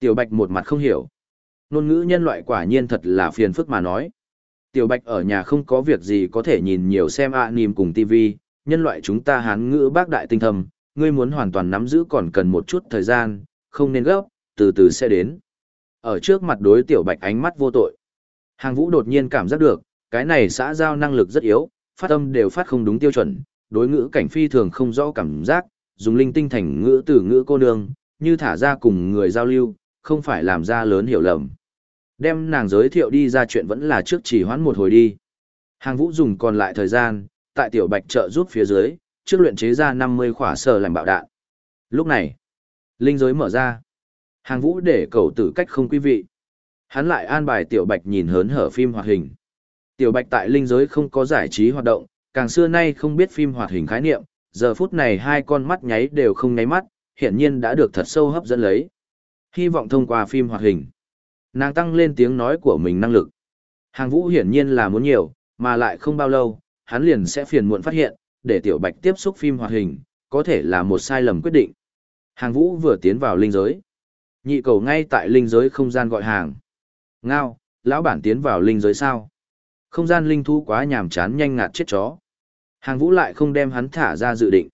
Tiểu Bạch một mặt không hiểu. Nôn ngữ nhân loại quả nhiên thật là phiền phức mà nói. Tiểu Bạch ở nhà không có việc gì có thể nhìn nhiều xem ạ à, cùng TV, nhân loại chúng ta hán ngữ bác đại tinh thầm, ngươi muốn hoàn toàn nắm giữ còn cần một chút thời gian, không nên gấp, từ từ sẽ đến. Ở trước mặt đối Tiểu Bạch ánh mắt vô tội. Hàng vũ đột nhiên cảm giác được, cái này xã giao năng lực rất yếu, phát âm đều phát không đúng tiêu chuẩn, đối ngữ cảnh phi thường không rõ cảm giác, dùng linh tinh thành ngữ từ ngữ cô nương, như thả ra cùng người giao lưu, không phải làm ra lớn hiểu lầm. Đem nàng giới thiệu đi ra chuyện vẫn là trước chỉ hoãn một hồi đi. Hàng vũ dùng còn lại thời gian, tại tiểu bạch trợ giúp phía dưới, trước luyện chế ra 50 khỏa sờ lành bạo đạn. Lúc này, linh giới mở ra. Hàng vũ để cầu tử cách không quý vị. Hắn lại an bài tiểu bạch nhìn hớn hở phim hoạt hình. Tiểu bạch tại linh giới không có giải trí hoạt động, càng xưa nay không biết phim hoạt hình khái niệm, giờ phút này hai con mắt nháy đều không nháy mắt, hiển nhiên đã được thật sâu hấp dẫn lấy. Hy vọng thông qua phim hoạt hình, nàng tăng lên tiếng nói của mình năng lực. Hàng vũ hiển nhiên là muốn nhiều, mà lại không bao lâu, hắn liền sẽ phiền muộn phát hiện, để tiểu bạch tiếp xúc phim hoạt hình, có thể là một sai lầm quyết định. Hàng vũ vừa tiến vào linh giới. Nhị cầu ngay tại linh giới không gian gọi hàng. Ngao, lão bản tiến vào linh giới sao? Không gian linh thú quá nhàm chán nhanh ngạt chết chó. Hàng vũ lại không đem hắn thả ra dự định.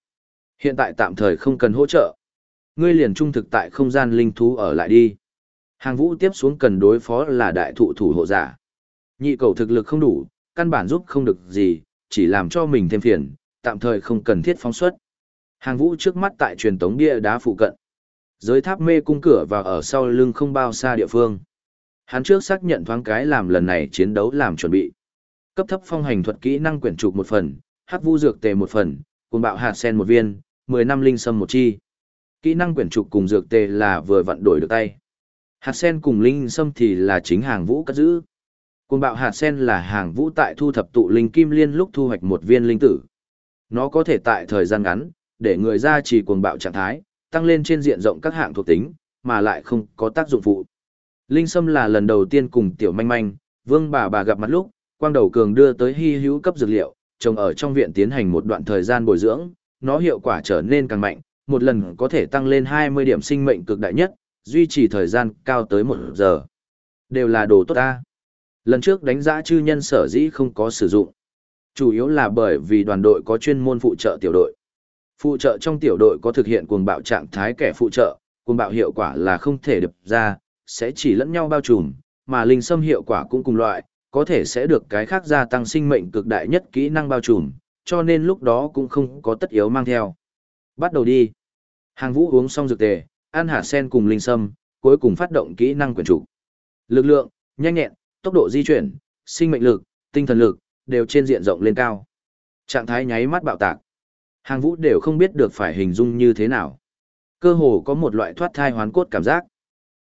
Hiện tại tạm thời không cần hỗ trợ. Ngươi liền trung thực tại không gian linh thú ở lại đi. Hàng vũ tiếp xuống cần đối phó là đại thụ thủ hộ giả. Nhị cầu thực lực không đủ, căn bản giúp không được gì, chỉ làm cho mình thêm phiền, tạm thời không cần thiết phóng xuất. Hàng vũ trước mắt tại truyền tống bia đá phụ cận. Giới tháp mê cung cửa và ở sau lưng không bao xa địa phương. Hắn trước xác nhận thoáng cái làm lần này chiến đấu làm chuẩn bị. Cấp thấp phong hành thuật kỹ năng quyển trục một phần, hắc vu dược tề một phần, cùng bạo hạt sen một viên, 10 năm linh sâm một chi. Kỹ năng quyển trục cùng dược tề là vừa vận đổi được tay. Hạt sen cùng linh sâm thì là chính hàng vũ cất giữ. Cùng bạo hạt sen là hàng vũ tại thu thập tụ linh kim liên lúc thu hoạch một viên linh tử. Nó có thể tại thời gian ngắn, để người ra chỉ cuồng bạo trạng thái, tăng lên trên diện rộng các hạng thuộc tính, mà lại không có tác dụng phụ. Linh Sâm là lần đầu tiên cùng Tiểu Manh Manh, Vương bà bà gặp mặt lúc, Quang Đầu Cường đưa tới hy hữu cấp dược liệu, trồng ở trong viện tiến hành một đoạn thời gian bồi dưỡng, nó hiệu quả trở nên càng mạnh, một lần có thể tăng lên 20 điểm sinh mệnh cực đại nhất, duy trì thời gian cao tới một giờ. Đều là đồ tốt ta. Lần trước đánh giá chư nhân sở dĩ không có sử dụng. Chủ yếu là bởi vì đoàn đội có chuyên môn phụ trợ tiểu đội. Phụ trợ trong tiểu đội có thực hiện cuồng bạo trạng thái kẻ phụ trợ, cuồng bạo hiệu quả là không thể đập ra, sẽ chỉ lẫn nhau bao trùm, mà linh sâm hiệu quả cũng cùng loại, có thể sẽ được cái khác gia tăng sinh mệnh cực đại nhất kỹ năng bao trùm, cho nên lúc đó cũng không có tất yếu mang theo. Bắt đầu đi. Hàng vũ uống xong dược tề, ăn hạt sen cùng linh sâm, cuối cùng phát động kỹ năng quyền chủ. Lực lượng, nhanh nhẹn, tốc độ di chuyển, sinh mệnh lực, tinh thần lực, đều trên diện rộng lên cao. Trạng thái nháy mắt bạo tạc. Hàng vũ đều không biết được phải hình dung như thế nào. Cơ hồ có một loại thoát thai hoán cốt cảm giác.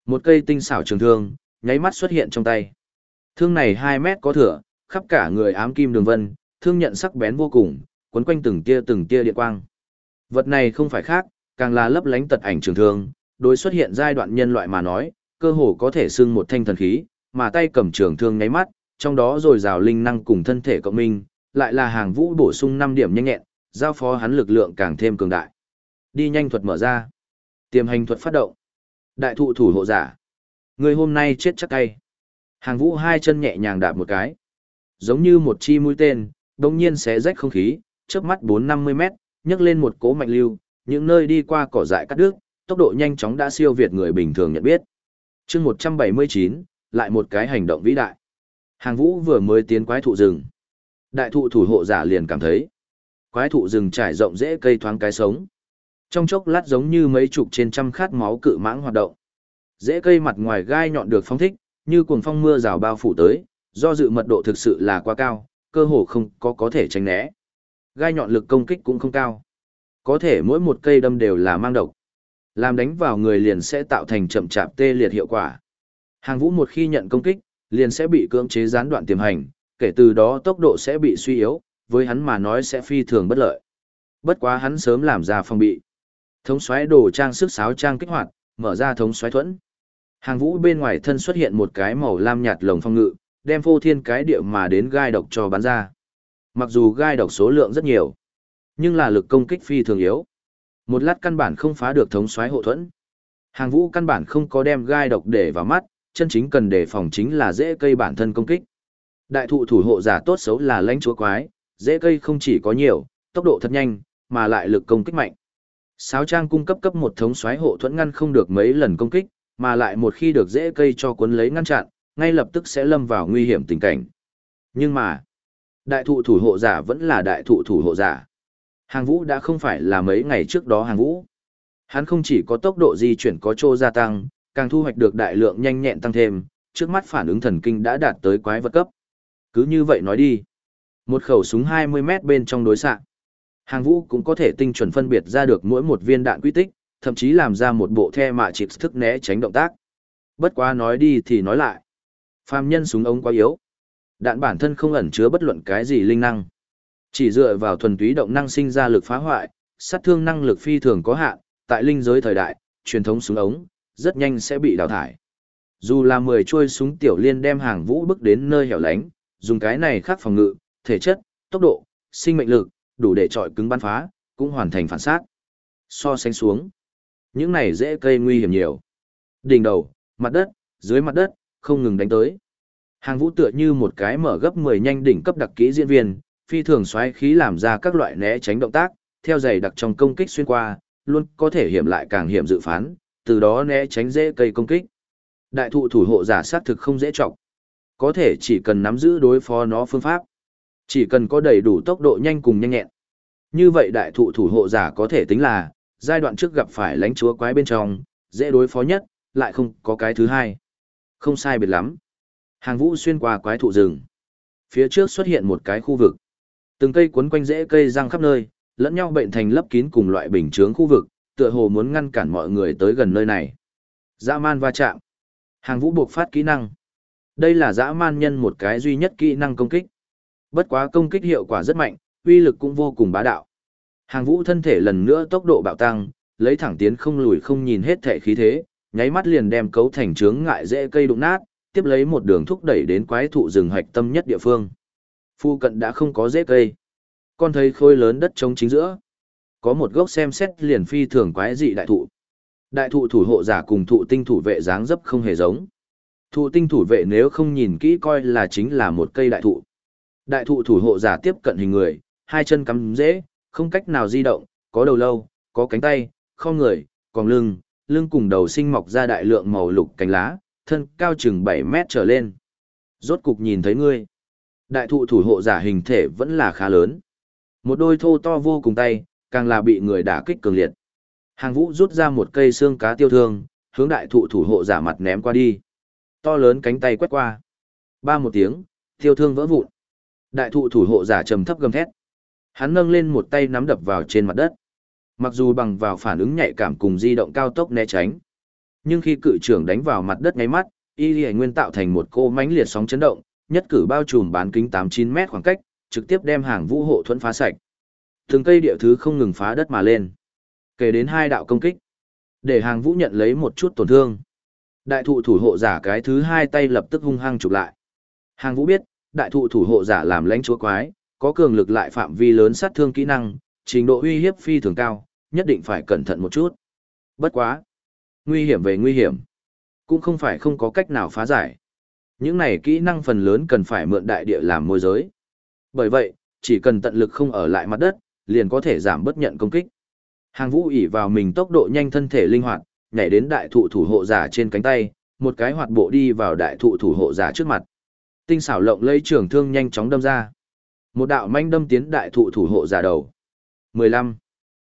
Một cây tinh xảo trường thương, nháy mắt xuất hiện trong tay. Thương này 2 mét có thửa, khắp cả người ám kim đường vân, thương nhận sắc bén vô cùng, quấn quanh từng tia từng tia điện quang. Vật này không phải khác, càng là lấp lánh tật ảnh trường thương, đối xuất hiện giai đoạn nhân loại mà nói, cơ hồ có thể xưng một thanh thần khí, mà tay cầm trường thương nháy mắt, trong đó rồi rào linh năng cùng thân thể cộng minh, lại là hàng vũ bổ sung 5 điểm nhanh nhẹn, giao phó hắn lực lượng càng thêm cường đại. Đi nhanh thuật mở ra. Tiềm hành thuật phát động. Đại thụ thủ hộ giả. Người hôm nay chết chắc tay. Hàng vũ hai chân nhẹ nhàng đạp một cái. Giống như một chi mũi tên, đồng nhiên xé rách không khí, chớp mắt 4-50 mét, nhấc lên một cỗ mạnh lưu, những nơi đi qua cỏ dại cắt đứt, tốc độ nhanh chóng đã siêu việt người bình thường nhận biết. chương 179, lại một cái hành động vĩ đại. Hàng vũ vừa mới tiến quái thụ rừng. Đại thụ thủ hộ giả liền cảm thấy. Quái thụ rừng trải rộng dễ cây thoáng cái sống. Trong chốc lát giống như mấy chục trên trăm khát máu cự mãng hoạt động. Dễ cây mặt ngoài gai nhọn được phong thích, như cuồng phong mưa rào bao phủ tới, do dự mật độ thực sự là quá cao, cơ hồ không có có thể tránh né. Gai nhọn lực công kích cũng không cao. Có thể mỗi một cây đâm đều là mang độc. Làm đánh vào người liền sẽ tạo thành chậm chạp tê liệt hiệu quả. Hàng vũ một khi nhận công kích, liền sẽ bị cưỡng chế gián đoạn tiềm hành, kể từ đó tốc độ sẽ bị suy yếu, với hắn mà nói sẽ phi thường bất lợi. Bất quá hắn sớm làm ra phòng bị. Thống xoáy đồ trang sức sáo trang kích hoạt, mở ra thống xoáy thuẫn. Hàng vũ bên ngoài thân xuất hiện một cái màu lam nhạt lồng phong ngự, đem vô thiên cái địa mà đến gai độc cho bắn ra. Mặc dù gai độc số lượng rất nhiều, nhưng là lực công kích phi thường yếu. Một lát căn bản không phá được thống xoáy hộ thuẫn. Hàng vũ căn bản không có đem gai độc để vào mắt, chân chính cần đề phòng chính là dễ cây bản thân công kích. Đại thụ thủ hộ giả tốt xấu là lãnh chúa quái, dễ cây không chỉ có nhiều, tốc độ thật nhanh, mà lại lực công kích mạnh. Sáo trang cung cấp cấp một thống xoáy hộ thuẫn ngăn không được mấy lần công kích, mà lại một khi được dễ cây cho cuốn lấy ngăn chặn, ngay lập tức sẽ lâm vào nguy hiểm tình cảnh. Nhưng mà, đại thụ thủ hộ giả vẫn là đại thụ thủ hộ giả. Hàng vũ đã không phải là mấy ngày trước đó hàng vũ. Hắn không chỉ có tốc độ di chuyển có trô gia tăng, càng thu hoạch được đại lượng nhanh nhẹn tăng thêm, trước mắt phản ứng thần kinh đã đạt tới quái vật cấp. Cứ như vậy nói đi. Một khẩu súng 20 mét bên trong đối xạ. Hàng vũ cũng có thể tinh chuẩn phân biệt ra được mỗi một viên đạn quy tích, thậm chí làm ra một bộ the mạ chịp thức né tránh động tác. Bất quá nói đi thì nói lại. Phàm nhân súng ống quá yếu. Đạn bản thân không ẩn chứa bất luận cái gì linh năng. Chỉ dựa vào thuần túy động năng sinh ra lực phá hoại, sát thương năng lực phi thường có hạn, tại linh giới thời đại, truyền thống súng ống, rất nhanh sẽ bị đào thải. Dù là 10 chuôi súng tiểu liên đem hàng vũ bước đến nơi hẻo lánh, dùng cái này khác phòng ngự, thể chất, tốc độ, sinh mệnh lực, đủ để trọi cứng bắn phá, cũng hoàn thành phản sát. So sánh xuống, những này dễ cây nguy hiểm nhiều. Đỉnh đầu, mặt đất, dưới mặt đất, không ngừng đánh tới. Hàng vũ tựa như một cái mở gấp 10 nhanh đỉnh cấp đặc kỹ diễn viên, phi thường xoáy khí làm ra các loại né tránh động tác, theo giày đặc trong công kích xuyên qua, luôn có thể hiểm lại càng hiểm dự phán, từ đó né tránh dễ cây công kích. Đại thụ thủ hộ giả sát thực không dễ trọng. Có thể chỉ cần nắm giữ đối phó nó phương pháp. Chỉ cần có đầy đủ tốc độ nhanh cùng nhanh nhẹn. Như vậy đại thụ thủ hộ giả có thể tính là, giai đoạn trước gặp phải lãnh chúa quái bên trong, dễ đối phó nhất, lại không có cái thứ hai. Không sai biệt lắm. Hàng vũ xuyên qua quái thụ rừng. Phía trước xuất hiện một cái khu vực. Từng cây cuốn quanh rễ cây răng khắp nơi, lẫn nhau bệnh thành lấp kín cùng loại bình chướng khu vực, tựa hồ muốn ngăn cản mọi người tới gần nơi này. Dã man va chạm. Hàng vũ buộc phát kỹ năng. Đây là dã man nhân một cái duy nhất kỹ năng công kích. Bất quá công kích hiệu quả rất mạnh, uy lực cũng vô cùng bá đạo. Hàng vũ thân thể lần nữa tốc độ bạo tăng, lấy thẳng tiến không lùi không nhìn hết thể khí thế, nháy mắt liền đem cấu thành trướng ngại dễ cây đụng nát, tiếp lấy một đường thúc đẩy đến quái thụ rừng hạch tâm nhất địa phương. Phu cận đã không có dễ cây. Con thấy khôi lớn đất trống chính giữa. Có một gốc xem xét liền phi thường quái dị đại thụ. Đại thụ thủ hộ giả cùng thụ tinh thủ vệ dáng dấp không hề giống. Thụ tinh thủ vệ nếu không nhìn kỹ coi là chính là một cây đại thụ. Đại thụ thủ hộ giả tiếp cận hình người, hai chân cắm dễ, không cách nào di động, có đầu lâu, có cánh tay, không người, còn lưng, lưng cùng đầu sinh mọc ra đại lượng màu lục cánh lá, thân cao chừng 7 mét trở lên. Rốt cục nhìn thấy ngươi. Đại thụ thủ hộ giả hình thể vẫn là khá lớn. Một đôi thô to vô cùng tay, càng là bị người đả kích cường liệt. Hàng vũ rút ra một cây xương cá tiêu thương, hướng đại thụ thủ hộ giả mặt ném qua đi. To lớn cánh tay quét qua. Ba một tiếng, tiêu thương vỡ vụn. Đại thụ thủ hộ giả trầm thấp gầm thét. Hắn nâng lên một tay nắm đập vào trên mặt đất. Mặc dù bằng vào phản ứng nhạy cảm cùng di động cao tốc né tránh, nhưng khi cự trưởng đánh vào mặt đất ngay mắt, y lì nguyên tạo thành một cô mánh liệt sóng chấn động, nhất cử bao trùm bán kính 8-9 mét khoảng cách, trực tiếp đem hàng vũ hộ thuẫn phá sạch. Từng cây địa thứ không ngừng phá đất mà lên. Kể đến hai đạo công kích, để hàng vũ nhận lấy một chút tổn thương. Đại thụ thủ hộ giả cái thứ hai tay lập tức hung hăng chụp lại. Hàng vũ biết, đại thụ thủ hộ giả làm lãnh chúa quái, có cường lực lại phạm vi lớn sát thương kỹ năng, trình độ uy hiếp phi thường cao, nhất định phải cẩn thận một chút. Bất quá. Nguy hiểm về nguy hiểm. Cũng không phải không có cách nào phá giải. Những này kỹ năng phần lớn cần phải mượn đại địa làm môi giới. Bởi vậy, chỉ cần tận lực không ở lại mặt đất, liền có thể giảm bất nhận công kích. Hàng vũ ỉ vào mình tốc độ nhanh thân thể linh hoạt, nhảy đến đại thụ thủ hộ giả trên cánh tay, một cái hoạt bộ đi vào đại thụ thủ hộ giả trước mặt. Tinh xảo lộng lấy trường thương nhanh chóng đâm ra. Một đạo manh đâm tiến đại thụ thủ hộ giả đầu. 15.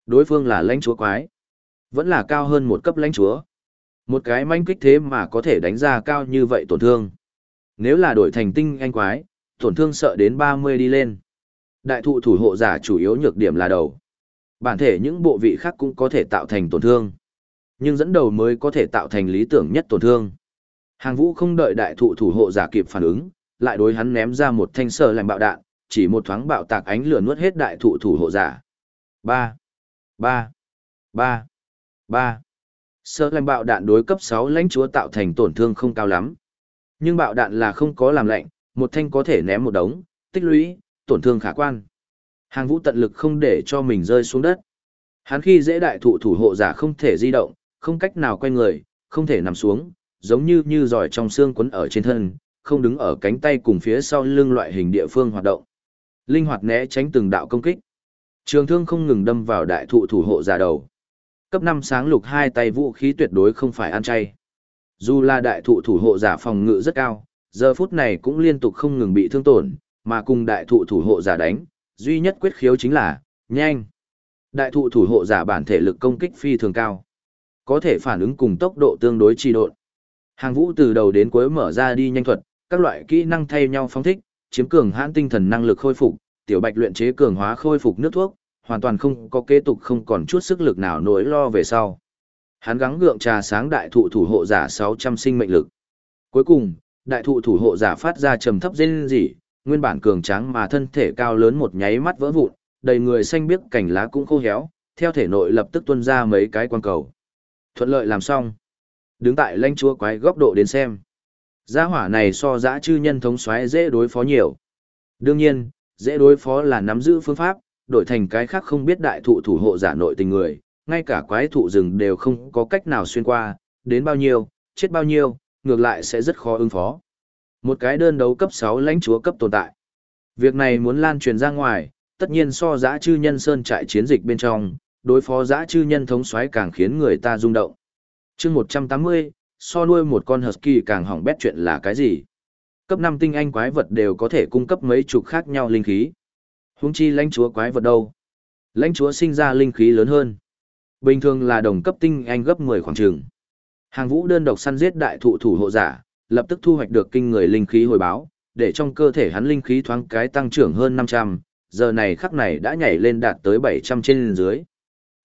Đối phương là lãnh chúa quái. Vẫn là cao hơn một cấp lãnh chúa. Một cái manh kích thế mà có thể đánh ra cao như vậy tổn thương. Nếu là đổi thành tinh anh quái, tổn thương sợ đến 30 đi lên. Đại thụ thủ hộ giả chủ yếu nhược điểm là đầu. Bản thể những bộ vị khác cũng có thể tạo thành tổn thương. Nhưng dẫn đầu mới có thể tạo thành lý tưởng nhất tổn thương. Hàng vũ không đợi đại thụ thủ hộ giả kịp phản ứng, lại đối hắn ném ra một thanh sờ lành bạo đạn, chỉ một thoáng bạo tạc ánh lửa nuốt hết đại thụ thủ hộ giả. 3. 3. 3. 3. Sơ lạnh bạo đạn đối cấp 6 lãnh chúa tạo thành tổn thương không cao lắm. Nhưng bạo đạn là không có làm lạnh, một thanh có thể ném một đống, tích lũy, tổn thương khả quan. Hàng vũ tận lực không để cho mình rơi xuống đất. Hắn khi dễ đại thụ thủ hộ giả không thể di động, không cách nào quay người, không thể nằm xuống, giống như như giỏi trong xương quấn ở trên thân, không đứng ở cánh tay cùng phía sau lưng loại hình địa phương hoạt động. Linh hoạt né tránh từng đạo công kích. Trường thương không ngừng đâm vào đại thụ thủ hộ giả đầu. Cấp 5 sáng lục hai tay vũ khí tuyệt đối không phải ăn chay. Dù là đại thụ thủ hộ giả phòng ngự rất cao, giờ phút này cũng liên tục không ngừng bị thương tổn, mà cùng đại thụ thủ hộ giả đánh, duy nhất quyết khiếu chính là, nhanh. Đại thụ thủ hộ giả bản thể lực công kích phi thường cao. Có thể phản ứng cùng tốc độ tương đối trì độn. Hàng vũ từ đầu đến cuối mở ra đi nhanh thuật, các loại kỹ năng thay nhau phóng thích, chiếm cường hãn tinh thần năng lực khôi phục, tiểu bạch luyện chế cường hóa khôi phục nước thuốc, hoàn toàn không có kế tục không còn chút sức lực nào nỗi lo về sau. Hắn gắng gượng trà sáng đại thụ thủ hộ giả 600 sinh mệnh lực. Cuối cùng, đại thụ thủ hộ giả phát ra trầm thấp rên rỉ, nguyên bản cường tráng mà thân thể cao lớn một nháy mắt vỡ vụn, đầy người xanh biếc cảnh lá cũng khô héo, theo thể nội lập tức tuôn ra mấy cái quan cầu. Thuận lợi làm xong. Đứng tại lãnh chúa quái góc độ đến xem. Gia hỏa này so dã chư nhân thống xoáy dễ đối phó nhiều. Đương nhiên, dễ đối phó là nắm giữ phương pháp, đổi thành cái khác không biết đại thụ thủ hộ giả nội tình người, ngay cả quái thụ rừng đều không có cách nào xuyên qua, đến bao nhiêu, chết bao nhiêu, ngược lại sẽ rất khó ứng phó. Một cái đơn đấu cấp 6 lãnh chúa cấp tồn tại. Việc này muốn lan truyền ra ngoài, tất nhiên so giã chư nhân sơn trại chiến dịch bên trong, đối phó giã chư nhân thống xoáy càng khiến người ta rung động. chương 180, so nuôi một con husky càng hỏng bét chuyện là cái gì? Cấp 5 tinh anh quái vật đều có thể cung cấp mấy chục khác nhau linh khí. Huống chi lãnh chúa quái vật đâu? Lãnh chúa sinh ra linh khí lớn hơn. Bình thường là đồng cấp tinh anh gấp 10 khoảng trường. Hàng vũ đơn độc săn giết đại thụ thủ hộ giả, lập tức thu hoạch được kinh người linh khí hồi báo, để trong cơ thể hắn linh khí thoáng cái tăng trưởng hơn 500, giờ này khắc này đã nhảy lên đạt tới 700 trên dưới.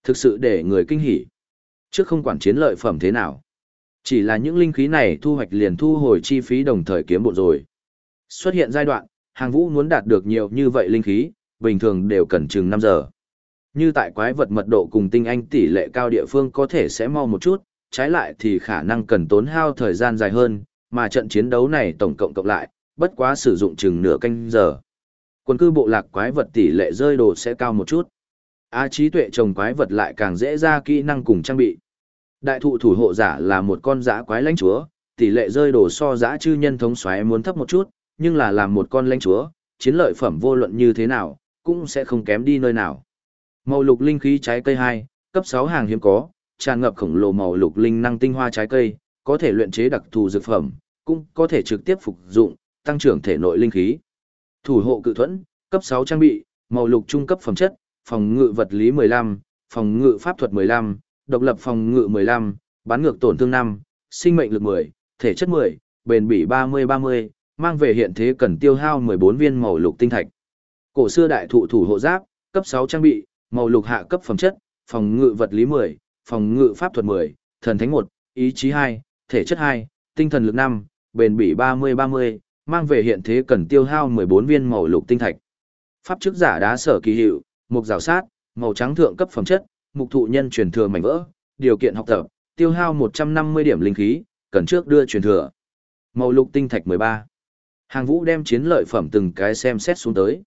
Thực sự để người kinh hỉ. Trước không quản chiến lợi phẩm thế nào. Chỉ là những linh khí này thu hoạch liền thu hồi chi phí đồng thời kiếm bộ rồi. Xuất hiện giai đoạn, hàng vũ muốn đạt được nhiều như vậy linh khí, bình thường đều cần chừng 5 giờ. Như tại quái vật mật độ cùng tinh anh tỷ lệ cao địa phương có thể sẽ mau một chút, trái lại thì khả năng cần tốn hao thời gian dài hơn, mà trận chiến đấu này tổng cộng cộng lại, bất quá sử dụng chừng nửa canh giờ. Quân cư bộ lạc quái vật tỷ lệ rơi đồ sẽ cao một chút. A trí tuệ trồng quái vật lại càng dễ ra kỹ năng cùng trang bị. Đại thụ thủ hộ giả là một con dã quái lãnh chúa, tỷ lệ rơi đồ so dã chư nhân thống xoáy muốn thấp một chút, nhưng là làm một con lãnh chúa, chiến lợi phẩm vô luận như thế nào, cũng sẽ không kém đi nơi nào. Màu lục linh khí trái cây 2, cấp 6 hàng hiếm có, tràn ngập khổng lồ màu lục linh năng tinh hoa trái cây, có thể luyện chế đặc thù dược phẩm, cũng có thể trực tiếp phục dụng, tăng trưởng thể nội linh khí. Thủ hộ cự thuẫn, cấp 6 trang bị, màu lục trung cấp phẩm chất, phòng ngự vật lý 15, phòng ngự pháp thuật 15, độc lập phòng ngự 15, bán ngược tổn thương 5, sinh mệnh lực 10, thể chất 10, bền bỉ 30-30, mang về hiện thế cần tiêu hao 14 viên màu lục tinh thạch. Cổ xưa đại thụ thủ hộ giáp, cấp 6 trang bị, màu lục hạ cấp phẩm chất, phòng ngự vật lý 10, phòng ngự pháp thuật 10, thần thánh 1, ý chí 2, thể chất 2, tinh thần lực 5, bền bỉ 30-30, mang về hiện thế cần tiêu hao 14 viên màu lục tinh thạch. Pháp chức giả đá sở kỳ hiệu, mục rào sát, màu trắng thượng cấp phẩm chất, mục thụ nhân truyền thừa mảnh vỡ, điều kiện học tập, tiêu hao 150 điểm linh khí, cần trước đưa truyền thừa. Màu lục tinh thạch 13. Hàng vũ đem chiến lợi phẩm từng cái xem xét xuống tới.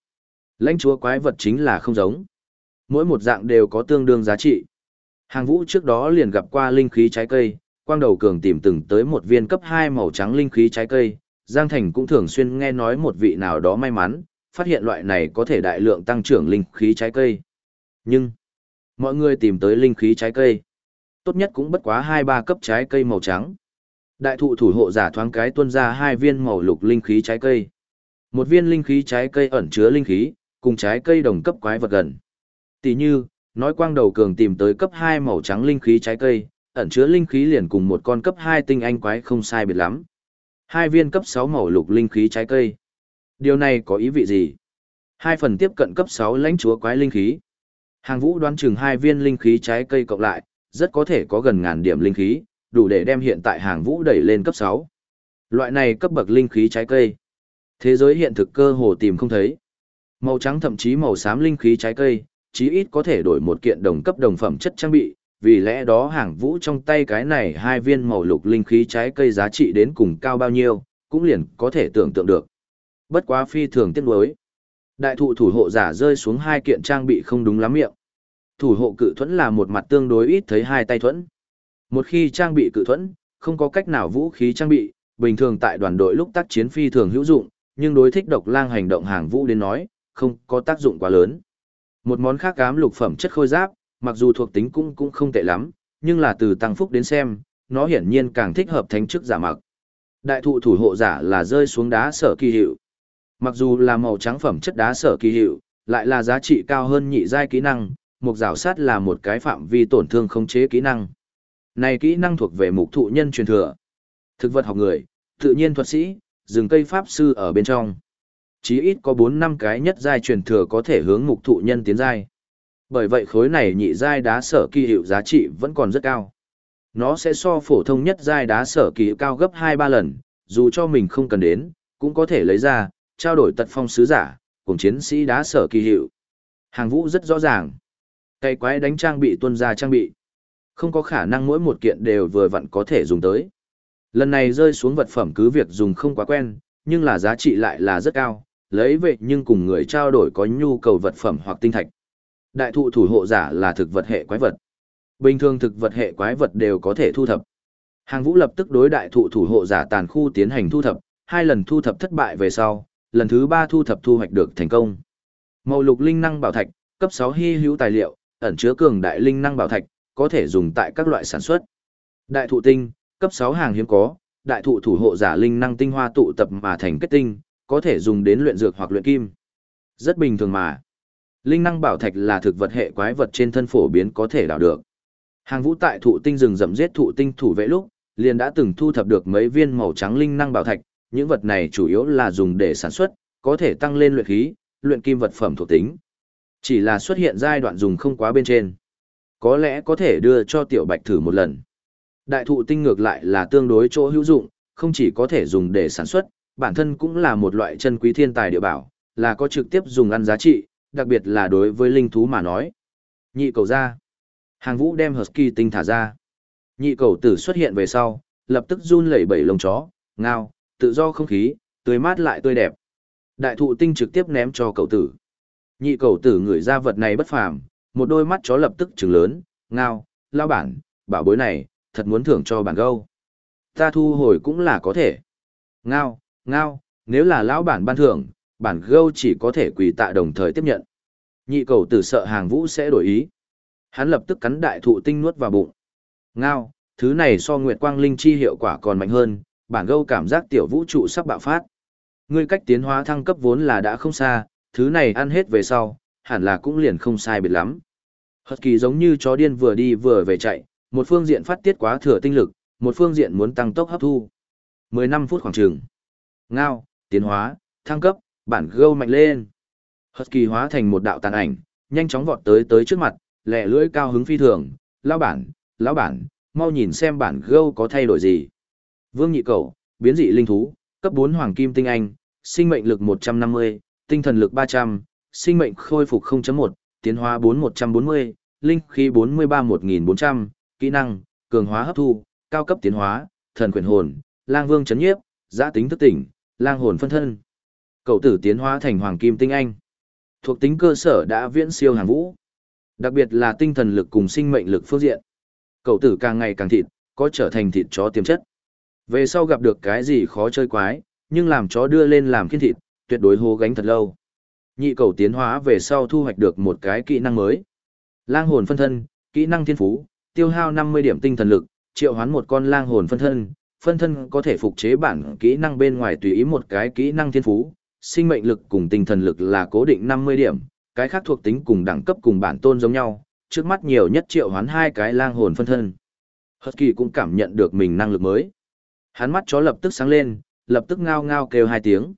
Lãnh chúa quái vật chính là không giống. Mỗi một dạng đều có tương đương giá trị. Hàng vũ trước đó liền gặp qua linh khí trái cây, quang đầu cường tìm từng tới một viên cấp 2 màu trắng linh khí trái cây. Giang Thành cũng thường xuyên nghe nói một vị nào đó may mắn, phát hiện loại này có thể đại lượng tăng trưởng linh khí trái cây. Nhưng, mọi người tìm tới linh khí trái cây. Tốt nhất cũng bất quá 2-3 cấp trái cây màu trắng. Đại thụ thủ hộ giả thoáng cái tuân ra hai viên màu lục linh khí trái cây. Một viên linh khí trái cây ẩn chứa linh khí, cùng trái cây đồng cấp quái vật gần. Tỷ như, nói quang đầu cường tìm tới cấp 2 màu trắng linh khí trái cây, ẩn chứa linh khí liền cùng một con cấp 2 tinh anh quái không sai biệt lắm. Hai viên cấp 6 màu lục linh khí trái cây. Điều này có ý vị gì? Hai phần tiếp cận cấp 6 lãnh chúa quái linh khí. Hàng vũ đoán chừng hai viên linh khí trái cây cộng lại, rất có thể có gần ngàn điểm linh khí, đủ để đem hiện tại hàng vũ đẩy lên cấp 6. Loại này cấp bậc linh khí trái cây. Thế giới hiện thực cơ hồ tìm không thấy. Màu trắng thậm chí màu xám linh khí trái cây, chí ít có thể đổi một kiện đồng cấp đồng phẩm chất trang bị, vì lẽ đó hàng vũ trong tay cái này hai viên màu lục linh khí trái cây giá trị đến cùng cao bao nhiêu, cũng liền có thể tưởng tượng được. Bất quá phi thường tiếc nuối. Đại thụ thủ hộ giả rơi xuống hai kiện trang bị không đúng lắm miệng. Thủ hộ cự thuẫn là một mặt tương đối ít thấy hai tay thuẫn. Một khi trang bị cự thuẫn, không có cách nào vũ khí trang bị, bình thường tại đoàn đội lúc tác chiến phi thường hữu dụng, nhưng đối thích độc lang hành động hàng vũ đến nói, không có tác dụng quá lớn. Một món khác ám lục phẩm chất khôi giáp, mặc dù thuộc tính cũng cũng không tệ lắm, nhưng là từ tăng phúc đến xem, nó hiển nhiên càng thích hợp thánh chức giả mặc. Đại thụ thủ hộ giả là rơi xuống đá sở kỳ hiệu. Mặc dù là màu trắng phẩm chất đá sở kỳ hiệu, lại là giá trị cao hơn nhị giai kỹ năng, mục rào sát là một cái phạm vi tổn thương khống chế kỹ năng. Này kỹ năng thuộc về mục thụ nhân truyền thừa. Thực vật học người, tự nhiên thuật sĩ, rừng cây pháp sư ở bên trong. Chí ít có 4 năm cái nhất giai truyền thừa có thể hướng mục thụ nhân tiến giai. Bởi vậy khối này nhị giai đá sở kỳ hiệu giá trị vẫn còn rất cao. Nó sẽ so phổ thông nhất giai đá sở kỳ hiệu cao gấp 2-3 lần, dù cho mình không cần đến, cũng có thể lấy ra, trao đổi tật phong sứ giả, cùng chiến sĩ đá sở kỳ hiệu. Hàng vũ rất rõ ràng. Cây quái đánh trang bị tuân ra trang bị. Không có khả năng mỗi một kiện đều vừa vặn có thể dùng tới. Lần này rơi xuống vật phẩm cứ việc dùng không quá quen, nhưng là giá trị lại là rất cao, lấy về nhưng cùng người trao đổi có nhu cầu vật phẩm hoặc tinh thạch. Đại thụ thủ hộ giả là thực vật hệ quái vật. Bình thường thực vật hệ quái vật đều có thể thu thập. Hàng vũ lập tức đối đại thụ thủ hộ giả tàn khu tiến hành thu thập, hai lần thu thập thất bại về sau, lần thứ ba thu thập thu hoạch được thành công. Màu lục linh năng bảo thạch, cấp 6 hy hữu tài liệu, ẩn chứa cường đại linh năng bảo thạch, có thể dùng tại các loại sản xuất. Đại thụ tinh, cấp 6 hàng hiếm có, đại thụ thủ hộ giả linh năng tinh hoa tụ tập mà thành kết tinh, có thể dùng đến luyện dược hoặc luyện kim. Rất bình thường mà. Linh năng bảo thạch là thực vật hệ quái vật trên thân phổ biến có thể đào được. Hàng vũ tại thụ tinh rừng rậm giết thụ tinh thủ vệ lúc, liền đã từng thu thập được mấy viên màu trắng linh năng bảo thạch, những vật này chủ yếu là dùng để sản xuất, có thể tăng lên luyện khí, luyện kim vật phẩm thuộc tính. Chỉ là xuất hiện giai đoạn dùng không quá bên trên. Có lẽ có thể đưa cho tiểu bạch thử một lần. Đại thụ tinh ngược lại là tương đối chỗ hữu dụng, không chỉ có thể dùng để sản xuất, bản thân cũng là một loại chân quý thiên tài địa bảo, là có trực tiếp dùng ăn giá trị, đặc biệt là đối với linh thú mà nói. Nhị cầu ra. Hàng vũ đem Husky tinh thả ra. Nhị cầu tử xuất hiện về sau, lập tức run lẩy bẩy lông chó, ngao, tự do không khí, tươi mát lại tươi đẹp. Đại thụ tinh trực tiếp ném cho cậu tử. Nhị cầu tử ngửi ra vật này bất phàm, một đôi mắt chó lập tức trừng lớn, ngao, lao bản, bảo bối này, thật muốn thưởng cho bản gâu. Ta thu hồi cũng là có thể. Ngao, ngao, nếu là lão bản ban thưởng, bản gâu chỉ có thể quỳ tạ đồng thời tiếp nhận. Nhị cầu tử sợ hàng vũ sẽ đổi ý. Hắn lập tức cắn đại thụ tinh nuốt vào bụng. Ngao, thứ này so nguyệt quang linh chi hiệu quả còn mạnh hơn, bản gâu cảm giác tiểu vũ trụ sắp bạo phát. Ngươi cách tiến hóa thăng cấp vốn là đã không xa, thứ này ăn hết về sau, hẳn là cũng liền không sai biệt lắm. Hật kỳ giống như chó điên vừa đi vừa về chạy, một phương diện phát tiết quá thừa tinh lực, một phương diện muốn tăng tốc hấp thu. 15 phút khoảng trường. Ngao, tiến hóa, thăng cấp, bản gâu mạnh lên. hất kỳ hóa thành một đạo tàn ảnh, nhanh chóng vọt tới tới trước mặt, lẹ lưỡi cao hứng phi thường. Lão bản, lão bản, mau nhìn xem bản gâu có thay đổi gì. Vương nhị cầu, biến dị linh thú, cấp 4 hoàng kim tinh anh, sinh mệnh lực 150, tinh thần lực 300, sinh mệnh khôi phục 0.1, tiến hóa 4140, linh khí 43 1400, kỹ năng, cường hóa hấp thu, cao cấp tiến hóa, thần quyền hồn, lang vương chấn nhiếp, giã tính thức tỉnh, lang hồn phân thân. Cậu tử tiến hóa thành hoàng kim tinh anh. Thuộc tính cơ sở đã viễn siêu hàng vũ. Đặc biệt là tinh thần lực cùng sinh mệnh lực phương diện. Cậu tử càng ngày càng thịt, có trở thành thịt chó tiềm chất. Về sau gặp được cái gì khó chơi quái, nhưng làm chó đưa lên làm khiên thịt, tuyệt đối hô gánh thật lâu. Nhị cầu tiến hóa về sau thu hoạch được một cái kỹ năng mới. Lang hồn phân thân, kỹ năng thiên phú, tiêu hao 50 điểm tinh thần lực, triệu hoán một con lang hồn phân thân, phân thân có thể phục chế bản kỹ năng bên ngoài tùy ý một cái kỹ năng thiên phú, sinh mệnh lực cùng tinh thần lực là cố định 50 điểm, cái khác thuộc tính cùng đẳng cấp cùng bản tôn giống nhau, trước mắt nhiều nhất triệu hoán hai cái lang hồn phân thân. Husky cũng cảm nhận được mình năng lực mới. Hắn mắt chó lập tức sáng lên, lập tức ngao ngao kêu hai tiếng.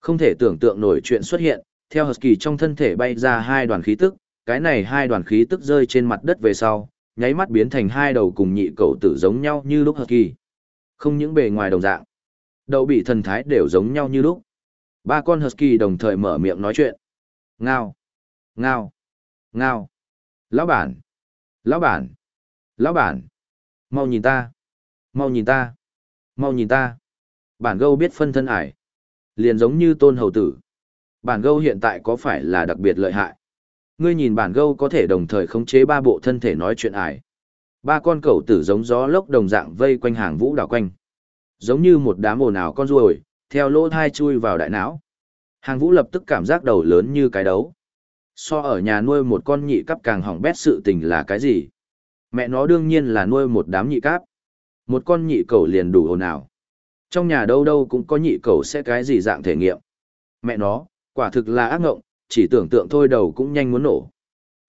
Không thể tưởng tượng nổi chuyện xuất hiện, theo Husky trong thân thể bay ra hai đoàn khí tức, cái này hai đoàn khí tức rơi trên mặt đất về sau, nháy mắt biến thành hai đầu cùng nhị cậu tử giống nhau như lúc Husky. Không những bề ngoài đồng dạng, đầu bị thần thái đều giống nhau như lúc. Ba con Husky đồng thời mở miệng nói chuyện. Ngao, ngao, ngao. Lão bản, lão bản, lão bản. Mau nhìn ta, mau nhìn ta, mau nhìn ta. Bản gâu biết phân thân ải. Liền giống như tôn hầu tử. Bản gâu hiện tại có phải là đặc biệt lợi hại? Ngươi nhìn bản gâu có thể đồng thời khống chế ba bộ thân thể nói chuyện ải. Ba con cẩu tử giống gió lốc đồng dạng vây quanh hàng vũ đảo quanh. Giống như một đám ồn ào con ruồi, theo lỗ thai chui vào đại não. Hàng vũ lập tức cảm giác đầu lớn như cái đấu. So ở nhà nuôi một con nhị cắp càng hỏng bét sự tình là cái gì? Mẹ nó đương nhiên là nuôi một đám nhị cáp. Một con nhị cẩu liền đủ ồn ào. Trong nhà đâu đâu cũng có nhị cẩu sẽ cái gì dạng thể nghiệm. Mẹ nó, quả thực là ác ngộng, chỉ tưởng tượng thôi đầu cũng nhanh muốn nổ.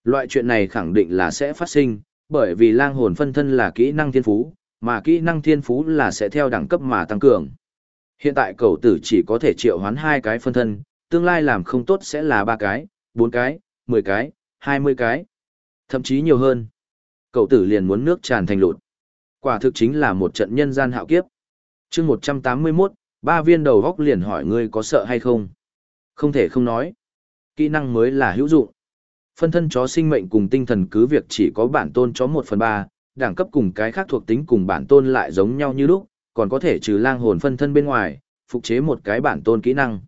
Loại chuyện này khẳng định là sẽ phát sinh, bởi vì lang hồn phân thân là kỹ năng thiên phú, mà kỹ năng thiên phú là sẽ theo đẳng cấp mà tăng cường. Hiện tại cầu tử chỉ có thể triệu hoán hai cái phân thân, tương lai làm không tốt sẽ là ba cái, bốn cái, mười cái, hai mươi cái, thậm chí nhiều hơn. Cậu tử liền muốn nước tràn thành lụt. Quả thực chính là một trận nhân gian hạo kiếp. chương một trăm tám mươi 181, ba viên đầu góc liền hỏi ngươi có sợ hay không. Không thể không nói. Kỹ năng mới là hữu dụng. Phân thân chó sinh mệnh cùng tinh thần cứ việc chỉ có bản tôn chó một phần ba, đẳng cấp cùng cái khác thuộc tính cùng bản tôn lại giống nhau như lúc, còn có thể trừ lang hồn phân thân bên ngoài, phục chế một cái bản tôn kỹ năng.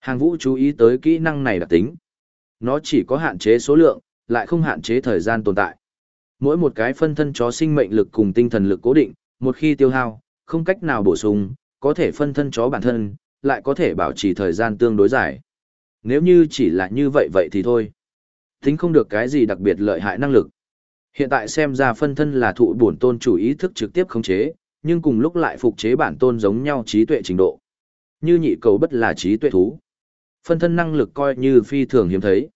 Hàng vũ chú ý tới kỹ năng này đặc tính. Nó chỉ có hạn chế số lượng, lại không hạn chế thời gian tồn tại. Mỗi một cái phân thân chó sinh mệnh lực cùng tinh thần lực cố định, một khi tiêu hao, không cách nào bổ sung, có thể phân thân chó bản thân, lại có thể bảo trì thời gian tương đối dài. Nếu như chỉ là như vậy vậy thì thôi. Tính không được cái gì đặc biệt lợi hại năng lực. Hiện tại xem ra phân thân là thụ bổn tôn chủ ý thức trực tiếp khống chế, nhưng cùng lúc lại phục chế bản tôn giống nhau trí tuệ trình độ. Như nhị cầu bất là trí tuệ thú. Phân thân năng lực coi như phi thường hiếm thấy.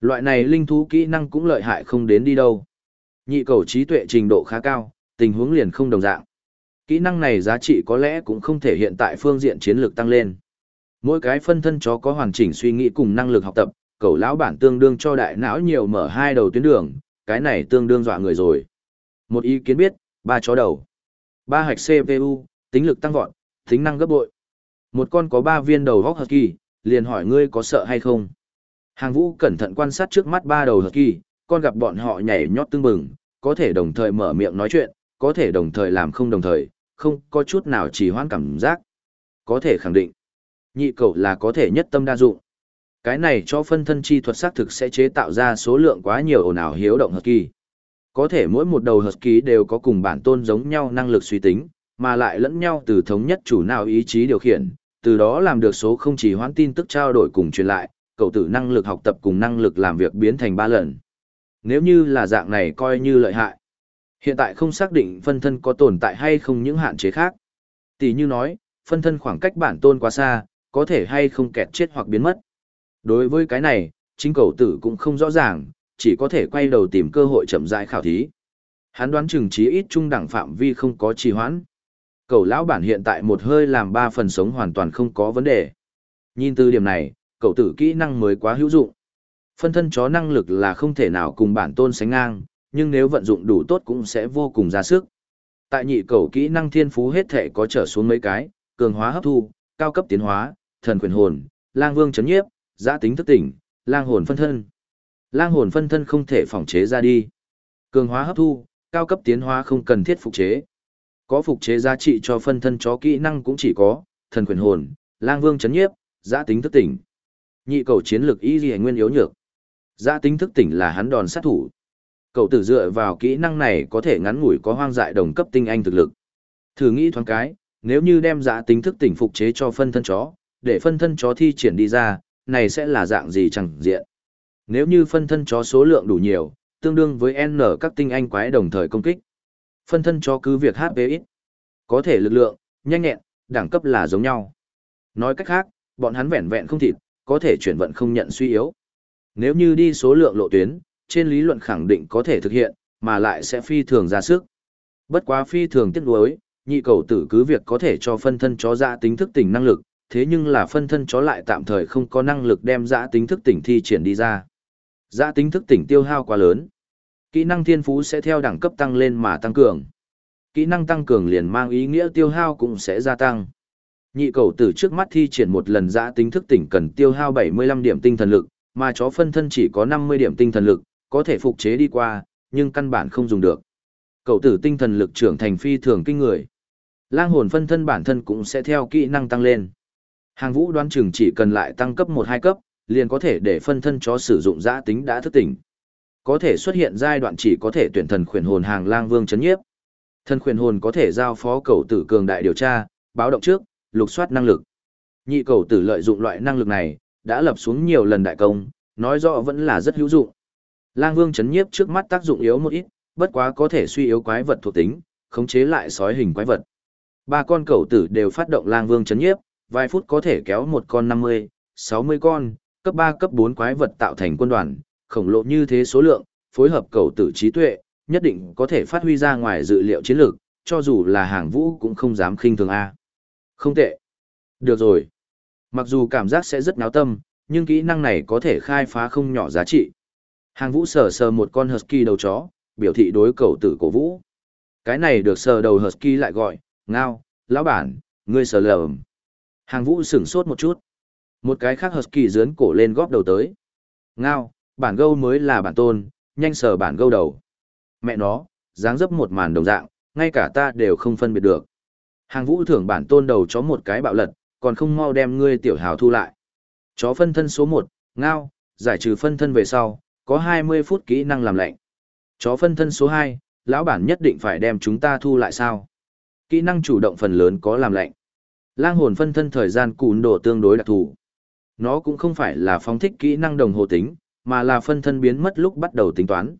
Loại này linh thú kỹ năng cũng lợi hại không đến đi đâu. Nhị cầu trí tuệ trình độ khá cao, tình huống liền không đồng dạng. Kỹ năng này giá trị có lẽ cũng không thể hiện tại phương diện chiến lược tăng lên. Mỗi cái phân thân chó có hoàn chỉnh suy nghĩ cùng năng lực học tập, cậu lão bản tương đương cho đại não nhiều mở hai đầu tuyến đường, cái này tương đương dọa người rồi. Một ý kiến biết, ba chó đầu. Ba hạch CPU, tính lực tăng vọt, tính năng gấp bội. Một con có ba viên đầu góc kỳ, liền hỏi ngươi có sợ hay không. Hàng vũ cẩn thận quan sát trước mắt ba đầu kỳ, con gặp bọn họ nhảy nhót tương bừng, có thể đồng thời mở miệng nói chuyện, có thể đồng thời làm không đồng thời, không có chút nào chỉ hoãn cảm giác. Có thể khẳng định, nhị cậu là có thể nhất tâm đa dụng. Cái này cho phân thân chi thuật xác thực sẽ chế tạo ra số lượng quá nhiều ồn ào hiếu động hợp kỳ. Có thể mỗi một đầu hợp kỳ đều có cùng bản tôn giống nhau năng lực suy tính, mà lại lẫn nhau từ thống nhất chủ nào ý chí điều khiển, từ đó làm được số không chỉ hoãn tin tức trao đổi cùng truyền lại, cậu tử năng lực học tập cùng năng lực làm việc biến thành ba lần. Nếu như là dạng này coi như lợi hại. Hiện tại không xác định phân thân có tồn tại hay không những hạn chế khác. Tỷ như nói, phân thân khoảng cách bản tôn quá xa, có thể hay không kẹt chết hoặc biến mất. Đối với cái này, chính cầu tử cũng không rõ ràng, chỉ có thể quay đầu tìm cơ hội chậm rãi khảo thí. Hắn đoán chừng chí ít trung đẳng phạm vi không có trì hoãn. Cầu lão bản hiện tại một hơi làm ba phần sống hoàn toàn không có vấn đề. Nhìn từ điểm này, cậu tử kỹ năng mới quá hữu dụng. Phân thân chó năng lực là không thể nào cùng bản tôn sánh ngang, nhưng nếu vận dụng đủ tốt cũng sẽ vô cùng ra sức. Tại nhị cầu kỹ năng thiên phú hết thể có trở xuống mấy cái, cường hóa hấp thu, cao cấp tiến hóa, thần quyền hồn, lang vương chấn nhiếp, giã tính thức tỉnh, lang hồn phân thân. Lang hồn phân thân không thể phòng chế ra đi. Cường hóa hấp thu, cao cấp tiến hóa không cần thiết phục chế. Có phục chế giá trị cho phân thân chó kỹ năng cũng chỉ có, thần quyền hồn, lang vương chấn nhiếp, giã tính thức tỉnh. Nhị cầu chiến lược y gì nguyên yếu nhược. Giã tính thức tỉnh là hắn đòn sát thủ. Cậu tử dựa vào kỹ năng này có thể ngắn ngủi có hoang dại đồng cấp tinh anh thực lực. Thử nghĩ thoáng cái, nếu như đem giã tính thức tỉnh phục chế cho phân thân chó, để phân thân chó thi triển đi ra, này sẽ là dạng gì chẳng diện. Nếu như phân thân chó số lượng đủ nhiều, tương đương với N các tinh anh quái đồng thời công kích. Phân thân chó cứ việc HP ít. Có thể lực lượng, nhanh nhẹn, đẳng cấp là giống nhau. Nói cách khác, bọn hắn vẹn vẹn không thịt, có thể chuyển vận không nhận suy yếu. Nếu như đi số lượng lộ tuyến, trên lý luận khẳng định có thể thực hiện, mà lại sẽ phi thường ra sức. Bất quá phi thường tiếc nuối, nhị cầu tử cứ việc có thể cho phân thân chó ra tính thức tỉnh năng lực, thế nhưng là phân thân chó lại tạm thời không có năng lực đem giã tính thức tỉnh thi triển đi ra. Giã tính thức tỉnh tiêu hao quá lớn. Kỹ năng thiên phú sẽ theo đẳng cấp tăng lên mà tăng cường. Kỹ năng tăng cường liền mang ý nghĩa tiêu hao cũng sẽ gia tăng. Nhị cầu tử trước mắt thi triển một lần giã tính thức tỉnh cần tiêu hao 75 điểm tinh thần lực, mà chó phân thân chỉ có 50 điểm tinh thần lực, có thể phục chế đi qua, nhưng căn bản không dùng được. Cầu tử tinh thần lực trưởng thành phi thường kinh người. Lang hồn phân thân bản thân cũng sẽ theo kỹ năng tăng lên. Hàng vũ đoán chừng chỉ cần lại tăng cấp 1-2 cấp, liền có thể để phân thân chó sử dụng giã tính đã thức tỉnh. có thể xuất hiện giai đoạn chỉ có thể tuyển thần khuyển hồn hàng lang vương chấn nhiếp. Thần khuyển hồn có thể giao phó cầu tử cường đại điều tra, báo động trước, lục soát năng lực. Nhị cầu tử lợi dụng loại năng lực này, đã lập xuống nhiều lần đại công, nói rõ vẫn là rất hữu dụng. Lang vương chấn nhiếp trước mắt tác dụng yếu một ít, bất quá có thể suy yếu quái vật thuộc tính, khống chế lại sói hình quái vật. Ba con cầu tử đều phát động lang vương chấn nhiếp, vài phút có thể kéo một con 50, 60 con, cấp 3 cấp 4 quái vật tạo thành quân đoàn, khổng lồ như thế số lượng, phối hợp cầu tử trí tuệ, nhất định có thể phát huy ra ngoài dự liệu chiến lược, cho dù là hàng vũ cũng không dám khinh thường A. Không tệ. Được rồi. Mặc dù cảm giác sẽ rất náo tâm, nhưng kỹ năng này có thể khai phá không nhỏ giá trị. Hàng vũ sờ sờ một con husky đầu chó, biểu thị đối cầu tử cổ vũ. Cái này được sờ đầu husky lại gọi, ngao, lão bản, ngươi sờ lờm. Hàng vũ sửng sốt một chút. Một cái khác hợp kỳ dướn cổ lên góp đầu tới. Ngao, bản gâu mới là bản tôn, nhanh sờ bản gâu đầu. Mẹ nó, dáng dấp một màn đồng dạng, ngay cả ta đều không phân biệt được. Hàng vũ thưởng bản tôn đầu chó một cái bạo lật, còn không mau đem ngươi tiểu hào thu lại. Chó phân thân số 1, ngao, giải trừ phân thân về sau, có 20 phút kỹ năng làm lạnh. Chó phân thân số 2, lão bản nhất định phải đem chúng ta thu lại sao? Kỹ năng chủ động phần lớn có làm lạnh. Lang hồn phân thân thời gian cùn độ tương đối đặc thù. Nó cũng không phải là phóng thích kỹ năng đồng hồ tính, mà là phân thân biến mất lúc bắt đầu tính toán.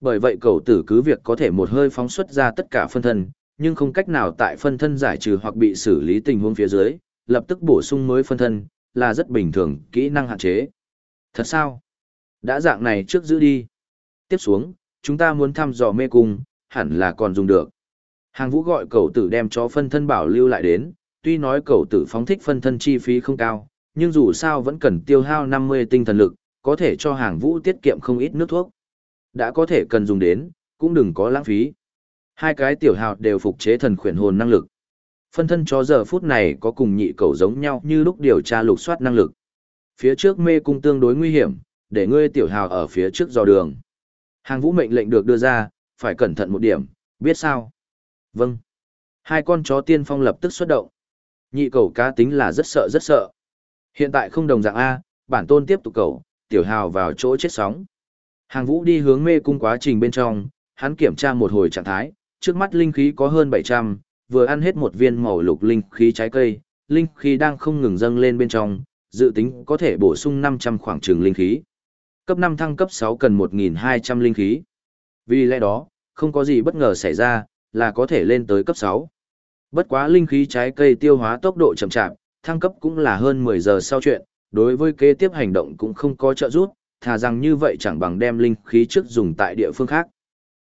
Bởi vậy cầu tử cứ việc có thể một hơi phóng xuất ra tất cả phân thân, nhưng không cách nào tại phân thân giải trừ hoặc bị xử lý tình huống phía dưới, lập tức bổ sung mới phân thân, là rất bình thường, kỹ năng hạn chế. Thật sao? Đã dạng này trước giữ đi. Tiếp xuống, chúng ta muốn thăm dò mê cung, hẳn là còn dùng được. Hàng vũ gọi cầu tử đem cho phân thân bảo lưu lại đến, tuy nói cầu tử phóng thích phân thân chi phí không cao, nhưng dù sao vẫn cần tiêu hao 50 tinh thần lực, có thể cho hàng vũ tiết kiệm không ít nước thuốc. Đã có thể cần dùng đến, cũng đừng có lãng phí. Hai cái tiểu hào đều phục chế thần khuyển hồn năng lực. Phân thân cho giờ phút này có cùng nhị cầu giống nhau như lúc điều tra lục soát năng lực. Phía trước mê cung tương đối nguy hiểm, để ngươi tiểu hào ở phía trước dò đường. Hàng vũ mệnh lệnh được đưa ra, phải cẩn thận một điểm, biết sao? Vâng. Hai con chó tiên phong lập tức xuất động. Nhị cầu cá tính là rất sợ rất sợ. Hiện tại không đồng dạng A, bản tôn tiếp tục cầu, tiểu hào vào chỗ chết sóng. Hàng vũ đi hướng mê cung quá trình bên trong, hắn kiểm tra một hồi trạng thái, trước mắt linh khí có hơn 700, vừa ăn hết một viên màu lục linh khí trái cây, linh khí đang không ngừng dâng lên bên trong, dự tính có thể bổ sung 500 khoảng trường linh khí. Cấp 5 thăng cấp 6 cần 1.200 linh khí. Vì lẽ đó, không có gì bất ngờ xảy ra, là có thể lên tới cấp 6. Bất quá linh khí trái cây tiêu hóa tốc độ chậm chạp, thăng cấp cũng là hơn 10 giờ sau chuyện, đối với kế tiếp hành động cũng không có trợ giúp, thà rằng như vậy chẳng bằng đem linh khí trước dùng tại địa phương khác.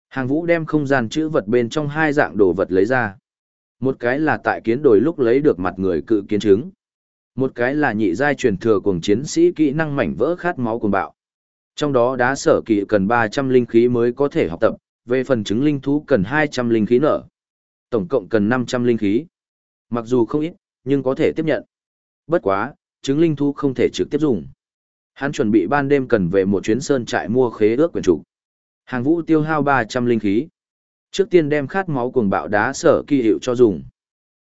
Hàng vũ đem không gian chữ vật bên trong hai dạng đồ vật lấy ra. Một cái là tại kiến đồi lúc lấy được mặt người cự kiến chứng. Một cái là nhị giai truyền thừa cùng chiến sĩ kỹ năng mảnh vỡ khát máu cùng bạo. Trong đó đá sở kỵ cần 300 linh khí mới có thể học tập, về phần chứng linh thú cần 200 linh khí nở. Tổng cộng cần 500 linh khí. Mặc dù không ít, nhưng có thể tiếp nhận. Bất quá, chứng linh thú không thể trực tiếp dùng. Hắn chuẩn bị ban đêm cần về một chuyến sơn trại mua khế ước quyền chủ. Hàng vũ tiêu hao 300 linh khí. Trước tiên đem khát máu cuồng bạo đá sở kỳ hiệu cho dùng.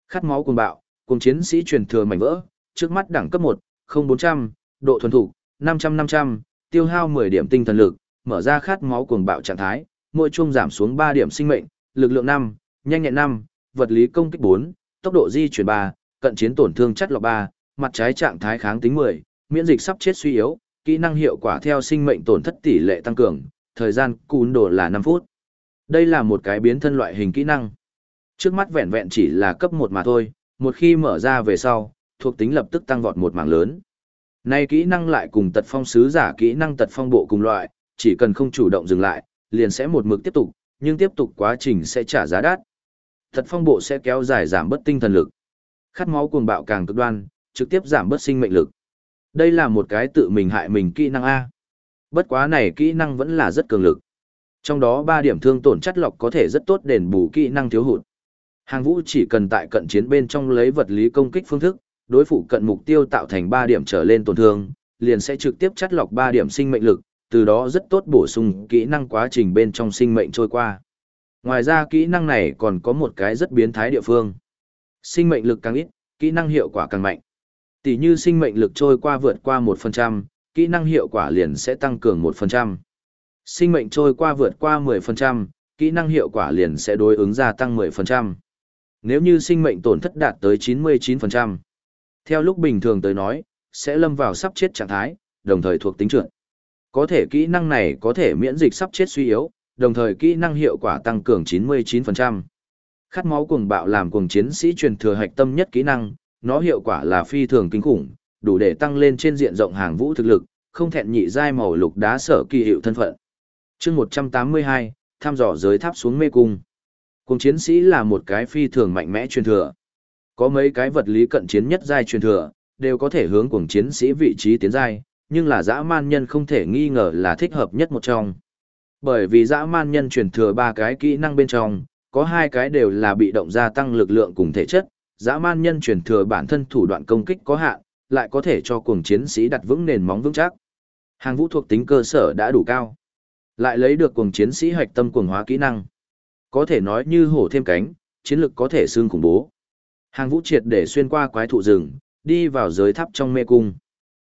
Khát máu cuồng bạo, cùng chiến sĩ truyền thừa mảnh vỡ, trước mắt đẳng cấp 1, 0400, độ thuần thủ, 500-500, tiêu hao 10 điểm tinh thần lực, mở ra khát máu cuồng bạo trạng thái, mỗi chuông giảm xuống 3 điểm sinh mệnh, lực lượng 5, nhanh nhẹn 5, vật lý công kích 4, tốc độ di chuyển 3, cận chiến tổn thương chất lọc 3, mặt trái trạng thái kháng tính 10, miễn dịch sắp chết suy yếu, kỹ năng hiệu quả theo sinh mệnh tổn thất tỷ lệ tăng cường, thời gian cún đồ là 5 phút. Đây là một cái biến thân loại hình kỹ năng. Trước mắt vẹn vẹn chỉ là cấp 1 mà thôi, một khi mở ra về sau, thuộc tính lập tức tăng vọt một mảng lớn. Nay kỹ năng lại cùng tật phong sứ giả kỹ năng tật phong bộ cùng loại, chỉ cần không chủ động dừng lại, liền sẽ một mực tiếp tục, nhưng tiếp tục quá trình sẽ trả giá đắt. Thật phong bộ sẽ kéo dài giảm bất tinh thần lực. Khát máu cuồng bạo càng cực đoan, trực tiếp giảm bất sinh mệnh lực. Đây là một cái tự mình hại mình kỹ năng A. Bất quá này kỹ năng vẫn là rất cường lực. Trong đó 3 điểm thương tổn chất lọc có thể rất tốt đền bù kỹ năng thiếu hụt. Hàng vũ chỉ cần tại cận chiến bên trong lấy vật lý công kích phương thức, đối phụ cận mục tiêu tạo thành 3 điểm trở lên tổn thương, liền sẽ trực tiếp chất lọc 3 điểm sinh mệnh lực, từ đó rất tốt bổ sung kỹ năng quá trình bên trong sinh mệnh trôi qua. Ngoài ra kỹ năng này còn có một cái rất biến thái địa phương. Sinh mệnh lực càng ít, kỹ năng hiệu quả càng mạnh. Tỷ như sinh mệnh lực trôi qua vượt qua 1%, kỹ năng hiệu quả liền sẽ tăng cường 1%. sinh mệnh trôi qua vượt qua 10%, kỹ năng hiệu quả liền sẽ đối ứng gia tăng 10%. Nếu như sinh mệnh tổn thất đạt tới 99%, theo lúc bình thường tới nói, sẽ lâm vào sắp chết trạng thái, đồng thời thuộc tính trượt. Có thể kỹ năng này có thể miễn dịch sắp chết suy yếu, đồng thời kỹ năng hiệu quả tăng cường 99%. Khát máu cuồng bạo làm cuồng chiến sĩ truyền thừa hạch tâm nhất kỹ năng, nó hiệu quả là phi thường kinh khủng, đủ để tăng lên trên diện rộng hàng vũ thực lực, không thẹn nhị giai màu lục đá sở kỳ hiệu thân phận. Chương 182, thăm dò giới tháp xuống mê cung. Cuồng chiến sĩ là một cái phi thường mạnh mẽ truyền thừa. Có mấy cái vật lý cận chiến nhất giai truyền thừa, đều có thể hướng cuồng chiến sĩ vị trí tiến giai, nhưng là dã man nhân không thể nghi ngờ là thích hợp nhất một trong. Bởi vì dã man nhân truyền thừa ba cái kỹ năng bên trong, có hai cái đều là bị động gia tăng lực lượng cùng thể chất, dã man nhân truyền thừa bản thân thủ đoạn công kích có hạn, lại có thể cho cuồng chiến sĩ đặt vững nền móng vững chắc. Hàng vũ thuộc tính cơ sở đã đủ cao. Lại lấy được cuồng chiến sĩ hoạch tâm cuồng hóa kỹ năng. Có thể nói như hổ thêm cánh, chiến lực có thể xương khủng bố. Hàng vũ triệt để xuyên qua quái thụ rừng, đi vào giới tháp trong mê cung.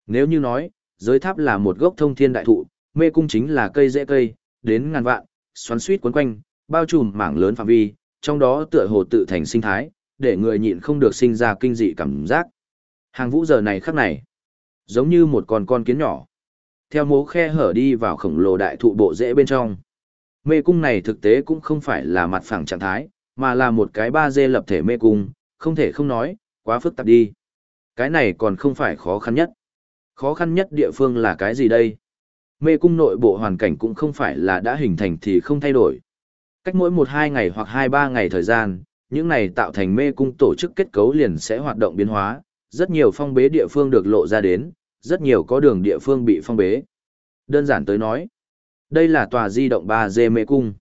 Nếu như nói, giới tháp là một gốc thông thiên đại thụ, mê cung chính là cây rễ cây, đến ngàn vạn, xoắn suýt quấn quanh, bao trùm mảng lớn phạm vi, trong đó tựa hồ tự thành sinh thái, để người nhịn không được sinh ra kinh dị cảm giác. Hàng vũ giờ này khắc này, giống như một con con kiến nhỏ. Theo mố khe hở đi vào khổng lồ đại thụ bộ rễ bên trong. Mê cung này thực tế cũng không phải là mặt phẳng trạng thái, mà là một cái ba dê lập thể mê cung, không thể không nói, quá phức tạp đi. Cái này còn không phải khó khăn nhất. Khó khăn nhất địa phương là cái gì đây? Mê cung nội bộ hoàn cảnh cũng không phải là đã hình thành thì không thay đổi. Cách mỗi một hai ngày hoặc hai ba ngày thời gian, những này tạo thành mê cung tổ chức kết cấu liền sẽ hoạt động biến hóa, rất nhiều phong bế địa phương được lộ ra đến, rất nhiều có đường địa phương bị phong bế. Đơn giản tới nói, đây là tòa di động 3D mê cung.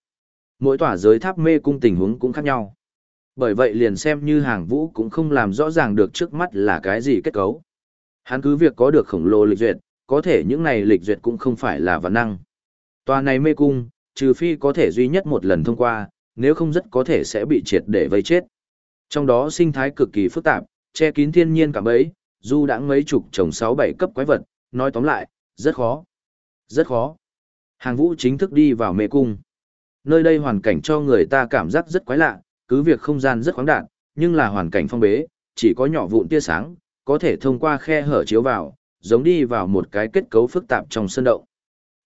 Mỗi tòa giới tháp mê cung tình huống cũng khác nhau. Bởi vậy liền xem như hàng vũ cũng không làm rõ ràng được trước mắt là cái gì kết cấu. Hắn cứ việc có được khổng lồ lịch duyệt, có thể những này lịch duyệt cũng không phải là văn năng. Tòa này mê cung, trừ phi có thể duy nhất một lần thông qua, nếu không rất có thể sẽ bị triệt để vây chết. Trong đó sinh thái cực kỳ phức tạp, che kín thiên nhiên cả bấy, dù đã mấy chục trồng 6-7 cấp quái vật, nói tóm lại, rất khó. Rất khó. Hàng vũ chính thức đi vào mê cung. Nơi đây hoàn cảnh cho người ta cảm giác rất quái lạ, cứ việc không gian rất khoáng đạt, nhưng là hoàn cảnh phong bế, chỉ có nhỏ vụn tia sáng, có thể thông qua khe hở chiếu vào, giống đi vào một cái kết cấu phức tạp trong sân động.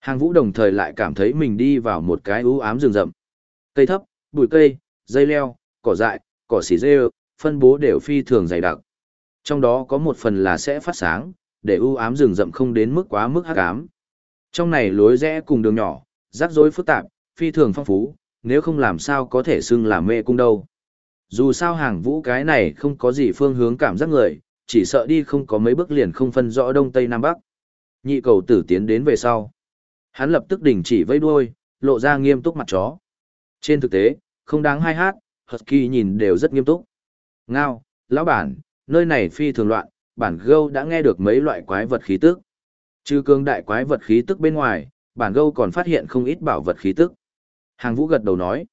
Hàng vũ đồng thời lại cảm thấy mình đi vào một cái u ám rừng rậm. Cây thấp, bụi cây, dây leo, cỏ dại, cỏ xỉ rêu, phân bố đều phi thường dày đặc. Trong đó có một phần là sẽ phát sáng, để u ám rừng rậm không đến mức quá mức hắc ám. Trong này lối rẽ cùng đường nhỏ, rắc rối phức tạp, phi thường phong phú, nếu không làm sao có thể xưng là mê cung đâu. Dù sao hàng vũ cái này không có gì phương hướng cảm giác người, chỉ sợ đi không có mấy bước liền không phân rõ đông tây nam bắc. Nhị cầu tử tiến đến về sau. Hắn lập tức đình chỉ vây đuôi, lộ ra nghiêm túc mặt chó. Trên thực tế, không đáng hai hát, Husky nhìn đều rất nghiêm túc. Ngao, lão bản, nơi này phi thường loạn, bản gâu đã nghe được mấy loại quái vật khí tức. Trừ cương đại quái vật khí tức bên ngoài, bản gâu còn phát hiện không ít bảo vật khí tức. Hàng vũ gật đầu nói.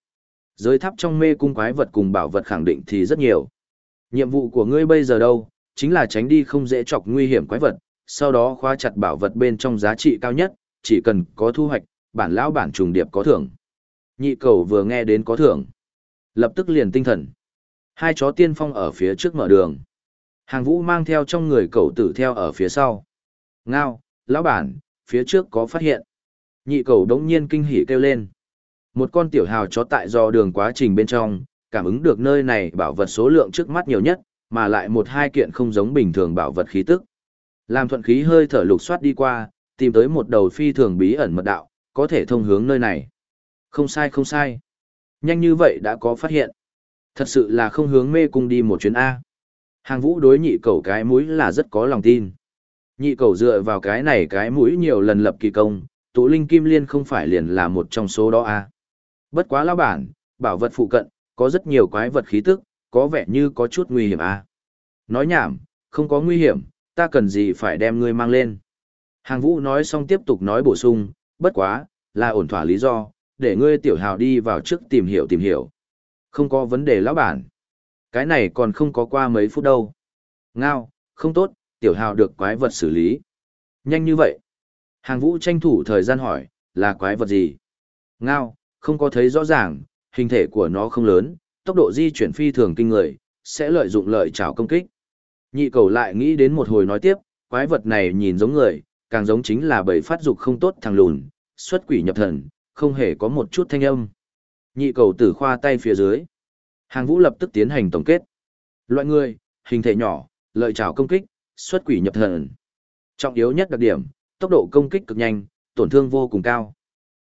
Giới tháp trong mê cung quái vật cùng bảo vật khẳng định thì rất nhiều. Nhiệm vụ của ngươi bây giờ đâu, chính là tránh đi không dễ chọc nguy hiểm quái vật, sau đó khóa chặt bảo vật bên trong giá trị cao nhất, chỉ cần có thu hoạch, bản lão bản trùng điệp có thưởng. Nhị cầu vừa nghe đến có thưởng, lập tức liền tinh thần. Hai chó tiên phong ở phía trước mở đường. Hàng vũ mang theo trong người cầu tử theo ở phía sau. Ngao, lão bản, phía trước có phát hiện. Nhị cầu đống nhiên kinh hỉ kêu lên. Một con tiểu hào chó tại do đường quá trình bên trong, cảm ứng được nơi này bảo vật số lượng trước mắt nhiều nhất, mà lại một hai kiện không giống bình thường bảo vật khí tức. Làm thuận khí hơi thở lục soát đi qua, tìm tới một đầu phi thường bí ẩn mật đạo, có thể thông hướng nơi này. Không sai không sai. Nhanh như vậy đã có phát hiện. Thật sự là không hướng mê cung đi một chuyến A. Hàng vũ đối nhị cầu cái mũi là rất có lòng tin. Nhị cầu dựa vào cái này cái mũi nhiều lần lập kỳ công, tụ linh kim liên không phải liền là một trong số đó A. Bất quá lao bản, bảo vật phụ cận, có rất nhiều quái vật khí tức, có vẻ như có chút nguy hiểm à? Nói nhảm, không có nguy hiểm, ta cần gì phải đem ngươi mang lên. Hàng vũ nói xong tiếp tục nói bổ sung, bất quá, là ổn thỏa lý do, để ngươi tiểu hào đi vào trước tìm hiểu tìm hiểu. Không có vấn đề lão bản. Cái này còn không có qua mấy phút đâu. Ngao, không tốt, tiểu hào được quái vật xử lý. Nhanh như vậy. Hàng vũ tranh thủ thời gian hỏi, là quái vật gì? Ngao, không có thấy rõ ràng, hình thể của nó không lớn, tốc độ di chuyển phi thường kinh người, sẽ lợi dụng lợi chảo công kích. Nhị cầu lại nghĩ đến một hồi nói tiếp, quái vật này nhìn giống người, càng giống chính là bầy phát dục không tốt thằng lùn, xuất quỷ nhập thần, không hề có một chút thanh âm. Nhị cầu tử khoa tay phía dưới. Hàng vũ lập tức tiến hành tổng kết. Loại người, hình thể nhỏ, lợi trảo công kích, xuất quỷ nhập thần. Trọng yếu nhất đặc điểm, tốc độ công kích cực nhanh, tổn thương vô cùng cao.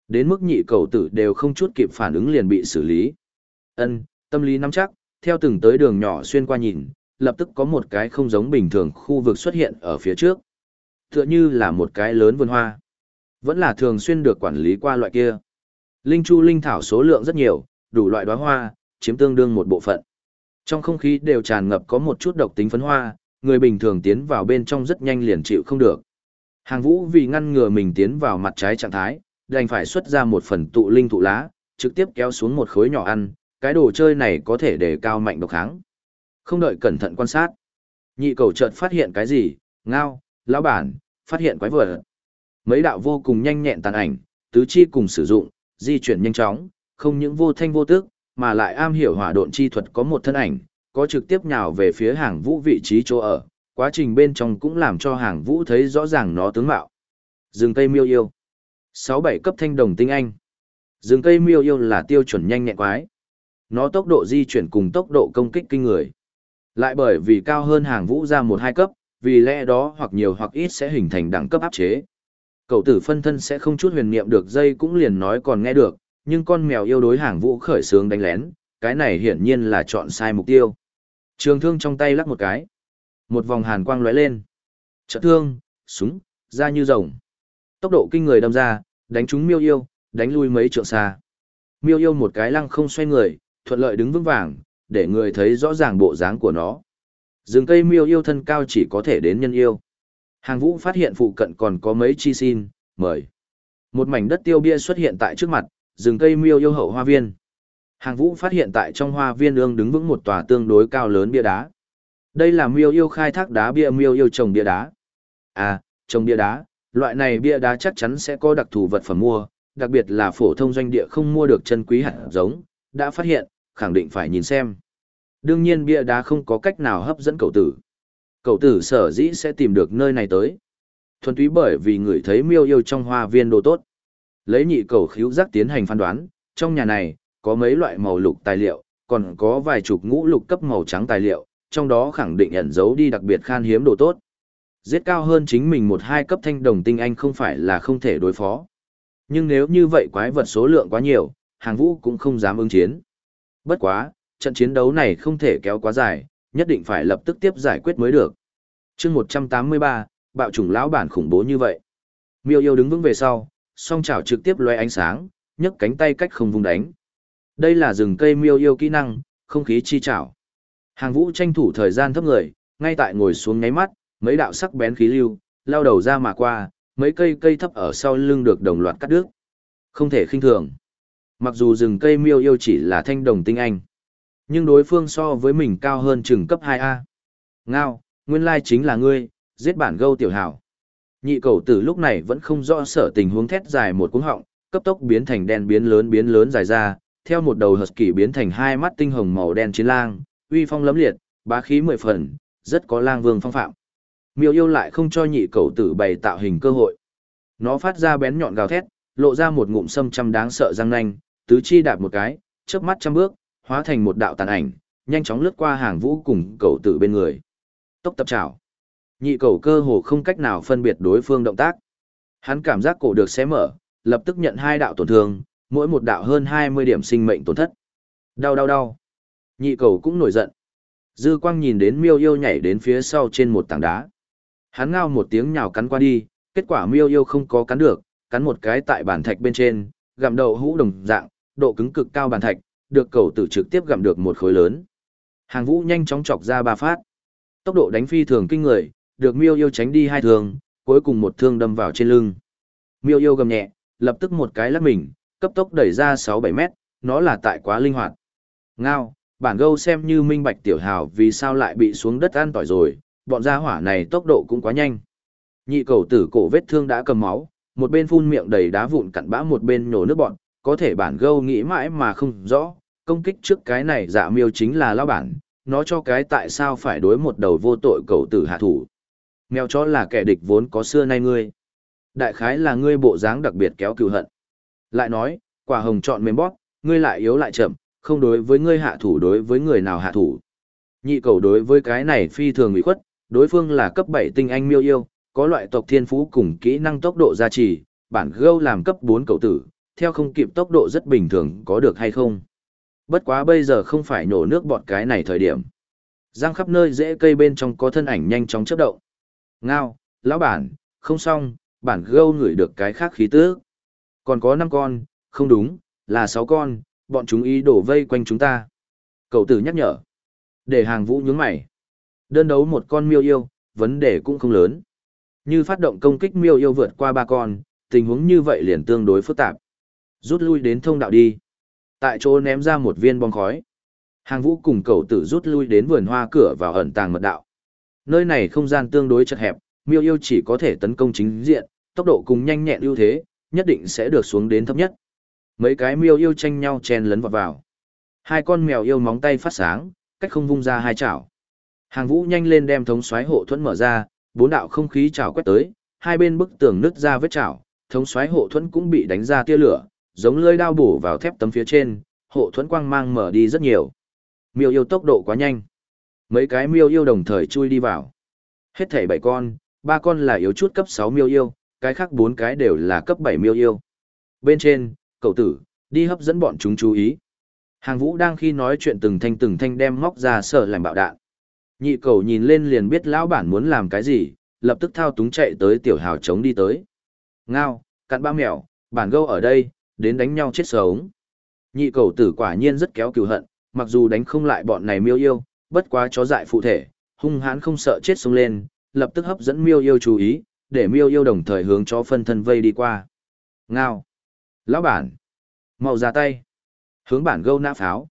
Đến mức nhị cầu tử đều không chút kịp phản ứng liền bị xử lý. Ân, tâm lý nắm chắc, theo từng tới đường nhỏ xuyên qua nhìn, lập tức có một cái không giống bình thường khu vực xuất hiện ở phía trước. Tựa như là một cái lớn vườn hoa. Vẫn là thường xuyên được quản lý qua loại kia. Linh chu linh thảo số lượng rất nhiều, đủ loại đóa hoa, chiếm tương đương một bộ phận. Trong không khí đều tràn ngập có một chút độc tính phấn hoa, người bình thường tiến vào bên trong rất nhanh liền chịu không được. Hàng vũ vì ngăn ngừa mình tiến vào mặt trái trạng thái, đành phải xuất ra một phần tụ linh thụ lá, trực tiếp kéo xuống một khối nhỏ ăn, cái đồ chơi này có thể đề cao mạnh độc kháng. Không đợi cẩn thận quan sát. Nhị cầu chợt phát hiện cái gì, ngao, lão bản, phát hiện quái vật. Mấy đạo vô cùng nhanh nhẹn tàn ảnh, tứ chi cùng sử dụng, di chuyển nhanh chóng, không những vô thanh vô tức, mà lại am hiểu hỏa độn chi thuật có một thân ảnh, có trực tiếp nhào về phía hàng vũ vị trí chỗ ở, quá trình bên trong cũng làm cho hàng vũ thấy rõ ràng nó tướng mạo. Rừng cây miêu yêu. 6-7 cấp thanh đồng tinh anh. Rừng cây miêu yêu là tiêu chuẩn nhanh nhẹn quái. Nó tốc độ di chuyển cùng tốc độ công kích kinh người. Lại bởi vì cao hơn hàng vũ ra một hai cấp, vì lẽ đó hoặc nhiều hoặc ít sẽ hình thành đẳng cấp áp chế. Cậu tử phân thân sẽ không chút huyền niệm được dây cũng liền nói còn nghe được, nhưng con mèo yêu đối hàng vũ khởi sướng đánh lén, cái này hiển nhiên là chọn sai mục tiêu. Trường thương trong tay lắc một cái. Một vòng hàn quang lóe lên. Trợ thương, súng, ra như rồng. Tốc độ kinh người đâm ra, đánh trúng miêu yêu, đánh lui mấy trượng xa. Miêu yêu một cái lăng không xoay người, thuận lợi đứng vững vàng, để người thấy rõ ràng bộ dáng của nó. Rừng cây miêu yêu thân cao chỉ có thể đến nhân yêu. Hàng vũ phát hiện phụ cận còn có mấy chi xin, mời. Một mảnh đất tiêu bia xuất hiện tại trước mặt, rừng cây miêu yêu hậu hoa viên. Hàng vũ phát hiện tại trong hoa viên ương đứng vững một tòa tương đối cao lớn bia đá. Đây là miêu yêu khai thác đá bia miêu yêu trồng bia đá. À, trồng bia đá, loại này bia đá chắc chắn sẽ có đặc thù vật phẩm mua, đặc biệt là phổ thông doanh địa không mua được chân quý hạt giống, đã phát hiện, khẳng định phải nhìn xem. Đương nhiên bia đá không có cách nào hấp dẫn cậu tử. Cậu tử sở dĩ sẽ tìm được nơi này tới. Thuần túy bởi vì người thấy miêu yêu trong hoa viên đồ tốt. Lấy nhị cầu khíu giác tiến hành phán đoán, trong nhà này, có mấy loại màu lục tài liệu, còn có vài chục ngũ lục cấp màu trắng tài liệu, trong đó khẳng định ẩn giấu đi đặc biệt khan hiếm đồ tốt. Giết cao hơn chính mình một hai cấp thanh đồng tinh anh không phải là không thể đối phó. Nhưng nếu như vậy quái vật số lượng quá nhiều, hàng vũ cũng không dám ứng chiến. Bất quá, trận chiến đấu này không thể kéo quá dài, nhất định phải lập tức tiếp giải quyết mới được. chương 183, bạo chủng lão bản khủng bố như vậy. Miêu yêu đứng vững về sau, song chảo trực tiếp loe ánh sáng, nhấc cánh tay cách không vùng đánh. Đây là rừng cây miêu yêu kỹ năng, không khí chi chảo. Hàng vũ tranh thủ thời gian thấp người, ngay tại ngồi xuống ngáy mắt, mấy đạo sắc bén khí lưu, lao đầu ra mà qua, mấy cây cây thấp ở sau lưng được đồng loạt cắt đứt. Không thể khinh thường. Mặc dù rừng cây miêu yêu chỉ là thanh đồng tinh anh, nhưng đối phương so với mình cao hơn chừng cấp 2A. Ngao, nguyên lai chính là ngươi, giết bản gâu tiểu hảo. Nhị cầu tử lúc này vẫn không rõ sở tình huống thét dài một cuống họng, cấp tốc biến thành đen biến lớn biến lớn dài ra, theo một đầu hợp kỷ biến thành hai mắt tinh hồng màu đen chiến lang, uy phong lấm liệt, bá khí mười phần, rất có lang vương phong phạm. Miêu yêu lại không cho nhị cầu tử bày tạo hình cơ hội. Nó phát ra bén nhọn gào thét, lộ ra một ngụm sâm chăm đáng sợ răng nanh, tứ chi đạp một cái, chớp mắt trăm bước, hóa thành một đạo tàn ảnh, nhanh chóng lướt qua hàng vũ cùng cầu tử bên người. Tốc tập trảo. Nhị cầu cơ hồ không cách nào phân biệt đối phương động tác. Hắn cảm giác cổ được xé mở, lập tức nhận hai đạo tổn thương, mỗi một đạo hơn 20 điểm sinh mệnh tổn thất. Đau đau đau. Nhị cầu cũng nổi giận. Dư quang nhìn đến miêu yêu nhảy đến phía sau trên một tảng đá. Hắn ngao một tiếng nhào cắn qua đi, kết quả miêu yêu không có cắn được, cắn một cái tại bàn thạch bên trên, gặm đầu hũ đồng dạng, độ cứng cực cao bàn thạch, được cầu tử trực tiếp gặm được một khối lớn. Hàng vũ nhanh chóng chọc ra ba phát. Tốc độ đánh phi thường kinh người, được miêu yêu tránh đi hai thương, cuối cùng một thương đâm vào trên lưng. Miêu yêu gầm nhẹ, lập tức một cái lắc mình, cấp tốc đẩy ra 6-7 mét, nó là tại quá linh hoạt. Ngao, bản gâu xem như minh bạch tiểu hào vì sao lại bị xuống đất ăn tỏi rồi, bọn gia hỏa này tốc độ cũng quá nhanh. Nhị cầu tử cổ vết thương đã cầm máu, một bên phun miệng đầy đá vụn cặn bã một bên nhổ nước bọn, có thể bản gâu nghĩ mãi mà không rõ, công kích trước cái này dạ miêu chính là lao bản, nó cho cái tại sao phải đối một đầu vô tội cầu tử hạ thủ. Mèo chó là kẻ địch vốn có xưa nay ngươi. Đại khái là ngươi bộ dáng đặc biệt kéo cừu hận. Lại nói, quả hồng chọn mềm bóp, ngươi lại yếu lại chậm, không đối với ngươi hạ thủ đối với người nào hạ thủ. Nhị cầu đối với cái này phi thường bị khuất, đối phương là cấp 7 tinh anh miêu yêu, có loại tộc thiên phú cùng kỹ năng tốc độ gia trì, bản gâu làm cấp 4 cầu tử, theo không kịp tốc độ rất bình thường có được hay không. Bất quá bây giờ không phải nổ nước bọt cái này thời điểm. Giang khắp nơi dễ cây bên trong có thân ảnh nhanh chóng chớp động. Ngao, lão bản, không xong, bản gâu ngửi được cái khác khí tứ. Còn có 5 con, không đúng, là 6 con, bọn chúng ý đổ vây quanh chúng ta. Cậu tử nhắc nhở. Để hàng vũ nhướng mày. Đơn đấu một con miêu yêu, vấn đề cũng không lớn. Như phát động công kích miêu yêu vượt qua ba con, tình huống như vậy liền tương đối phức tạp. Rút lui đến thông đạo đi. Tại chỗ ném ra một viên bom khói. Hàng vũ cùng Cầu tử rút lui đến vườn hoa cửa vào ẩn tàng mật đạo. Nơi này không gian tương đối chật hẹp, miêu yêu chỉ có thể tấn công chính diện, tốc độ cùng nhanh nhẹn ưu thế, nhất định sẽ được xuống đến thấp nhất. Mấy cái miêu yêu tranh nhau chen lấn vào vào. Hai con mèo yêu móng tay phát sáng, cách không vung ra hai chảo. Hàng vũ nhanh lên đem thống xoáy hộ thuẫn mở ra, bốn đạo không khí chảo quét tới, hai bên bức tường nứt ra vết chảo, thống xoáy hộ thuẫn cũng bị đánh ra tia lửa, giống lưỡi đao bổ vào thép tấm phía trên, hộ thuẫn quang mang mở đi rất nhiều. Miêu yêu tốc độ quá nhanh. Mấy cái miêu yêu đồng thời chui đi vào. Hết thảy bảy con, ba con là yếu chút cấp 6 miêu yêu, cái khác bốn cái đều là cấp 7 miêu yêu. Bên trên, cậu tử, đi hấp dẫn bọn chúng chú ý. Hàng vũ đang khi nói chuyện từng thanh từng thanh đem móc ra sở làm bạo đạn. Nhị cầu nhìn lên liền biết lão bản muốn làm cái gì, lập tức thao túng chạy tới tiểu hào chống đi tới. Ngao, cặn ba mèo, bản gâu ở đây, đến đánh nhau chết sống. Nhị cầu tử quả nhiên rất kéo cừu hận, mặc dù đánh không lại bọn này miêu yêu, bất quá chó dại phụ thể, hung hãn không sợ chết sống lên, lập tức hấp dẫn miêu yêu chú ý, để miêu yêu đồng thời hướng chó phân thân vây đi qua. Ngao. Lão bản. mau ra tay. Hướng bản gâu nã pháo.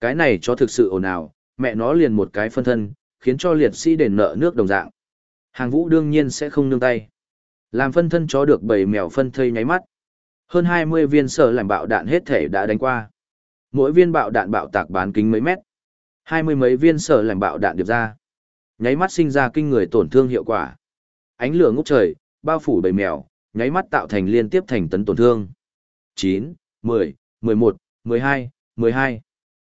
Cái này cho thực sự ồn ào, mẹ nó liền một cái phân thân, khiến cho liệt sĩ đền nợ nước đồng dạng. Hàng vũ đương nhiên sẽ không nương tay. Làm phân thân chó được bầy mèo phân thây nháy mắt. Hơn 20 viên sở làm bạo đạn hết thể đã đánh qua. Mỗi viên bạo đạn bạo tạc bán kính mấy mét. Hai mươi mấy viên sở làm bạo đạn điệp ra. Nháy mắt sinh ra kinh người tổn thương hiệu quả. Ánh lửa ngút trời, bao phủ bầy mèo, nháy mắt tạo thành liên tiếp thành tấn tổn thương. 9, 10, 11, 12, 12.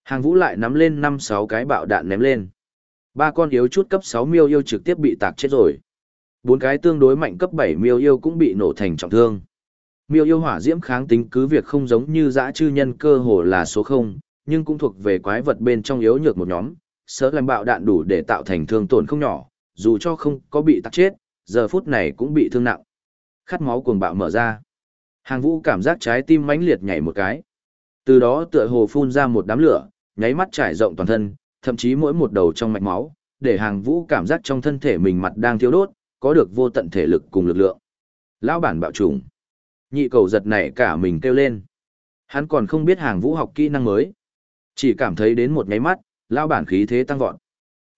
Hàng vũ lại nắm lên 5-6 cái bạo đạn ném lên. Ba con yếu chút cấp 6 miêu yêu trực tiếp bị tạc chết rồi. Bốn cái tương đối mạnh cấp 7 miêu yêu cũng bị nổ thành trọng thương. Miêu yêu hỏa diễm kháng tính cứ việc không giống như dã chư nhân cơ hồ là số không nhưng cũng thuộc về quái vật bên trong yếu nhược một nhóm, sợ làm bạo đạn đủ để tạo thành thương tổn không nhỏ, dù cho không có bị tắc chết, giờ phút này cũng bị thương nặng. Khát máu cuồng bạo mở ra. Hàng vũ cảm giác trái tim mãnh liệt nhảy một cái. Từ đó tựa hồ phun ra một đám lửa, nháy mắt trải rộng toàn thân, thậm chí mỗi một đầu trong mạch máu, để hàng vũ cảm giác trong thân thể mình mặt đang thiêu đốt, có được vô tận thể lực cùng lực lượng. Lão bản bạo trùng. Nhị cầu giật nảy cả mình kêu lên. Hắn còn không biết hàng vũ học kỹ năng mới. Chỉ cảm thấy đến một nháy mắt, lão bản khí thế tăng vọt.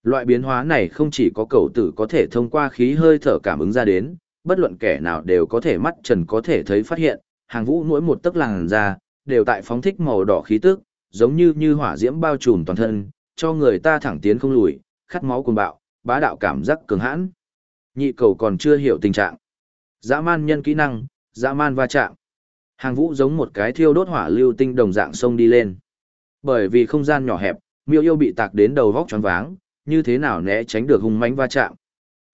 Loại biến hóa này không chỉ có cầu tử có thể thông qua khí hơi thở cảm ứng ra đến, bất luận kẻ nào đều có thể mắt trần có thể thấy phát hiện, hàng vũ mỗi một tấc làng ra, đều tại phóng thích màu đỏ khí tức, giống như như hỏa diễm bao trùm toàn thân, cho người ta thẳng tiến không lùi, khát máu cuồng bạo, bá đạo cảm giác cường hãn. Nhị cầu còn chưa hiểu tình trạng. Dã man nhân kỹ năng, dã man va chạm. Hàng vũ giống một cái thiêu đốt hỏa lưu tinh đồng dạng sông đi lên. Bởi vì không gian nhỏ hẹp, miêu yêu bị tạc đến đầu vóc choáng váng, như thế nào né tránh được hung mãnh va chạm.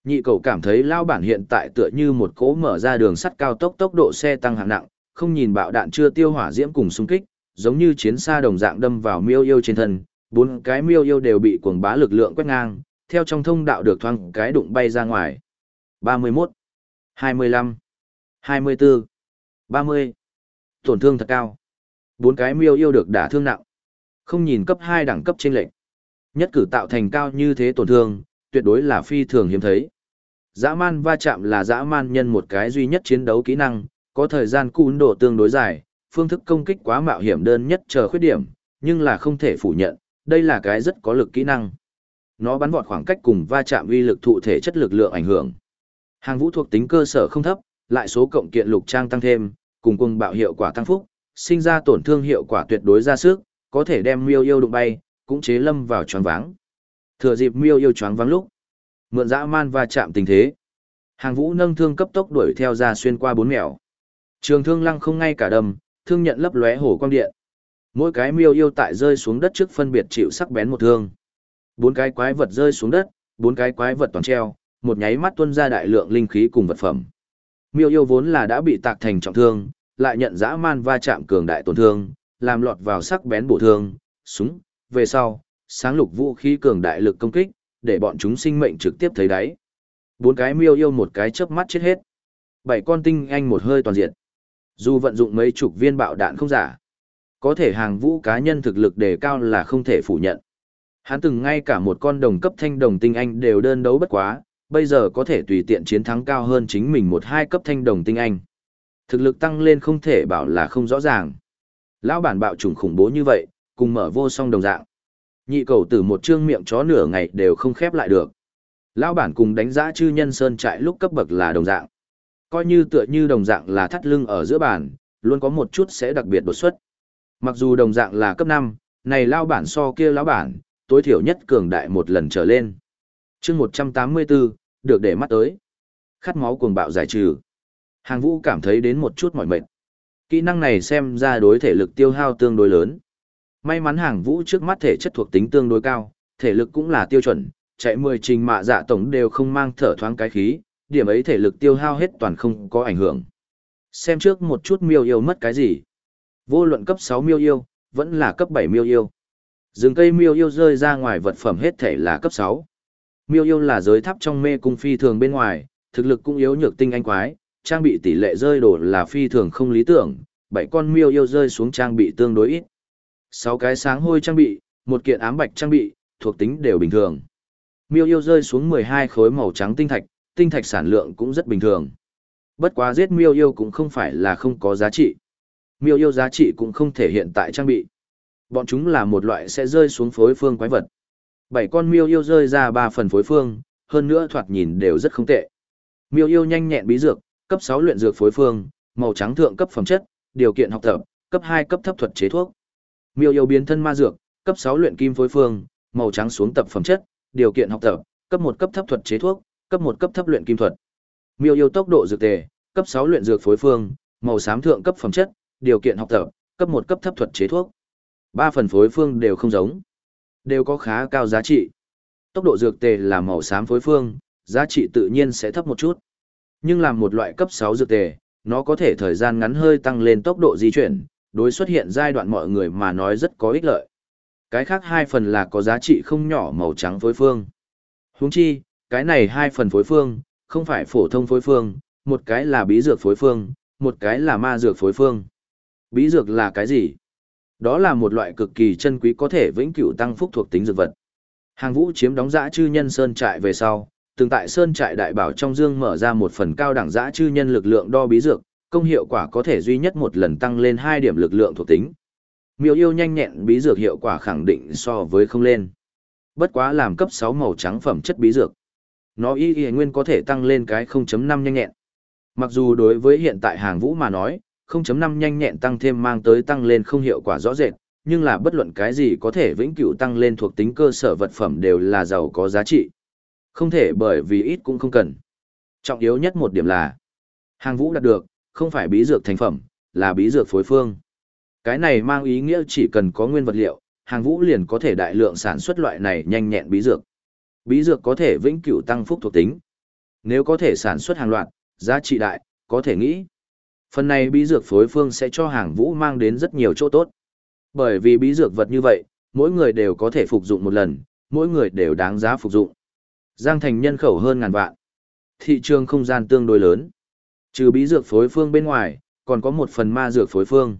Nhị cầu cảm thấy lao bản hiện tại tựa như một cỗ mở ra đường sắt cao tốc tốc độ xe tăng hạng nặng, không nhìn bạo đạn chưa tiêu hỏa diễm cùng xung kích, giống như chiến xa đồng dạng đâm vào miêu yêu trên thân, bốn cái miêu yêu đều bị cuồng bá lực lượng quét ngang, theo trong thông đạo được thoang cái đụng bay ra ngoài. 31, 25, 24, 30. Tổn thương thật cao. Bốn cái miêu yêu được đả thương nặng. Không nhìn cấp 2 đẳng cấp trên lệnh. Nhất cử tạo thành cao như thế tổn thương, tuyệt đối là phi thường hiếm thấy. Dã man va chạm là dã man nhân một cái duy nhất chiến đấu kỹ năng, có thời gian cún độ tương đối dài, phương thức công kích quá mạo hiểm đơn nhất chờ khuyết điểm, nhưng là không thể phủ nhận, đây là cái rất có lực kỹ năng. Nó bắn vọt khoảng cách cùng va chạm uy lực thụ thể chất lực lượng ảnh hưởng. Hàng vũ thuộc tính cơ sở không thấp, lại số cộng kiện lục trang tăng thêm, cùng cùng bạo hiệu quả tăng phúc, sinh ra tổn thương hiệu quả tuyệt đối ra sức, có thể đem miêu yêu đụng bay, cũng chế lâm vào choáng váng. Thừa dịp miêu yêu choáng váng lúc, mượn dã man va chạm tình thế. Hàng vũ nâng thương cấp tốc đuổi theo ra xuyên qua bốn mèo. Trường thương lăng không ngay cả đầm, thương nhận lấp lóe hổ quang điện. Mỗi cái miêu yêu tại rơi xuống đất trước phân biệt chịu sắc bén một thương. Bốn cái quái vật rơi xuống đất, bốn cái quái vật toàn treo, một nháy mắt tuôn ra đại lượng linh khí cùng vật phẩm. Miêu yêu vốn là đã bị tạc thành trọng thương, lại nhận dã man va chạm cường đại tổn thương, làm lọt vào sắc bén bổ thương, súng, về sau, sáng lục vũ khí cường đại lực công kích, để bọn chúng sinh mệnh trực tiếp thấy đáy. Bốn cái miêu yêu một cái chớp mắt chết hết. Bảy con tinh anh một hơi toàn diện. Dù vận dụng mấy chục viên bạo đạn không giả, có thể hàng vũ cá nhân thực lực đề cao là không thể phủ nhận. Hắn từng ngay cả một con đồng cấp thanh đồng tinh anh đều đơn đấu bất quá, bây giờ có thể tùy tiện chiến thắng cao hơn chính mình một hai cấp thanh đồng tinh anh. Thực lực tăng lên không thể bảo là không rõ ràng. Lão bản bạo chủng khủng bố như vậy, cùng mở vô song đồng dạng. Nhị cầu tử một trương miệng chó nửa ngày đều không khép lại được. Lão bản cùng đánh giá chư nhân sơn trại lúc cấp bậc là đồng dạng. Coi như tựa như đồng dạng là thắt lưng ở giữa bản, luôn có một chút sẽ đặc biệt đột xuất. Mặc dù đồng dạng là cấp 5, này lão bản so kia lão bản, tối thiểu nhất cường đại một lần trở lên chương 184, được để mắt tới. Khát máu cuồng bạo giải trừ. Hàng vũ cảm thấy đến một chút mỏi mệt. Kỹ năng này xem ra đối thể lực tiêu hao tương đối lớn. May mắn hàng vũ trước mắt thể chất thuộc tính tương đối cao, thể lực cũng là tiêu chuẩn, chạy 10 trình mạ dạ tổng đều không mang thở thoáng cái khí, điểm ấy thể lực tiêu hao hết toàn không có ảnh hưởng. Xem trước một chút miêu yêu mất cái gì. Vô luận cấp sáu miêu yêu, vẫn là cấp bảy miêu yêu. Rừng cây miêu yêu rơi ra ngoài vật phẩm hết thể là cấp sáu. Miêu yêu là giới tháp trong mê cung phi thường bên ngoài, thực lực cũng yếu nhược tinh anh quái, trang bị tỷ lệ rơi đổ là phi thường không lý tưởng, bảy con miêu yêu rơi xuống trang bị tương đối ít. Sáu cái sáng hôi trang bị, một kiện ám bạch trang bị, thuộc tính đều bình thường. Miêu yêu rơi xuống 12 khối màu trắng tinh thạch, tinh thạch sản lượng cũng rất bình thường. Bất quá giết miêu yêu cũng không phải là không có giá trị. Miêu yêu giá trị cũng không thể hiện tại trang bị. Bọn chúng là một loại sẽ rơi xuống phối phương quái vật. Bảy con miêu yêu rơi ra ba phần phối phương, hơn nữa thoạt nhìn đều rất không tệ. Miêu yêu nhanh nhẹn bí dược, cấp 6 luyện dược phối phương, màu trắng thượng cấp phẩm chất, điều kiện học tập, cấp 2 cấp thấp thuật chế thuốc. Miêu yêu biến thân ma dược, cấp 6 luyện kim phối phương, màu trắng xuống tập phẩm chất, điều kiện học tập, cấp 1 cấp thấp thuật chế thuốc, cấp 1 cấp thấp luyện kim thuật. Miêu yêu tốc độ dược tề, cấp 6 luyện dược phối phương, màu xám thượng cấp phẩm chất, điều kiện học tập, cấp 1 cấp thấp thuật chế thuốc. Ba phần phối phương đều không giống, đều có khá cao giá trị. Tốc độ dược tề là màu xám phối phương, giá trị tự nhiên sẽ thấp một chút. Nhưng làm một loại cấp 6 dược tề, nó có thể thời gian ngắn hơi tăng lên tốc độ di chuyển, đối xuất hiện giai đoạn mọi người mà nói rất có ích lợi. Cái khác hai phần là có giá trị không nhỏ màu trắng phối phương. Huống chi, cái này hai phần phối phương, không phải phổ thông phối phương, một cái là bí dược phối phương, một cái là ma dược phối phương. Bí dược là cái gì? Đó là một loại cực kỳ chân quý có thể vĩnh cửu tăng phúc thuộc tính dược vật. Hàng vũ chiếm đóng dã chư nhân sơn trại về sau, từng tại sơn trại đại bảo trong dương mở ra một phần cao đẳng dã chư nhân lực lượng đo bí dược, công hiệu quả có thể duy nhất một lần tăng lên 2 điểm lực lượng thuộc tính. Miêu yêu nhanh nhẹn bí dược hiệu quả khẳng định so với không lên. Bất quá làm cấp 6 màu trắng phẩm chất bí dược. Nó y y nguyên có thể tăng lên cái 0.5 nhanh nhẹn. Mặc dù đối với hiện tại hàng vũ mà nói, 0.5 nhanh nhẹn tăng thêm mang tới tăng lên không hiệu quả rõ rệt, nhưng là bất luận cái gì có thể vĩnh cửu tăng lên thuộc tính cơ sở vật phẩm đều là giàu có giá trị. Không thể bởi vì ít cũng không cần. Trọng yếu nhất một điểm là, hàng vũ đạt được, không phải bí dược thành phẩm, là bí dược phối phương. Cái này mang ý nghĩa chỉ cần có nguyên vật liệu, hàng vũ liền có thể đại lượng sản xuất loại này nhanh nhẹn bí dược. Bí dược có thể vĩnh cửu tăng phúc thuộc tính. Nếu có thể sản xuất hàng loạt, giá trị đại, có thể nghĩ. Phần này bí dược phối phương sẽ cho hàng vũ mang đến rất nhiều chỗ tốt. Bởi vì bí dược vật như vậy, mỗi người đều có thể phục dụng một lần, mỗi người đều đáng giá phục dụng. Giang thành nhân khẩu hơn ngàn vạn. Thị trường không gian tương đối lớn. Trừ bí dược phối phương bên ngoài, còn có một phần ma dược phối phương.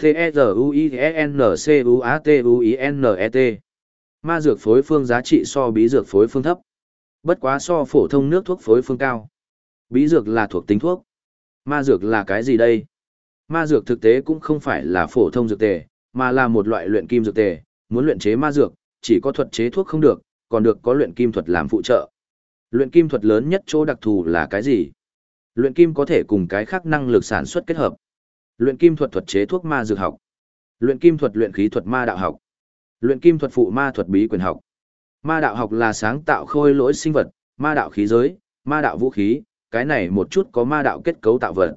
T-E-Z-U-I-N-C-U-A-T-U-I-N-E-T Ma dược phối phương giá trị so bí dược phối phương thấp. Bất quá so phổ thông nước thuốc phối phương cao. Bí dược là thuộc tính thuốc. Ma dược là cái gì đây? Ma dược thực tế cũng không phải là phổ thông dược tề, mà là một loại luyện kim dược tề. Muốn luyện chế ma dược, chỉ có thuật chế thuốc không được, còn được có luyện kim thuật làm phụ trợ. Luyện kim thuật lớn nhất chỗ đặc thù là cái gì? Luyện kim có thể cùng cái khác năng lực sản xuất kết hợp. Luyện kim thuật thuật chế thuốc ma dược học. Luyện kim thuật luyện khí thuật ma đạo học. Luyện kim thuật phụ ma thuật bí quyền học. Ma đạo học là sáng tạo khôi lỗi sinh vật, ma đạo khí giới, ma đạo vũ khí, cái này một chút có ma đạo kết cấu tạo vật.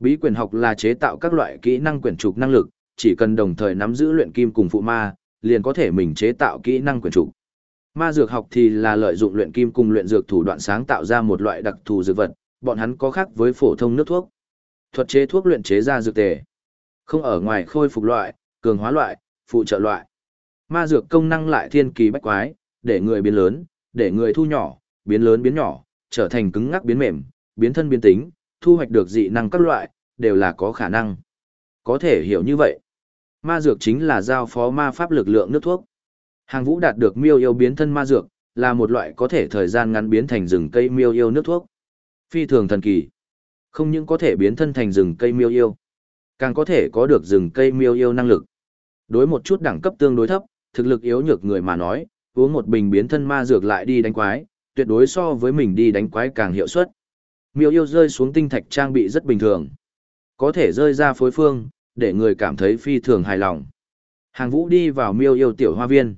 Bí quyền học là chế tạo các loại kỹ năng quyển trục năng lực, chỉ cần đồng thời nắm giữ luyện kim cùng phụ ma, liền có thể mình chế tạo kỹ năng quyển trục. Ma dược học thì là lợi dụng luyện kim cùng luyện dược thủ đoạn sáng tạo ra một loại đặc thù dược vật, bọn hắn có khác với phổ thông nước thuốc. Thuật chế thuốc luyện chế ra dược tề. Không ở ngoài khôi phục loại, cường hóa loại, phụ trợ loại. Ma dược công năng lại thiên kỳ bách quái, để người biến lớn, để người thu nhỏ, biến lớn biến nhỏ, trở thành cứng ngắc biến mềm, biến thân biến tính, thu hoạch được dị năng các loại, đều là có khả năng. Có thể hiểu như vậy. Ma dược chính là giao phó ma pháp lực lượng nước thuốc. Hàng vũ đạt được miêu yêu biến thân ma dược, là một loại có thể thời gian ngắn biến thành rừng cây miêu yêu nước thuốc. Phi thường thần kỳ. Không những có thể biến thân thành rừng cây miêu yêu, càng có thể có được rừng cây miêu yêu năng lực. Đối một chút đẳng cấp tương đối thấp, thực lực yếu nhược người mà nói, uống một bình biến thân ma dược lại đi đánh quái, tuyệt đối so với mình đi đánh quái càng hiệu suất. Miêu yêu rơi xuống tinh thạch trang bị rất bình thường. Có thể rơi ra phối phương, để người cảm thấy phi thường hài lòng. Hàng vũ đi vào miêu yêu tiểu hoa viên.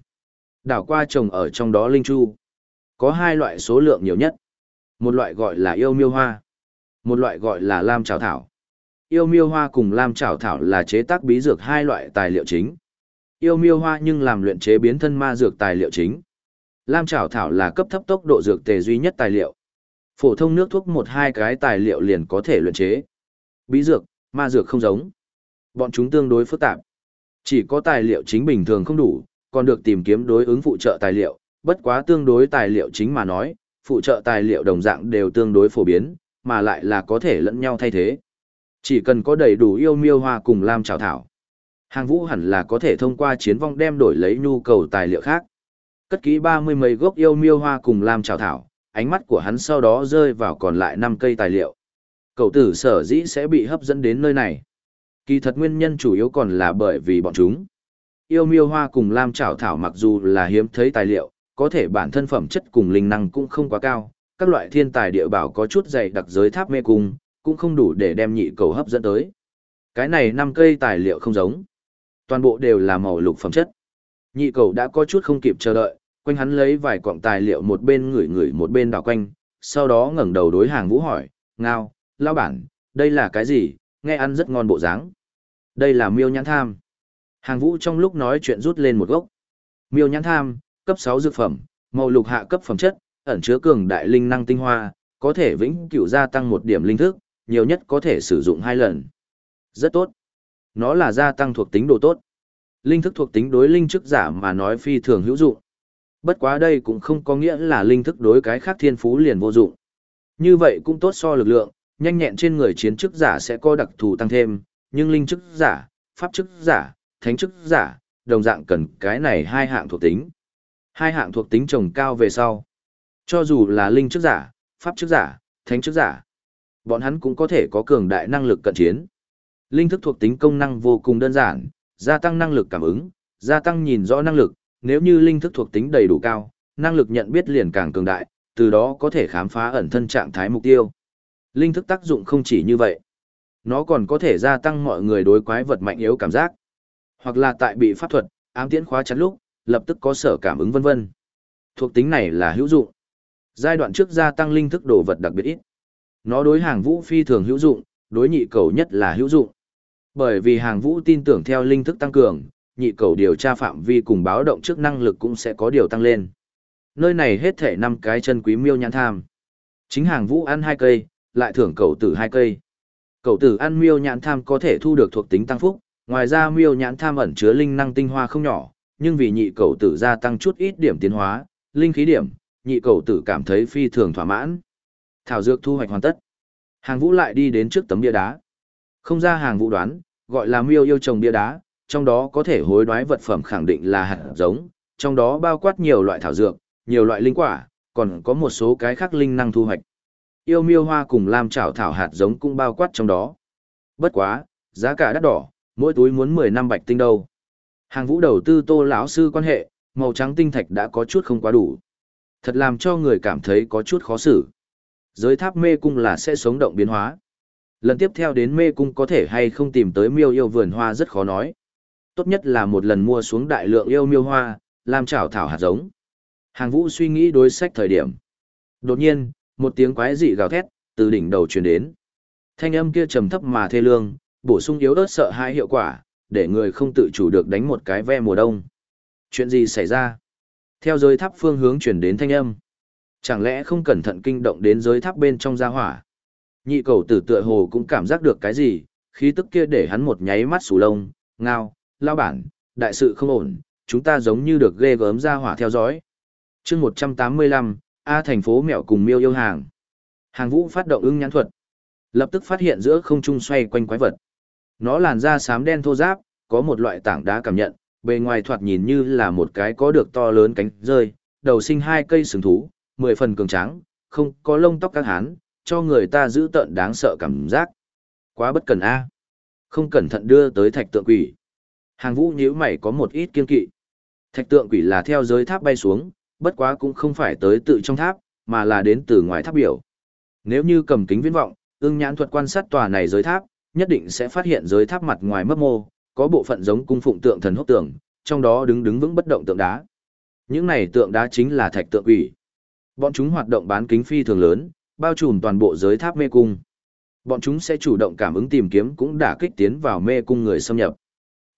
Đảo qua trồng ở trong đó linh chu. Có hai loại số lượng nhiều nhất. Một loại gọi là yêu miêu hoa. Một loại gọi là lam trào thảo. Yêu miêu hoa cùng lam trào thảo là chế tác bí dược hai loại tài liệu chính. Yêu miêu hoa nhưng làm luyện chế biến thân ma dược tài liệu chính. Lam trảo thảo là cấp thấp tốc độ dược tề duy nhất tài liệu. Phổ thông nước thuốc một hai cái tài liệu liền có thể luyện chế. Bí dược, ma dược không giống. Bọn chúng tương đối phức tạp. Chỉ có tài liệu chính bình thường không đủ, còn được tìm kiếm đối ứng phụ trợ tài liệu, bất quá tương đối tài liệu chính mà nói, phụ trợ tài liệu đồng dạng đều tương đối phổ biến, mà lại là có thể lẫn nhau thay thế. Chỉ cần có đầy đủ yêu miêu hoa cùng lam trào thảo. Hàng vũ hẳn là có thể thông qua chiến vong đem đổi lấy nhu cầu tài liệu khác. Cất kỹ ba mươi mấy gốc yêu miêu hoa cùng lam trào thảo, ánh mắt của hắn sau đó rơi vào còn lại năm cây tài liệu. Cậu tử sở dĩ sẽ bị hấp dẫn đến nơi này. Kỳ thật nguyên nhân chủ yếu còn là bởi vì bọn chúng. Yêu miêu hoa cùng lam trảo thảo mặc dù là hiếm thấy tài liệu, có thể bản thân phẩm chất cùng linh năng cũng không quá cao. Các loại thiên tài địa bảo có chút dày đặc giới tháp mê cung, cũng không đủ để đem nhị cầu hấp dẫn tới. Cái này năm cây tài liệu không giống. Toàn bộ đều là màu lục phẩm chất. Nhị cầu đã có chút không kịp chờ đợi, quanh hắn lấy vài quặng tài liệu một bên ngửi ngửi một bên đảo quanh, sau đó ngẩng đầu đối hàng vũ hỏi, ngao, lao bản, đây là cái gì, nghe ăn rất ngon bộ dáng. Đây là miêu nhãn tham. Hàng vũ trong lúc nói chuyện rút lên một gốc. Miêu nhãn tham, cấp 6 dược phẩm, màu lục hạ cấp phẩm chất, ẩn chứa cường đại linh năng tinh hoa, có thể vĩnh cửu gia tăng một điểm linh thức, nhiều nhất có thể sử dụng hai lần. Rất tốt. Nó là gia tăng thuộc tính độ tốt. Linh thức thuộc tính đối linh chức giả mà nói phi thường hữu dụng. Bất quá đây cũng không có nghĩa là linh thức đối cái khác thiên phú liền vô dụng. Như vậy cũng tốt so lực lượng, nhanh nhẹn trên người chiến chức giả sẽ có đặc thù tăng thêm, nhưng linh chức giả, pháp chức giả, thánh chức giả, đồng dạng cần cái này hai hạng thuộc tính. Hai hạng thuộc tính trồng cao về sau. Cho dù là linh chức giả, pháp chức giả, thánh chức giả, bọn hắn cũng có thể có cường đại năng lực cận chiến. Linh thức thuộc tính công năng vô cùng đơn giản, gia tăng năng lực cảm ứng, gia tăng nhìn rõ năng lực, nếu như linh thức thuộc tính đầy đủ cao, năng lực nhận biết liền càng cường đại, từ đó có thể khám phá ẩn thân trạng thái mục tiêu. Linh thức tác dụng không chỉ như vậy, nó còn có thể gia tăng mọi người đối quái vật mạnh yếu cảm giác, hoặc là tại bị pháp thuật, ám tiễn khóa chặt lúc, lập tức có sở cảm ứng vân vân. Thuộc tính này là hữu dụng. Giai đoạn trước gia tăng linh thức đồ vật đặc biệt ít. Nó đối hàng vũ phi thường hữu dụng, đối nhị cầu nhất là hữu dụng. Bởi vì hàng vũ tin tưởng theo linh thức tăng cường, nhị cầu điều tra phạm vi cùng báo động trước năng lực cũng sẽ có điều tăng lên. Nơi này hết thể năm cái chân quý miêu nhãn tham. Chính hàng vũ ăn hai cây, lại thưởng cầu tử hai cây. Cầu tử ăn miêu nhãn tham có thể thu được thuộc tính tăng phúc, ngoài ra miêu nhãn tham ẩn chứa linh năng tinh hoa không nhỏ, nhưng vì nhị cầu tử gia tăng chút ít điểm tiến hóa, linh khí điểm, nhị cầu tử cảm thấy phi thường thỏa mãn. Thảo dược thu hoạch hoàn tất. Hàng vũ lại đi đến trước tấm bia đá. Không ra hàng vũ đoán, gọi là miêu yêu trồng bia đá, trong đó có thể hối đoái vật phẩm khẳng định là hạt giống, trong đó bao quát nhiều loại thảo dược, nhiều loại linh quả, còn có một số cái khác linh năng thu hoạch. Yêu miêu hoa cùng lam trảo thảo hạt giống cũng bao quát trong đó. Bất quá, giá cả đắt đỏ, mỗi túi muốn 10 năm bạch tinh đâu. Hàng vũ đầu tư tô lão sư quan hệ, màu trắng tinh thạch đã có chút không quá đủ. Thật làm cho người cảm thấy có chút khó xử. giới tháp mê cung là sẽ sống động biến hóa. Lần tiếp theo đến mê cung có thể hay không tìm tới miêu yêu vườn hoa rất khó nói. Tốt nhất là một lần mua xuống đại lượng yêu miêu hoa, làm chảo thảo hạt giống. Hàng vũ suy nghĩ đối sách thời điểm. Đột nhiên, một tiếng quái dị gào thét, từ đỉnh đầu truyền đến. Thanh âm kia trầm thấp mà thê lương, bổ sung yếu ớt sợ hãi hiệu quả, để người không tự chủ được đánh một cái ve mùa đông. Chuyện gì xảy ra? Theo giới tháp phương hướng truyền đến thanh âm. Chẳng lẽ không cẩn thận kinh động đến giới tháp bên trong gia hỏa? Nhị cầu tử tựa hồ cũng cảm giác được cái gì, khí tức kia để hắn một nháy mắt sù lông, ngao, lao bản, đại sự không ổn, chúng ta giống như được ghê gớm ra hỏa theo dõi. chương 185, A thành phố mẹo cùng miêu yêu hàng. Hàng vũ phát động ưng nhãn thuật. Lập tức phát hiện giữa không trung xoay quanh quái vật. Nó làn da xám đen thô giáp, có một loại tảng đá cảm nhận, bề ngoài thoạt nhìn như là một cái có được to lớn cánh rơi, đầu sinh hai cây sừng thú, mười phần cường tráng, không có lông tóc các hán, cho người ta giữ tợn đáng sợ cảm giác. Quá bất cần a. Không cẩn thận đưa tới thạch tượng quỷ. Hàng vũ nhíu mày có một ít kiên kỵ. Thạch tượng quỷ là theo giới tháp bay xuống, bất quá cũng không phải tới tự trong tháp, mà là đến từ ngoài tháp biểu. Nếu như cầm kính viễn vọng, ưng nhãn thuật quan sát tòa này giới tháp, nhất định sẽ phát hiện giới tháp mặt ngoài mấp mô, có bộ phận giống cung phụng tượng thần hốc tượng, trong đó đứng đứng vững bất động tượng đá. Những này tượng đá chính là thạch tượng quỷ. Bọn chúng hoạt động bán kính phi thường lớn, bao trùm toàn bộ giới tháp mê cung. Bọn chúng sẽ chủ động cảm ứng tìm kiếm cũng đã kích tiến vào mê cung người xâm nhập.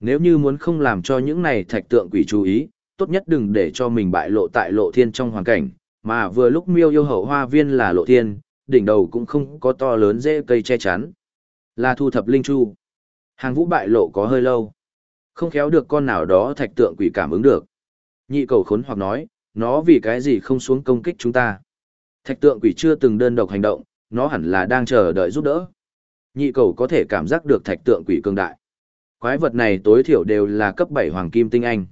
Nếu như muốn không làm cho những này thạch tượng quỷ chú ý, tốt nhất đừng để cho mình bại lộ tại lộ thiên trong hoàn cảnh, mà vừa lúc miêu yêu hậu hoa viên là lộ thiên, đỉnh đầu cũng không có to lớn dễ cây che chắn. Là thu thập linh chu. Hàng vũ bại lộ có hơi lâu. Không khéo được con nào đó thạch tượng quỷ cảm ứng được. Nhị cầu khốn hoặc nói, nó vì cái gì không xuống công kích chúng ta. Thạch tượng quỷ chưa từng đơn độc hành động, nó hẳn là đang chờ đợi giúp đỡ. Nhị cầu có thể cảm giác được thạch tượng quỷ cường đại. Quái vật này tối thiểu đều là cấp 7 hoàng kim tinh anh.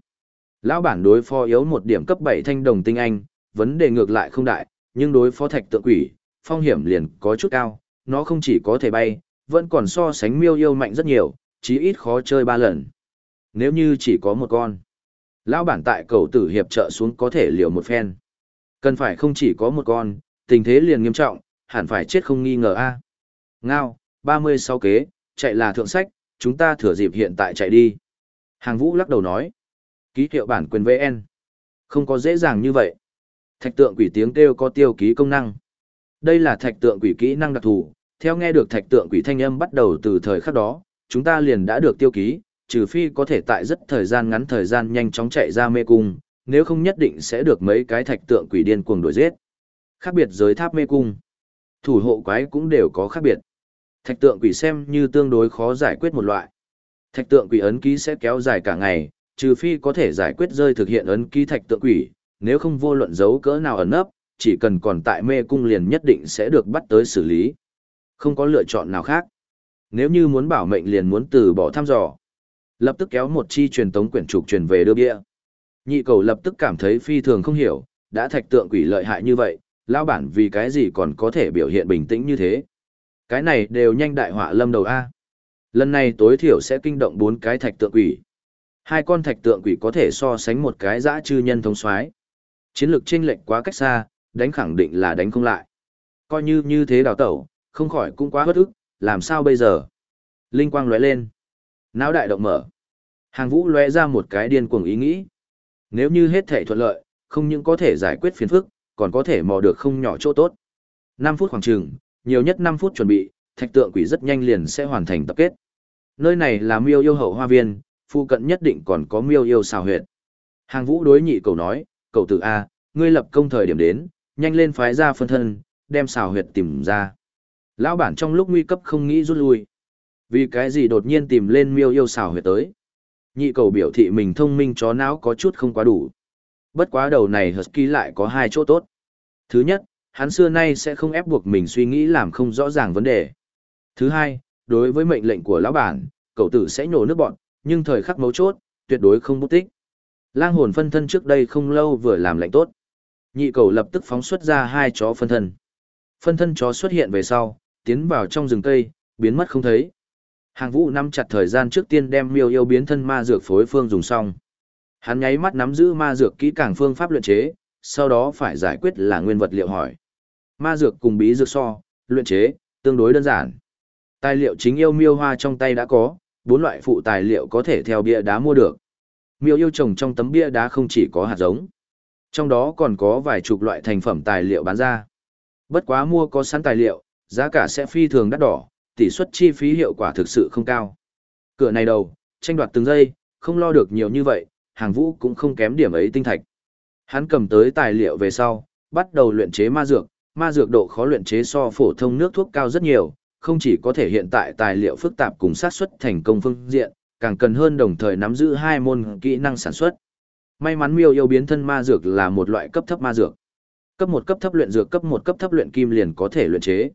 Lão bản đối phó yếu một điểm cấp 7 thanh đồng tinh anh, vấn đề ngược lại không đại, nhưng đối phó thạch tượng quỷ, phong hiểm liền có chút cao, nó không chỉ có thể bay, vẫn còn so sánh miêu yêu mạnh rất nhiều, chí ít khó chơi ba lần. Nếu như chỉ có một con, lão bản tại cầu tử hiệp trợ xuống có thể liều một phen. Cần phải không chỉ có một con, tình thế liền nghiêm trọng, hẳn phải chết không nghi ngờ a. Ngao, 36 kế, chạy là thượng sách, chúng ta thừa dịp hiện tại chạy đi. Hàng vũ lắc đầu nói. Ký hiệu bản quyền VN. Không có dễ dàng như vậy. Thạch tượng quỷ tiếng kêu có tiêu ký công năng. Đây là thạch tượng quỷ kỹ năng đặc thù, theo nghe được thạch tượng quỷ thanh âm bắt đầu từ thời khắc đó, chúng ta liền đã được tiêu ký, trừ phi có thể tại rất thời gian ngắn thời gian nhanh chóng chạy ra mê cung, nếu không nhất định sẽ được mấy cái thạch tượng quỷ điên cuồng đuổi giết. Khác biệt giới tháp mê cung, thủ hộ quái cũng đều có khác biệt. Thạch tượng quỷ xem như tương đối khó giải quyết một loại. Thạch tượng quỷ ấn ký sẽ kéo dài cả ngày, trừ phi có thể giải quyết rơi thực hiện ấn ký thạch tượng quỷ, nếu không vô luận dấu cỡ nào ẩn nấp, chỉ cần còn tại mê cung liền nhất định sẽ được bắt tới xử lý. Không có lựa chọn nào khác. Nếu như muốn bảo mệnh liền muốn từ bỏ thăm dò. Lập tức kéo một chi truyền tống quyển trục truyền về đưa bia. Nhị cầu lập tức cảm thấy phi thường không hiểu, đã thạch tượng quỷ lợi hại như vậy, lao bản vì cái gì còn có thể biểu hiện bình tĩnh như thế. Cái này đều nhanh đại họa lâm đầu A. Lần này tối thiểu sẽ kinh động bốn cái thạch tượng quỷ. Hai con thạch tượng quỷ có thể so sánh một cái dã chư nhân thống soái Chiến lược chênh lệch quá cách xa, đánh khẳng định là đánh không lại. Coi như như thế đào tẩu, không khỏi cũng quá bất ức, làm sao bây giờ? Linh quang lóe lên. Não đại động mở. Hàng vũ lóe ra một cái điên cuồng ý nghĩ. Nếu như hết thể thuận lợi, không những có thể giải quyết phiền phức, còn có thể mò được không nhỏ chỗ tốt. 5 phút khoảng chừng, nhiều nhất 5 phút chuẩn bị, thạch tượng quỷ rất nhanh liền sẽ hoàn thành tập kết. Nơi này là miêu yêu hậu hoa viên, phụ cận nhất định còn có miêu yêu xào huyệt. Hàng vũ đối nhị cầu nói, cầu tử A, ngươi lập công thời điểm đến, nhanh lên phái ra phân thân, đem xào huyệt tìm ra. Lão bản trong lúc nguy cấp không nghĩ rút lui. Vì cái gì đột nhiên tìm lên miêu yêu xào huyệt tới. Nhị cầu biểu thị mình thông minh chó não có chút không quá đủ. Bất quá đầu này Husky lại có hai chỗ tốt. Thứ nhất, hắn xưa nay sẽ không ép buộc mình suy nghĩ làm không rõ ràng vấn đề. Thứ hai, đối với mệnh lệnh của lão bản, cậu tử sẽ nhổ nước bọn, nhưng thời khắc mấu chốt, tuyệt đối không bút tích. Lang hồn phân thân trước đây không lâu vừa làm lệnh tốt. Nhị cầu lập tức phóng xuất ra hai chó phân thân. Phân thân chó xuất hiện về sau, tiến vào trong rừng cây, biến mất không thấy. Hàng vũ nắm chặt thời gian trước tiên đem miêu yêu biến thân ma dược phối phương dùng xong. Hắn nháy mắt nắm giữ ma dược kỹ càng phương pháp luyện chế, sau đó phải giải quyết là nguyên vật liệu hỏi. Ma dược cùng bí dược so, luyện chế, tương đối đơn giản. Tài liệu chính yêu miêu hoa trong tay đã có, bốn loại phụ tài liệu có thể theo bia đá mua được. Miêu yêu trồng trong tấm bia đá không chỉ có hạt giống, trong đó còn có vài chục loại thành phẩm tài liệu bán ra. Bất quá mua có sẵn tài liệu, giá cả sẽ phi thường đắt đỏ, tỷ suất chi phí hiệu quả thực sự không cao. Cửa này đầu, tranh đoạt từng giây, không lo được nhiều như vậy, hàng vũ cũng không kém điểm ấy tinh thạch. Hắn cầm tới tài liệu về sau, bắt đầu luyện chế ma dược, ma dược độ khó luyện chế so phổ thông nước thuốc cao rất nhiều, không chỉ có thể hiện tại tài liệu phức tạp cùng xác suất thành công phương diện, càng cần hơn đồng thời nắm giữ hai môn kỹ năng sản xuất. May mắn miêu yêu biến thân ma dược là một loại cấp thấp ma dược. Cấp một cấp thấp luyện dược cấp một cấp thấp luyện kim liền có thể luyện chế.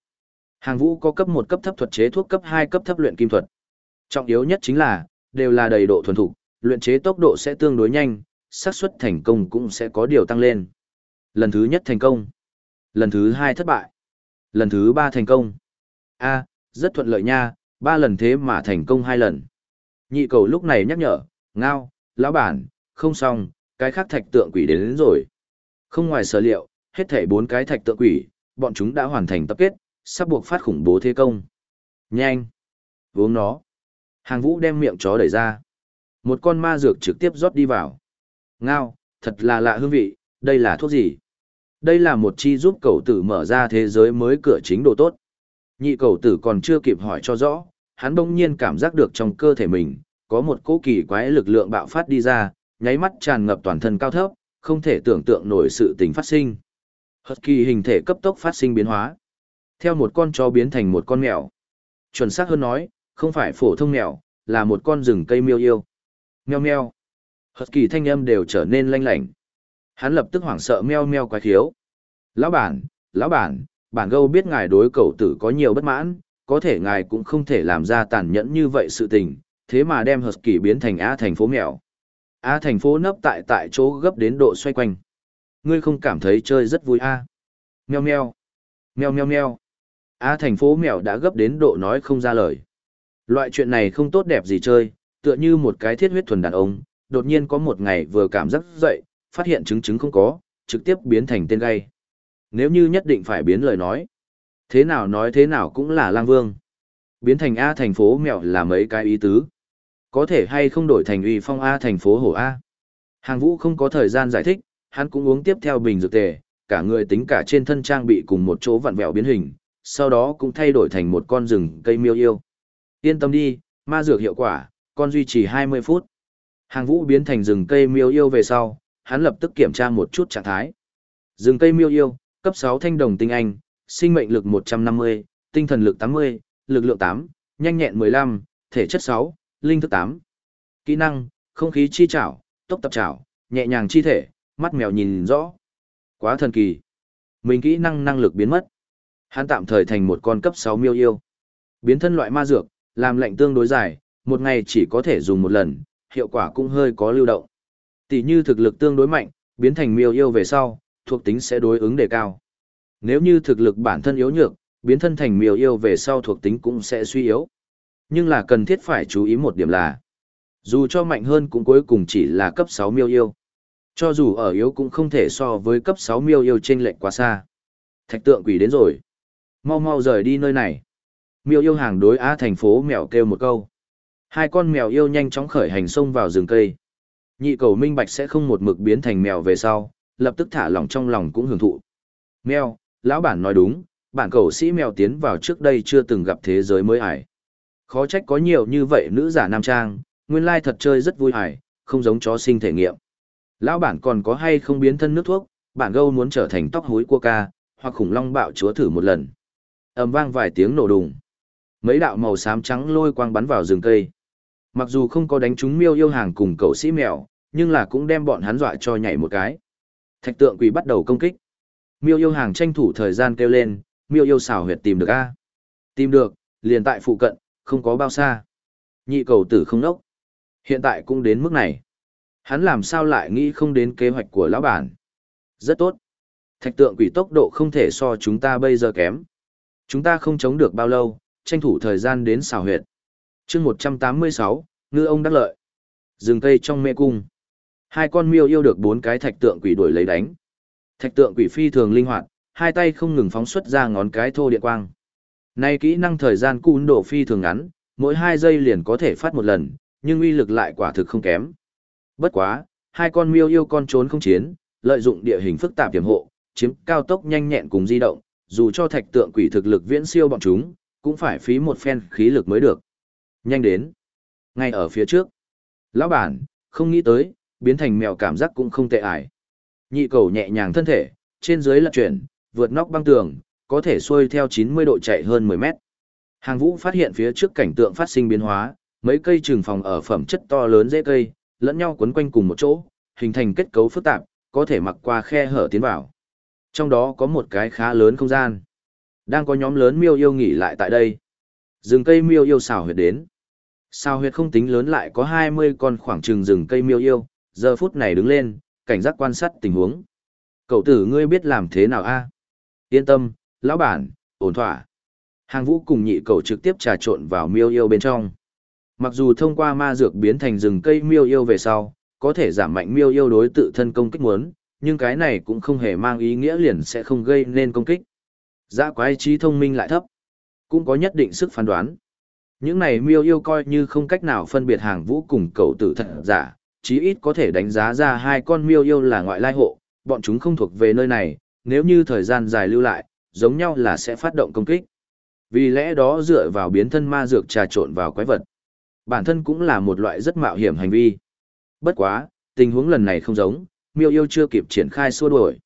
Hàng vũ có cấp một cấp thấp thuật chế thuốc cấp hai cấp thấp luyện kim thuật. Trọng yếu nhất chính là, đều là đầy độ thuần thục, luyện chế tốc độ sẽ tương đối nhanh, xác suất thành công cũng sẽ có điều tăng lên. Lần thứ nhất thành công. Lần thứ hai thất bại. Lần thứ ba thành công. a rất thuận lợi nha, ba lần thế mà thành công hai lần. Nhị cầu lúc này nhắc nhở, ngao, lão bản, không xong, cái khác thạch tượng quỷ đến, đến rồi. Không ngoài sở liệu, hết thảy bốn cái thạch tượng quỷ, bọn chúng đã hoàn thành tập kết, sắp buộc phát khủng bố thế công. Nhanh! Uống nó! Hàng vũ đem miệng chó đẩy ra. Một con ma dược trực tiếp rót đi vào. Ngao, thật là lạ hương vị, đây là thuốc gì? Đây là một chi giúp cầu tử mở ra thế giới mới cửa chính đồ tốt. Nhị cầu tử còn chưa kịp hỏi cho rõ, hắn bỗng nhiên cảm giác được trong cơ thể mình, có một cỗ kỳ quái lực lượng bạo phát đi ra, nháy mắt tràn ngập toàn thân cao thấp, không thể tưởng tượng nổi sự tình phát sinh. Hật kỳ hình thể cấp tốc phát sinh biến hóa. Theo một con chó biến thành một con mèo. Chuẩn xác hơn nói, không phải phổ thông mèo, là một con rừng cây miêu yêu. Mèo mèo. Hật kỳ thanh âm đều trở nên lanh lảnh. Hắn lập tức hoảng sợ meo meo quái khiếu. Lão bản, lão bản, bản gâu biết ngài đối cầu tử có nhiều bất mãn, có thể ngài cũng không thể làm ra tàn nhẫn như vậy sự tình, thế mà đem Hật kỳ biến thành A thành phố mèo. A thành phố nấp tại tại chỗ gấp đến độ xoay quanh. Ngươi không cảm thấy chơi rất vui a? Meo meo. Meo meo meo. A thành phố mèo đã gấp đến độ nói không ra lời. Loại chuyện này không tốt đẹp gì chơi, tựa như một cái thiết huyết thuần đàn ông, đột nhiên có một ngày vừa cảm giác dậy, phát hiện chứng chứng không có, trực tiếp biến thành tên gay. Nếu như nhất định phải biến lời nói, thế nào nói thế nào cũng là lang vương. Biến thành A thành phố mèo là mấy cái ý tứ. Có thể hay không đổi thành uy phong A thành phố hổ A. Hàng vũ không có thời gian giải thích, hắn cũng uống tiếp theo bình dược tề, cả người tính cả trên thân trang bị cùng một chỗ vặn vẹo biến hình, sau đó cũng thay đổi thành một con rừng cây miêu yêu. Yên tâm đi, ma dược hiệu quả, con duy trì 20 phút. Hàng vũ biến thành rừng cây miêu yêu về sau, hắn lập tức kiểm tra một chút trạng thái. Rừng cây miêu yêu, cấp 6 thanh đồng tinh anh, sinh mệnh lực 150, tinh thần lực 80, lực lượng 8, nhanh nhẹn 15, thể chất 6, linh thức 8. Kỹ năng, không khí chi trảo, tốc tập trảo, nhẹ nhàng chi thể, mắt mèo nhìn rõ. Quá thần kỳ. Mình kỹ năng năng lực biến mất. Hắn tạm thời thành một con cấp 6 miêu yêu. Biến thân loại ma dược, làm lệnh tương đối dài, một ngày chỉ có thể dùng một lần, hiệu quả cũng hơi có lưu động. Tỷ như thực lực tương đối mạnh, biến thành miêu yêu về sau, thuộc tính sẽ đối ứng đề cao. Nếu như thực lực bản thân yếu nhược, biến thân thành miêu yêu về sau thuộc tính cũng sẽ suy yếu. Nhưng là cần thiết phải chú ý một điểm là, dù cho mạnh hơn cũng cuối cùng chỉ là cấp 6 miêu yêu. Cho dù ở yếu cũng không thể so với cấp 6 miêu yêu trên lệnh quá xa. Thạch tượng quỷ đến rồi. Mau mau rời đi nơi này. Miêu yêu hàng đối á thành phố mèo kêu một câu. Hai con mèo yêu nhanh chóng khởi hành xông vào rừng cây. Nhị cầu minh bạch sẽ không một mực biến thành mèo về sau, lập tức thả lỏng trong lòng cũng hưởng thụ. Mèo, lão bản nói đúng, bản cầu sĩ mèo tiến vào trước đây chưa từng gặp thế giới mới ải. Khó trách có nhiều như vậy nữ giả nam trang, nguyên lai thật chơi rất vui ải, không giống chó sinh thể nghiệm. Lão bản còn có hay không biến thân nước thuốc, bản gâu muốn trở thành tóc hối cua ca, hoặc khủng long bạo chúa thử một lần. ầm vang vài tiếng nổ đùng. Mấy đạo màu xám trắng lôi quang bắn vào rừng cây. Mặc dù không có đánh trúng miêu yêu hàng cùng cậu sĩ mèo, nhưng là cũng đem bọn hắn dọa cho nhảy một cái. Thạch tượng quỷ bắt đầu công kích. Miêu yêu hàng tranh thủ thời gian kêu lên, miêu yêu xảo huyệt tìm được a Tìm được, liền tại phụ cận, không có bao xa. Nhị cầu tử không nốc. Hiện tại cũng đến mức này. Hắn làm sao lại nghĩ không đến kế hoạch của lão bản. Rất tốt. Thạch tượng quỷ tốc độ không thể so chúng ta bây giờ kém. Chúng ta không chống được bao lâu, tranh thủ thời gian đến xào huyệt chương 186, ngư ông đắc lợi. Rừng cây trong mê cung. Hai con miêu yêu được bốn cái thạch tượng quỷ đuổi lấy đánh. Thạch tượng quỷ phi thường linh hoạt, hai tay không ngừng phóng xuất ra ngón cái thô điện quang. Này kỹ năng thời gian cún đổ phi thường ngắn, mỗi hai giây liền có thể phát một lần, nhưng uy lực lại quả thực không kém. Bất quá, hai con miêu yêu con trốn không chiến, lợi dụng địa hình phức tạp tiềm hộ, chiếm cao tốc nhanh nhẹn cùng di động, dù cho thạch tượng quỷ thực lực viễn siêu bọn chúng, cũng phải phí một phen khí lực mới được. Nhanh đến. Ngay ở phía trước. Lão bản, không nghĩ tới, biến thành mèo cảm giác cũng không tệ ải. Nhị cầu nhẹ nhàng thân thể, trên dưới lật chuyển, vượt nóc băng tường, có thể xuôi theo 90 độ chạy hơn 10 mét. Hàng vũ phát hiện phía trước cảnh tượng phát sinh biến hóa, mấy cây trừng phòng ở phẩm chất to lớn dễ cây, lẫn nhau quấn quanh cùng một chỗ, hình thành kết cấu phức tạp, có thể mặc qua khe hở tiến vào. Trong đó có một cái khá lớn không gian. Đang có nhóm lớn miêu yêu nghỉ lại tại đây. Rừng cây miêu yêu xào huyệt đến. Sao huyệt không tính lớn lại có 20 con khoảng trừng rừng cây miêu yêu, giờ phút này đứng lên, cảnh giác quan sát tình huống. Cậu tử ngươi biết làm thế nào a? Yên tâm, lão bản, ổn thỏa. Hàng vũ cùng nhị cậu trực tiếp trà trộn vào miêu yêu bên trong. Mặc dù thông qua ma dược biến thành rừng cây miêu yêu về sau, có thể giảm mạnh miêu yêu đối tự thân công kích muốn, nhưng cái này cũng không hề mang ý nghĩa liền sẽ không gây nên công kích. Dã quái trí thông minh lại thấp, cũng có nhất định sức phán đoán. Những này miêu yêu coi như không cách nào phân biệt hàng vũ cùng cầu tử thật giả, chí ít có thể đánh giá ra hai con miêu yêu là ngoại lai hộ, bọn chúng không thuộc về nơi này, nếu như thời gian dài lưu lại, giống nhau là sẽ phát động công kích. Vì lẽ đó dựa vào biến thân ma dược trà trộn vào quái vật. Bản thân cũng là một loại rất mạo hiểm hành vi. Bất quá, tình huống lần này không giống, miêu yêu chưa kịp triển khai xua đuổi.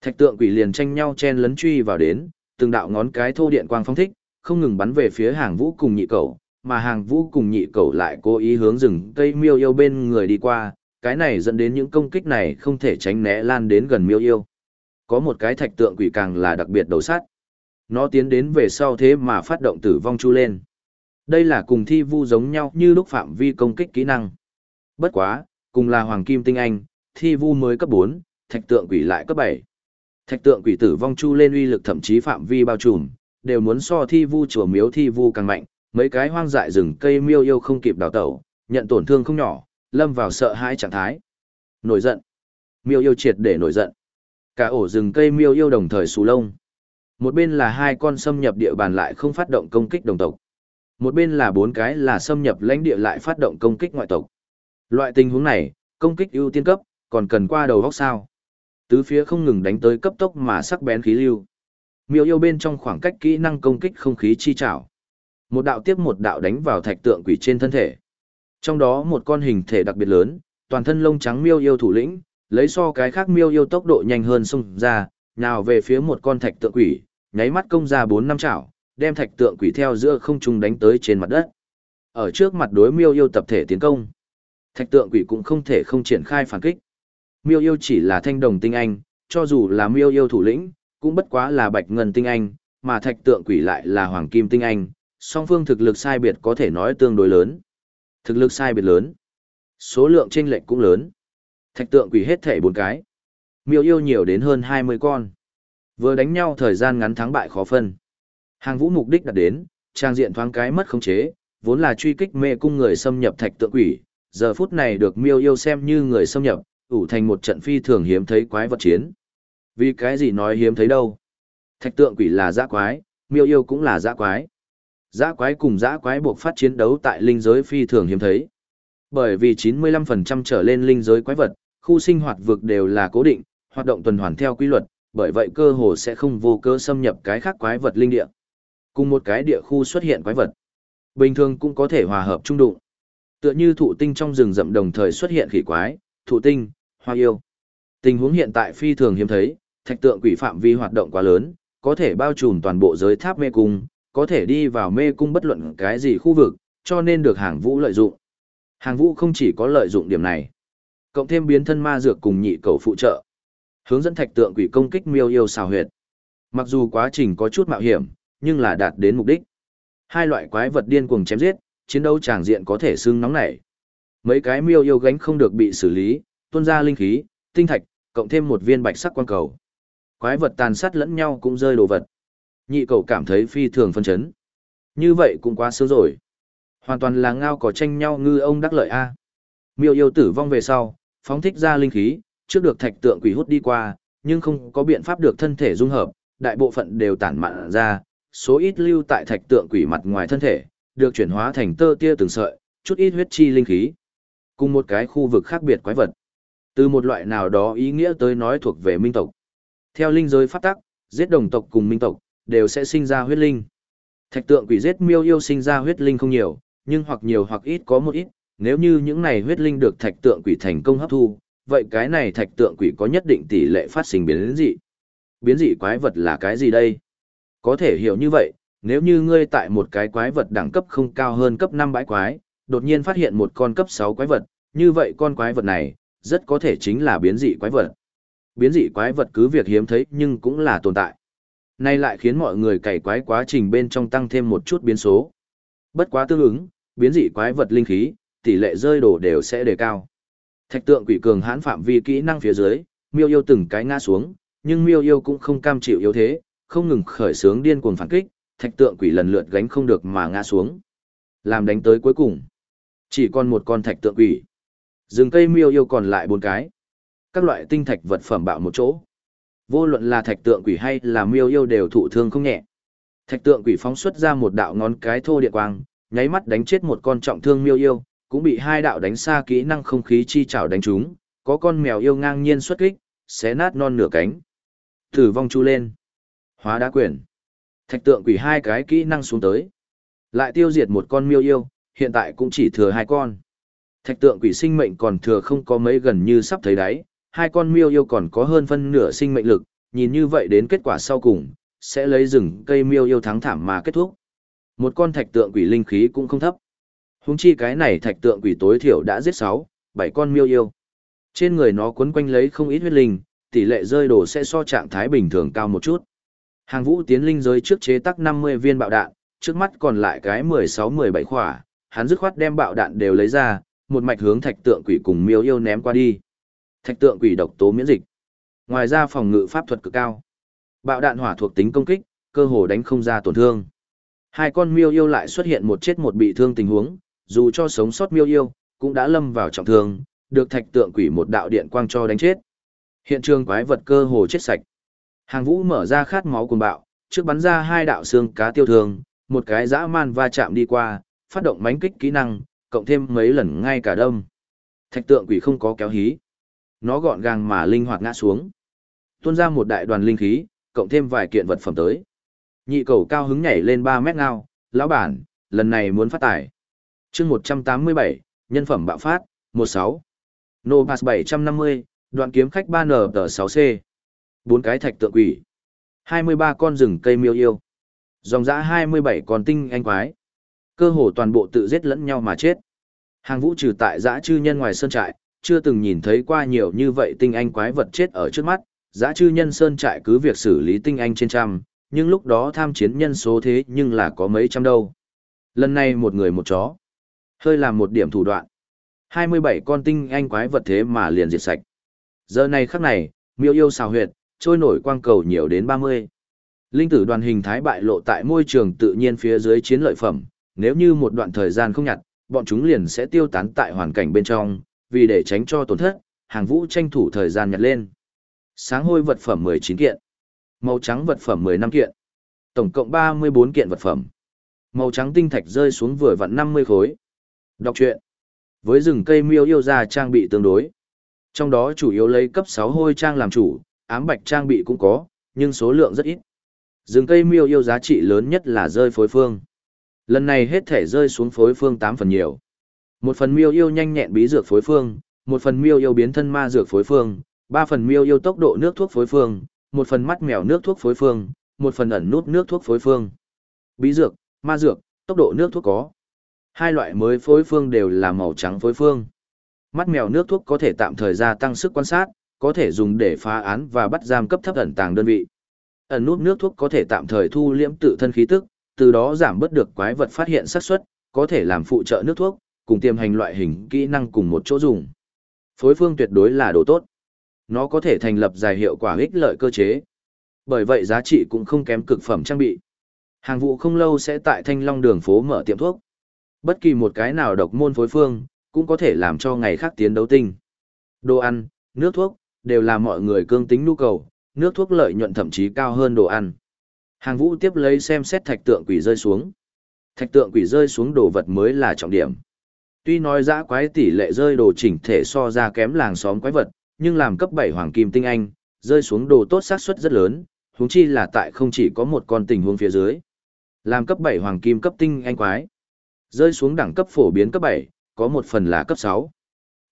Thạch tượng quỷ liền tranh nhau chen lấn truy vào đến, từng đạo ngón cái thô điện quang phong thích, không ngừng bắn về phía hàng vũ cùng nhị cầu, mà hàng vũ cùng nhị cầu lại cố ý hướng rừng cây miêu yêu bên người đi qua, cái này dẫn đến những công kích này không thể tránh né lan đến gần miêu yêu. Có một cái thạch tượng quỷ càng là đặc biệt đầu sát. Nó tiến đến về sau thế mà phát động tử vong chu lên. Đây là cùng thi vu giống nhau như lúc phạm vi công kích kỹ năng. Bất quá, cùng là hoàng kim tinh anh, thi vu mới cấp 4, thạch tượng quỷ lại cấp 7. Thạch tượng quỷ tử vong chu lên uy lực thậm chí phạm vi bao trùm, đều muốn so thi vu chùa miếu thi vu càng mạnh, mấy cái hoang dại rừng cây miêu yêu không kịp đào tẩu, nhận tổn thương không nhỏ, lâm vào sợ hãi trạng thái. Nổi giận. Miêu yêu triệt để nổi giận. Cả ổ rừng cây miêu yêu đồng thời xù lông. Một bên là hai con xâm nhập địa bàn lại không phát động công kích đồng tộc. Một bên là bốn cái là xâm nhập lãnh địa lại phát động công kích ngoại tộc. Loại tình huống này, công kích ưu tiên cấp, còn cần qua đầu góc sao. Tứ phía không ngừng đánh tới cấp tốc mà sắc bén khí lưu. Miêu yêu bên trong khoảng cách kỹ năng công kích không khí chi trảo. Một đạo tiếp một đạo đánh vào thạch tượng quỷ trên thân thể. Trong đó một con hình thể đặc biệt lớn, toàn thân lông trắng miêu yêu thủ lĩnh, lấy so cái khác miêu yêu tốc độ nhanh hơn xông ra, nào về phía một con thạch tượng quỷ, nháy mắt công ra bốn năm chảo, đem thạch tượng quỷ theo giữa không trung đánh tới trên mặt đất. Ở trước mặt đối miêu yêu tập thể tiến công, thạch tượng quỷ cũng không thể không triển khai phản kích. Miêu yêu chỉ là thanh đồng tinh anh, cho dù là miêu yêu thủ lĩnh, cũng bất quá là bạch ngân tinh anh, mà thạch tượng quỷ lại là hoàng kim tinh anh, song phương thực lực sai biệt có thể nói tương đối lớn. Thực lực sai biệt lớn, số lượng chênh lệch cũng lớn. Thạch tượng quỷ hết thể bốn cái. Miêu yêu nhiều đến hơn 20 con. Vừa đánh nhau thời gian ngắn thắng bại khó phân. Hàng vũ mục đích đặt đến, trang diện thoáng cái mất khống chế, vốn là truy kích mê cung người xâm nhập thạch tượng quỷ, giờ phút này được miêu yêu xem như người xâm nhập, ủ thành một trận phi thường hiếm thấy quái vật chiến. Vì cái gì nói hiếm thấy đâu? Thạch tượng quỷ là dã quái, miêu yêu cũng là dã quái. Dã quái cùng dã quái buộc phát chiến đấu tại linh giới phi thường hiếm thấy. Bởi vì 95% trở lên linh giới quái vật, khu sinh hoạt vực đều là cố định, hoạt động tuần hoàn theo quy luật, bởi vậy cơ hồ sẽ không vô cơ xâm nhập cái khác quái vật linh địa. Cùng một cái địa khu xuất hiện quái vật, bình thường cũng có thể hòa hợp trung đụng. Tựa như thụ tinh trong rừng rậm đồng thời xuất hiện khỉ quái, thụ tinh, hoa yêu. Tình huống hiện tại phi thường hiếm thấy, thạch tượng quỷ phạm vi hoạt động quá lớn, có thể bao trùm toàn bộ giới tháp mê cung, có thể đi vào mê cung bất luận cái gì khu vực, cho nên được hàng vũ lợi dụng. Hàng vũ không chỉ có lợi dụng điểm này, cộng thêm biến thân ma dược cùng nhị cầu phụ trợ. Hướng dẫn thạch tượng quỷ công kích miêu yêu xào huyệt. Mặc dù quá trình có chút mạo hiểm, nhưng là đạt đến mục đích. Hai loại quái vật điên cuồng chém giết, chiến đấu tràng diện có thể xưng nóng nảy. Mấy cái miêu yêu gánh không được bị xử lý, tuôn ra linh khí, tinh thạch, cộng thêm một viên bạch sắc quan cầu. Quái vật tàn sát lẫn nhau cũng rơi đồ vật. Nhị cầu cảm thấy phi thường phân chấn. Như vậy cũng quá sớm rồi. Hoàn toàn là ngao có tranh nhau ngư ông đắc lợi a. Miêu yêu tử vong về sau, phóng thích ra linh khí, trước được thạch tượng quỷ hút đi qua, nhưng không có biện pháp được thân thể dung hợp, đại bộ phận đều tản mạn ra, số ít lưu tại thạch tượng quỷ mặt ngoài thân thể, được chuyển hóa thành tơ tia từng sợi, chút ít huyết chi linh khí. Cùng một cái khu vực khác biệt quái vật. Từ một loại nào đó ý nghĩa tới nói thuộc về minh tộc. Theo linh giới phát tắc, giết đồng tộc cùng minh tộc, đều sẽ sinh ra huyết linh. Thạch tượng quỷ giết miêu yêu sinh ra huyết linh không nhiều, nhưng hoặc nhiều hoặc ít có một ít, nếu như những này huyết linh được thạch tượng quỷ thành công hấp thu, vậy cái này thạch tượng quỷ có nhất định tỷ lệ phát sinh biến dị. Biến dị quái vật là cái gì đây? Có thể hiểu như vậy, nếu như ngươi tại một cái quái vật đẳng cấp không cao hơn cấp 5 bãi quái, đột nhiên phát hiện một con cấp 6 quái vật, như vậy con quái vật này, rất có thể chính là biến dị quái vật. Biến dị quái vật cứ việc hiếm thấy nhưng cũng là tồn tại. Nay lại khiến mọi người cày quái quá trình bên trong tăng thêm một chút biến số. Bất quá tương ứng, biến dị quái vật linh khí, tỷ lệ rơi đổ đều sẽ đề cao. Thạch tượng quỷ cường hãn phạm vi kỹ năng phía dưới, miêu yêu từng cái ngã xuống, nhưng miêu yêu cũng không cam chịu yếu thế, không ngừng khởi sướng điên cuồng phản kích, thạch tượng quỷ lần lượt gánh không được mà ngã xuống. Làm đánh tới cuối cùng, chỉ còn một con thạch tượng quỷ. Rừng cây miêu yêu còn lại bốn cái. Các loại tinh thạch vật phẩm bạo một chỗ. Vô luận là thạch tượng quỷ hay là miêu yêu đều thụ thương không nhẹ. Thạch tượng quỷ phóng xuất ra một đạo ngón cái thô điện quang, nháy mắt đánh chết một con trọng thương miêu yêu, cũng bị hai đạo đánh xa kỹ năng không khí chi chảo đánh trúng, có con mèo yêu ngang nhiên xuất kích, xé nát non nửa cánh. thử vong chu lên. Hóa đá quyển. Thạch tượng quỷ hai cái kỹ năng xuống tới. Lại tiêu diệt một con miêu yêu, hiện tại cũng chỉ thừa hai con. Thạch tượng quỷ sinh mệnh còn thừa không có mấy gần như sắp thấy đáy, hai con miêu yêu còn có hơn phân nửa sinh mệnh lực, nhìn như vậy đến kết quả sau cùng, sẽ lấy rừng cây miêu yêu thắng thảm mà kết thúc. Một con thạch tượng quỷ linh khí cũng không thấp. Húng chi cái này thạch tượng quỷ tối thiểu đã giết 6, 7 con miêu yêu. Trên người nó quấn quanh lấy không ít huyết linh, tỷ lệ rơi đổ sẽ so trạng thái bình thường cao một chút. Hàng vũ tiến linh giới trước chế tắc 50 viên bạo đạn, trước mắt còn lại cái 16-17 khỏa, hắn dứt khoát đem bạo đạn đều lấy ra, một mạch hướng thạch tượng quỷ cùng miêu yêu ném qua đi. Thạch tượng quỷ độc tố miễn dịch. Ngoài ra phòng ngự pháp thuật cực cao. Bạo đạn hỏa thuộc tính công kích, cơ hồ đánh không ra tổn thương. Hai con miêu yêu lại xuất hiện một chết một bị thương tình huống, dù cho sống sót miêu yêu, cũng đã lâm vào trọng thương, được thạch tượng quỷ một đạo điện quang cho đánh chết. Hiện trường quái vật cơ hồ chết sạch. Hàng vũ mở ra khát máu cuồng bạo, trước bắn ra hai đạo xương cá tiêu thương, một cái dã man va chạm đi qua, phát động mánh kích kỹ năng, cộng thêm mấy lần ngay cả đâm, Thạch tượng quỷ không có kéo hí. Nó gọn gàng mà linh hoạt ngã xuống. Tuôn ra một đại đoàn linh khí, cộng thêm vài kiện vật phẩm tới. Nhị cầu cao hứng nhảy lên 3 mét ngao, lão bản, lần này muốn phát tải. chương 187, nhân phẩm bạo phát, 16. Nô Pass 750, đoạn kiếm khách 3N tờ 6C. 4 cái thạch tượng quỷ. 23 con rừng cây miêu yêu. Dòng dã 27 con tinh anh quái. Cơ hồ toàn bộ tự giết lẫn nhau mà chết. Hàng vũ trừ tại dã chư nhân ngoài sơn trại, chưa từng nhìn thấy qua nhiều như vậy tinh anh quái vật chết ở trước mắt. Giá chư nhân sơn trại cứ việc xử lý tinh anh trên trăm, nhưng lúc đó tham chiến nhân số thế nhưng là có mấy trăm đâu. Lần này một người một chó. Hơi làm một điểm thủ đoạn. 27 con tinh anh quái vật thế mà liền diệt sạch. Giờ này khắc này, miêu yêu xào huyệt, trôi nổi quang cầu nhiều đến 30. Linh tử đoàn hình thái bại lộ tại môi trường tự nhiên phía dưới chiến lợi phẩm, nếu như một đoạn thời gian không nhặt, bọn chúng liền sẽ tiêu tán tại hoàn cảnh bên trong, vì để tránh cho tổn thất, hàng vũ tranh thủ thời gian nhặt lên. Sáng hôi vật phẩm 19 kiện, màu trắng vật phẩm 15 kiện, tổng cộng 34 kiện vật phẩm. Màu trắng tinh thạch rơi xuống vừa vặn 50 khối. Đọc truyện. Với rừng cây miêu yêu ra trang bị tương đối. Trong đó chủ yếu lấy cấp 6 hôi trang làm chủ, ám bạch trang bị cũng có, nhưng số lượng rất ít. Rừng cây miêu yêu giá trị lớn nhất là rơi phối phương. Lần này hết thể rơi xuống phối phương 8 phần nhiều. Một phần miêu yêu nhanh nhẹn bí dược phối phương, một phần miêu yêu biến thân ma dược phối phương, ba phần miêu yêu tốc độ nước thuốc phối phương, một phần mắt mèo nước thuốc phối phương, một phần ẩn nút nước thuốc phối phương. Bí dược, ma dược, tốc độ nước thuốc có. Hai loại mới phối phương đều là màu trắng phối phương. Mắt mèo nước thuốc có thể tạm thời gia tăng sức quan sát, có thể dùng để phá án và bắt giam cấp thấp ẩn tàng đơn vị. Ẩn nút nước thuốc có thể tạm thời thu liễm tự thân khí tức, từ đó giảm bớt được quái vật phát hiện xác suất, có thể làm phụ trợ nước thuốc, cùng tiềm hành loại hình kỹ năng cùng một chỗ dùng. Phối phương tuyệt đối là đồ tốt. Nó có thể thành lập dài hiệu quả ích lợi cơ chế. Bởi vậy giá trị cũng không kém cực phẩm trang bị. Hàng vụ không lâu sẽ tại Thanh Long đường phố mở tiệm thuốc. Bất kỳ một cái nào độc môn phối phương, cũng có thể làm cho ngày khác tiến đấu tinh. Đồ ăn, nước thuốc, đều là mọi người cương tính nhu cầu, nước thuốc lợi nhuận thậm chí cao hơn đồ ăn. Hàng vũ tiếp lấy xem xét thạch tượng quỷ rơi xuống. Thạch tượng quỷ rơi xuống đồ vật mới là trọng điểm. Tuy nói giã quái tỷ lệ rơi đồ chỉnh thể so ra kém làng xóm quái vật, nhưng làm cấp 7 hoàng kim tinh anh, rơi xuống đồ tốt xác suất rất lớn, huống chi là tại không chỉ có một con tình huống phía dưới. Làm cấp 7 hoàng kim cấp tinh anh quái, rơi xuống đẳng cấp phổ biến cấp 7, có một phần là cấp 6.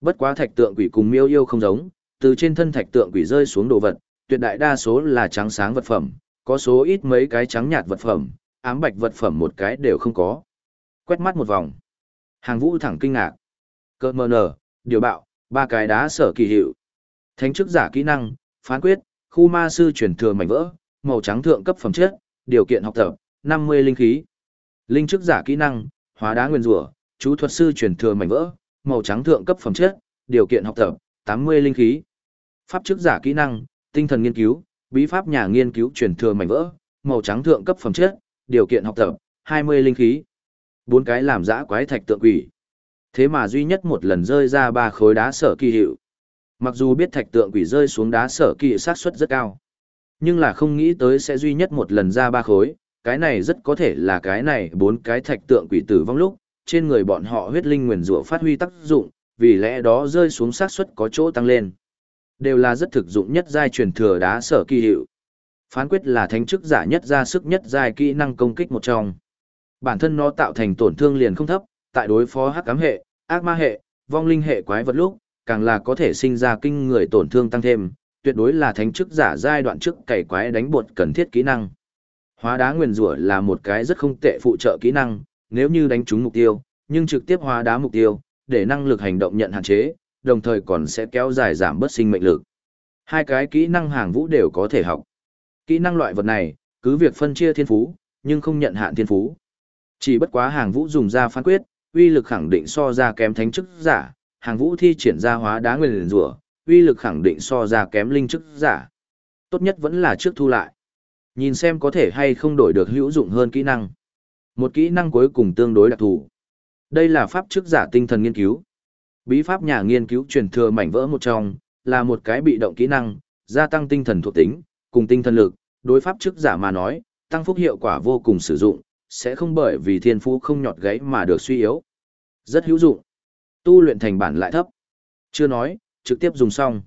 Bất quá thạch tượng quỷ cùng miêu yêu không giống, từ trên thân thạch tượng quỷ rơi xuống đồ vật, tuyệt đại đa số là trắng sáng vật phẩm, có số ít mấy cái trắng nhạt vật phẩm, ám bạch vật phẩm một cái đều không có. Quét mắt một vòng. Hàng vũ thẳng kinh ngạc. Cơ mờ nở, điều bạo, ba cái đá sở kỳ hiệu. Thánh chức giả kỹ năng, phán quyết, khu ma sư truyền thừa mảnh vỡ, màu trắng thượng cấp phẩm chất, điều kiện học tập, 50 linh khí. Linh chức giả kỹ năng, hóa đá nguyên rủa, chú thuật sư truyền thừa mảnh vỡ, màu trắng thượng cấp phẩm chất, điều kiện học tập, 80 linh khí. Pháp chức giả kỹ năng, tinh thần nghiên cứu, bí pháp nhà nghiên cứu truyền thừa mảnh vỡ, màu trắng thượng cấp phẩm chất, điều kiện học tập, 20 linh khí. Bốn cái làm dã quái thạch tượng quỷ. Thế mà duy nhất một lần rơi ra ba khối đá sở kỳ hiệu. Mặc dù biết thạch tượng quỷ rơi xuống đá sở kỳ xác suất rất cao, nhưng là không nghĩ tới sẽ duy nhất một lần ra ba khối, cái này rất có thể là cái này bốn cái thạch tượng quỷ tử vong lúc, trên người bọn họ huyết linh nguyền rủa phát huy tác dụng, vì lẽ đó rơi xuống xác suất có chỗ tăng lên. Đều là rất thực dụng nhất giai truyền thừa đá sở kỳ hiệu. Phán quyết là thánh chức giả nhất ra sức nhất giai kỹ năng công kích một trong. Bản thân nó tạo thành tổn thương liền không thấp, tại đối phó hắc ám hệ, ác ma hệ, vong linh hệ quái vật lúc, càng là có thể sinh ra kinh người tổn thương tăng thêm, tuyệt đối là thánh chức giả giai đoạn trước cày quái đánh bột cần thiết kỹ năng. Hóa đá nguyên rủa là một cái rất không tệ phụ trợ kỹ năng, nếu như đánh trúng mục tiêu, nhưng trực tiếp hóa đá mục tiêu, để năng lực hành động nhận hạn chế, đồng thời còn sẽ kéo dài giảm bớt sinh mệnh lực. Hai cái kỹ năng hàng vũ đều có thể học. Kỹ năng loại vật này, cứ việc phân chia thiên phú, nhưng không nhận hạn thiên phú. Chỉ bất quá hàng vũ dùng ra phán quyết, uy lực khẳng định so ra kém thánh chức giả, hàng vũ thi triển ra hóa đá nguyên rủa, uy lực khẳng định so ra kém linh chức giả. Tốt nhất vẫn là trước thu lại. Nhìn xem có thể hay không đổi được hữu dụng hơn kỹ năng. Một kỹ năng cuối cùng tương đối đặc thù. Đây là pháp chức giả tinh thần nghiên cứu. Bí pháp nhà nghiên cứu truyền thừa mảnh vỡ một trong, là một cái bị động kỹ năng, gia tăng tinh thần thuộc tính, cùng tinh thần lực, đối pháp chức giả mà nói, tăng phúc hiệu quả vô cùng sử dụng, sẽ không bởi vì thiên phú không nhọt gãy mà được suy yếu. Rất hữu dụng. Tu luyện thành bản lại thấp. Chưa nói, trực tiếp dùng xong.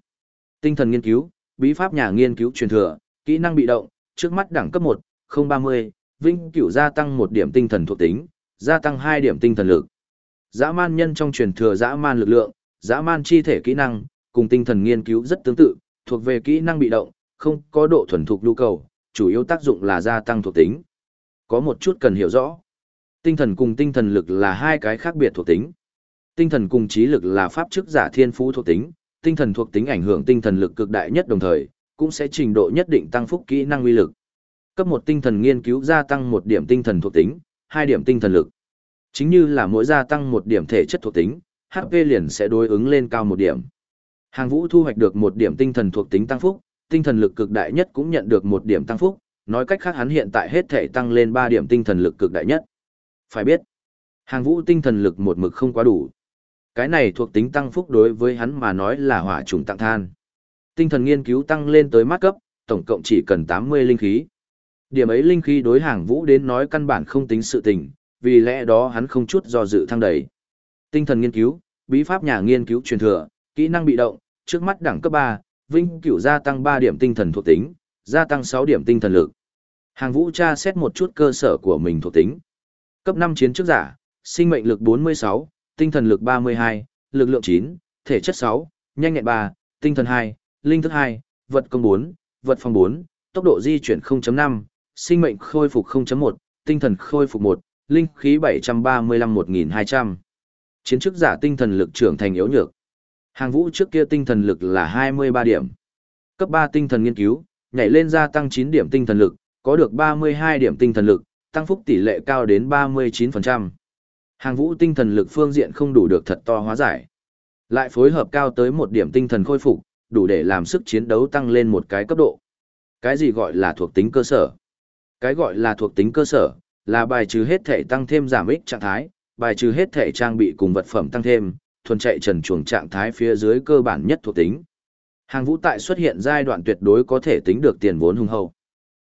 Tinh thần nghiên cứu, bí pháp nhà nghiên cứu truyền thừa, kỹ năng bị động, trước mắt đẳng cấp 1, 030, vinh cửu gia tăng 1 điểm tinh thần thuộc tính, gia tăng 2 điểm tinh thần lực. Dã man nhân trong truyền thừa dã man lực lượng, dã man chi thể kỹ năng, cùng tinh thần nghiên cứu rất tương tự, thuộc về kỹ năng bị động, không có độ thuần thục nhu cầu, chủ yếu tác dụng là gia tăng thuộc tính. Có một chút cần hiểu rõ. Tinh thần cùng tinh thần lực là hai cái khác biệt thuộc tính. Tinh thần cùng trí lực là pháp chức giả thiên phú thuộc tính, tinh thần thuộc tính ảnh hưởng tinh thần lực cực đại nhất đồng thời, cũng sẽ trình độ nhất định tăng phúc kỹ năng uy lực. Cấp một tinh thần nghiên cứu gia tăng một điểm tinh thần thuộc tính, hai điểm tinh thần lực. Chính như là mỗi gia tăng một điểm thể chất thuộc tính, HP liền sẽ đối ứng lên cao một điểm. Hàng vũ thu hoạch được một điểm tinh thần thuộc tính tăng phúc, tinh thần lực cực đại nhất cũng nhận được một điểm tăng phúc, nói cách khác hắn hiện tại hết thể tăng lên 3 điểm tinh thần lực cực đại nhất. Phải biết, hàng vũ tinh thần lực một mực không quá đủ. Cái này thuộc tính tăng phúc đối với hắn mà nói là hỏa trùng tặng than. Tinh thần nghiên cứu tăng lên tới mát cấp, tổng cộng chỉ cần 80 linh khí. Điểm ấy linh khí đối hàng vũ đến nói căn bản không tính sự tình, vì lẽ đó hắn không chút do dự thăng đẩy Tinh thần nghiên cứu, bí pháp nhà nghiên cứu truyền thừa, kỹ năng bị động, trước mắt đẳng cấp 3, vinh cửu gia tăng 3 điểm tinh thần thuộc tính, gia tăng 6 điểm tinh thần lực. Hàng vũ tra xét một chút cơ sở của mình thuộc tính. Cấp 5 chiến trước giả, sinh mệnh lực 46, tinh thần lực 32, lực lượng 9, thể chất 6, nhanh nhẹn 3, tinh thần 2, linh thức 2, vật công 4, vật phòng 4, tốc độ di chuyển 0.5, sinh mệnh khôi phục 0.1, tinh thần khôi phục 1, linh khí 735-1200. Chiến chức giả tinh thần lực trưởng thành yếu nhược. Hàng vũ trước kia tinh thần lực là 23 điểm. Cấp 3 tinh thần nghiên cứu, nhảy lên gia tăng 9 điểm tinh thần lực, có được 32 điểm tinh thần lực, tăng phúc tỷ lệ cao đến 39%. Hàng vũ tinh thần lực phương diện không đủ được thật to hóa giải. Lại phối hợp cao tới một điểm tinh thần khôi phục, đủ để làm sức chiến đấu tăng lên một cái cấp độ. Cái gì gọi là thuộc tính cơ sở? Cái gọi là thuộc tính cơ sở, là bài trừ hết thể tăng thêm giảm ích trạng thái, bài trừ hết thể trang bị cùng vật phẩm tăng thêm, thuần chạy trần chuồng trạng thái phía dưới cơ bản nhất thuộc tính. Hàng vũ tại xuất hiện giai đoạn tuyệt đối có thể tính được tiền vốn hùng hậu.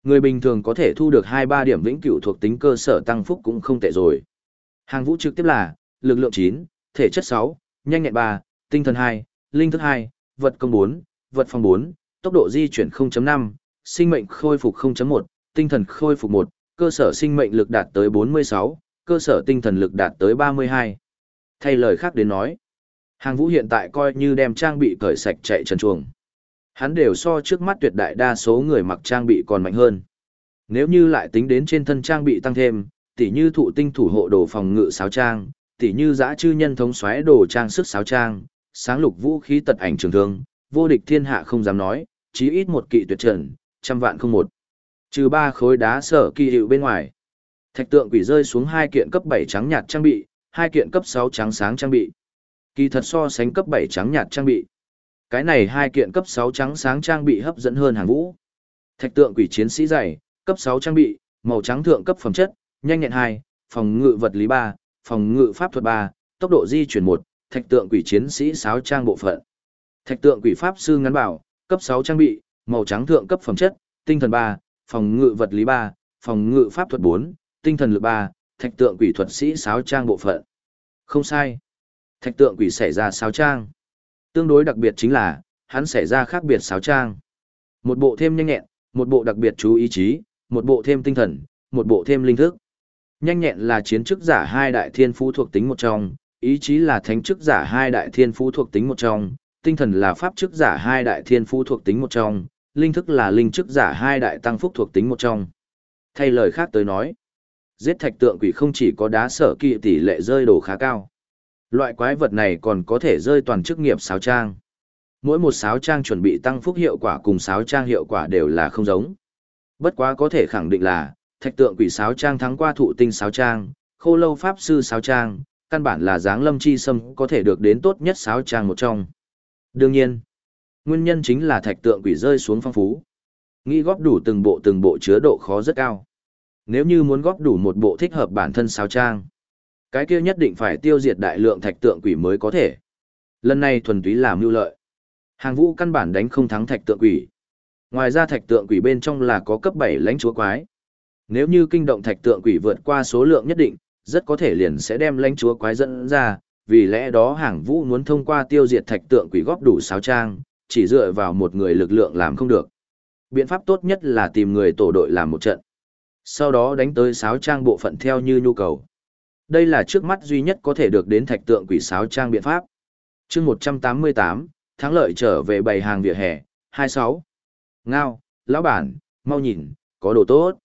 Người bình thường có thể thu được 2-3 điểm vĩnh cửu thuộc tính cơ sở tăng phúc cũng không tệ rồi. Hàng vũ trực tiếp là, lực lượng 9, thể chất 6, nhanh nhẹn 3, tinh thần 2, linh thức 2, vật công 4, vật phòng 4, tốc độ di chuyển 0.5, sinh mệnh khôi phục 0.1, tinh thần khôi phục 1, cơ sở sinh mệnh lực đạt tới 46, cơ sở tinh thần lực đạt tới 32. Thay lời khác đến nói, hàng vũ hiện tại coi như đem trang bị cởi sạch chạy trần chuồng. Hắn đều so trước mắt tuyệt đại đa số người mặc trang bị còn mạnh hơn. Nếu như lại tính đến trên thân trang bị tăng thêm, tỉ như thụ tinh thủ hộ đồ phòng ngự sáo trang, tỉ như giã chư nhân thống xoáy đồ trang sức sáo trang, sáng lục vũ khí tật ảnh trường thương, vô địch thiên hạ không dám nói, chí ít một kỵ tuyệt trần, trăm vạn không một. Trừ ba khối đá sở kỳ hiệu bên ngoài. Thạch tượng quỷ rơi xuống hai kiện cấp 7 trắng nhạt trang bị, hai kiện cấp 6 trắng sáng trang bị. Kỳ thật so sánh cấp 7 trắng nhạt trang bị. Cái này hai kiện cấp 6 trắng sáng trang bị hấp dẫn hơn hàng vũ. Thạch tượng quỷ chiến sĩ dày, cấp 6 trang bị, màu trắng thượng cấp phẩm chất, nhanh nhẹn 2, phòng ngự vật lý 3, phòng ngự pháp thuật 3, tốc độ di chuyển 1, thạch tượng quỷ chiến sĩ 6 trang bộ phận. Thạch tượng quỷ pháp sư ngắn bảo, cấp 6 trang bị, màu trắng thượng cấp phẩm chất, tinh thần 3, phòng ngự vật lý 3, phòng ngự pháp thuật 4, tinh thần lực 3, thạch tượng quỷ thuật sĩ 6 trang bộ phận. Không sai. Thạch tượng quỷ xảy ra sáo trang. Tương đối đặc biệt chính là, hắn xảy ra khác biệt sáo trang. Một bộ thêm nhanh nhẹn, một bộ đặc biệt chú ý chí, một bộ thêm tinh thần, một bộ thêm linh thức. Nhanh nhẹn là chiến chức giả hai đại thiên phú thuộc tính một trong, ý chí là thánh chức giả hai đại thiên phú thuộc tính một trong, tinh thần là pháp chức giả hai đại thiên phú thuộc tính một trong, linh thức là linh chức giả hai đại tăng phúc thuộc tính một trong. Thay lời khác tới nói, giết thạch tượng quỷ không chỉ có đá sở kỵ tỷ lệ rơi đồ khá cao. Loại quái vật này còn có thể rơi toàn chức nghiệp sáo trang. Mỗi một sáo trang chuẩn bị tăng phúc hiệu quả cùng sáo trang hiệu quả đều là không giống. Bất quá có thể khẳng định là, thạch tượng quỷ sáo trang thắng qua thụ tinh sáo trang, khô lâu pháp sư sáo trang, căn bản là dáng lâm chi sâm có thể được đến tốt nhất sáo trang một trong. Đương nhiên, nguyên nhân chính là thạch tượng quỷ rơi xuống phong phú. Nghĩ góp đủ từng bộ từng bộ chứa độ khó rất cao. Nếu như muốn góp đủ một bộ thích hợp bản thân sáo trang, cái kia nhất định phải tiêu diệt đại lượng thạch tượng quỷ mới có thể. Lần này thuần túy làm mưu lợi. Hàng vũ căn bản đánh không thắng thạch tượng quỷ. Ngoài ra thạch tượng quỷ bên trong là có cấp 7 lãnh chúa quái. Nếu như kinh động thạch tượng quỷ vượt qua số lượng nhất định, rất có thể liền sẽ đem lãnh chúa quái dẫn ra, vì lẽ đó hàng vũ muốn thông qua tiêu diệt thạch tượng quỷ góp đủ sáo trang, chỉ dựa vào một người lực lượng làm không được. Biện pháp tốt nhất là tìm người tổ đội làm một trận. Sau đó đánh tới sáo trang bộ phận theo như nhu cầu. Đây là trước mắt duy nhất có thể được đến thạch tượng quỷ sáo trang biện pháp. chương 188, thắng lợi trở về bày hàng vỉa hè, 26. Ngao, lão bản, mau nhìn, có đồ tốt.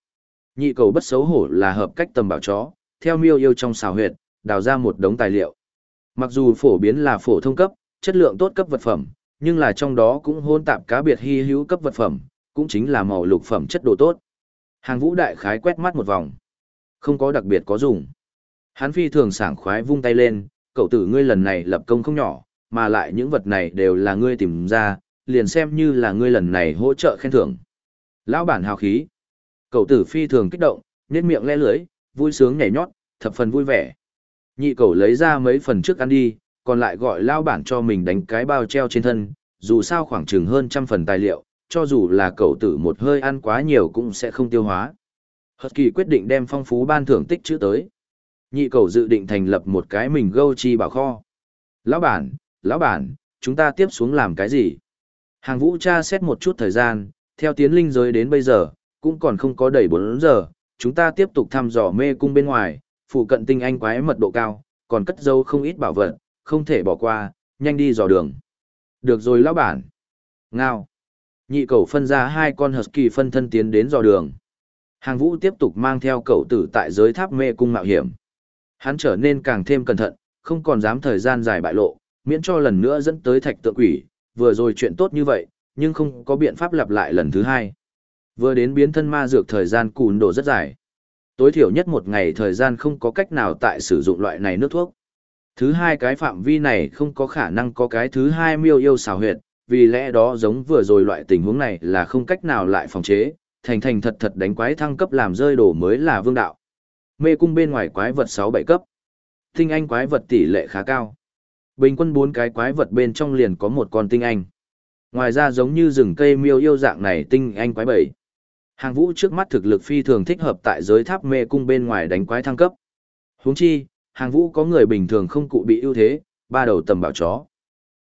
Nhị cầu bất xấu hổ là hợp cách tầm bảo chó, theo miêu yêu trong xào huyệt, đào ra một đống tài liệu. Mặc dù phổ biến là phổ thông cấp, chất lượng tốt cấp vật phẩm, nhưng là trong đó cũng hôn tạp cá biệt hy hữu cấp vật phẩm, cũng chính là màu lục phẩm chất đồ tốt. Hàng vũ đại khái quét mắt một vòng. Không có đặc biệt có dùng. Hắn phi thường sảng khoái vung tay lên, cậu tử ngươi lần này lập công không nhỏ, mà lại những vật này đều là ngươi tìm ra, liền xem như là ngươi lần này hỗ trợ khen thưởng. Lão bản hào khí. Cậu tử phi thường kích động, nhếch miệng le lưỡi, vui sướng nhảy nhót, thập phần vui vẻ. Nhị cậu lấy ra mấy phần trước ăn đi, còn lại gọi lão bản cho mình đánh cái bao treo trên thân, dù sao khoảng chừng hơn trăm phần tài liệu, cho dù là cậu tử một hơi ăn quá nhiều cũng sẽ không tiêu hóa. Hật kỳ quyết định đem phong phú ban thưởng tích chữ tới. Nhị cầu dự định thành lập một cái mình gâu chi bảo kho. Lão bản, lão bản, chúng ta tiếp xuống làm cái gì? Hàng vũ tra xét một chút thời gian, theo tiến linh giới đến bây giờ, cũng còn không có đầy 4 giờ, chúng ta tiếp tục thăm dò mê cung bên ngoài, phụ cận tinh anh quái mật độ cao, còn cất dấu không ít bảo vật, không thể bỏ qua, nhanh đi dò đường. Được rồi lão bản. Ngao. Nhị cầu phân ra hai con husky phân thân tiến đến dò đường. Hàng vũ tiếp tục mang theo cậu tử tại giới tháp mê cung mạo hiểm. Hắn trở nên càng thêm cẩn thận, không còn dám thời gian dài bại lộ, miễn cho lần nữa dẫn tới thạch tượng quỷ, vừa rồi chuyện tốt như vậy, nhưng không có biện pháp lặp lại lần thứ hai. Vừa đến biến thân ma dược thời gian cùn đổ rất dài. Tối thiểu nhất một ngày thời gian không có cách nào tại sử dụng loại này nước thuốc. Thứ hai cái phạm vi này không có khả năng có cái thứ hai miêu yêu xào huyệt, vì lẽ đó giống vừa rồi loại tình huống này là không cách nào lại phòng chế, thành thành thật thật đánh quái thăng cấp làm rơi đổ mới là vương đạo. Mê cung bên ngoài quái vật 6-7 cấp. Tinh anh quái vật tỷ lệ khá cao. Bình quân 4 cái quái vật bên trong liền có một con tinh anh. Ngoài ra giống như rừng cây miêu yêu dạng này tinh anh quái bảy. Hàng vũ trước mắt thực lực phi thường thích hợp tại giới tháp mê cung bên ngoài đánh quái thăng cấp. Huống chi, hàng vũ có người bình thường không cụ bị ưu thế, ba đầu tầm bảo chó.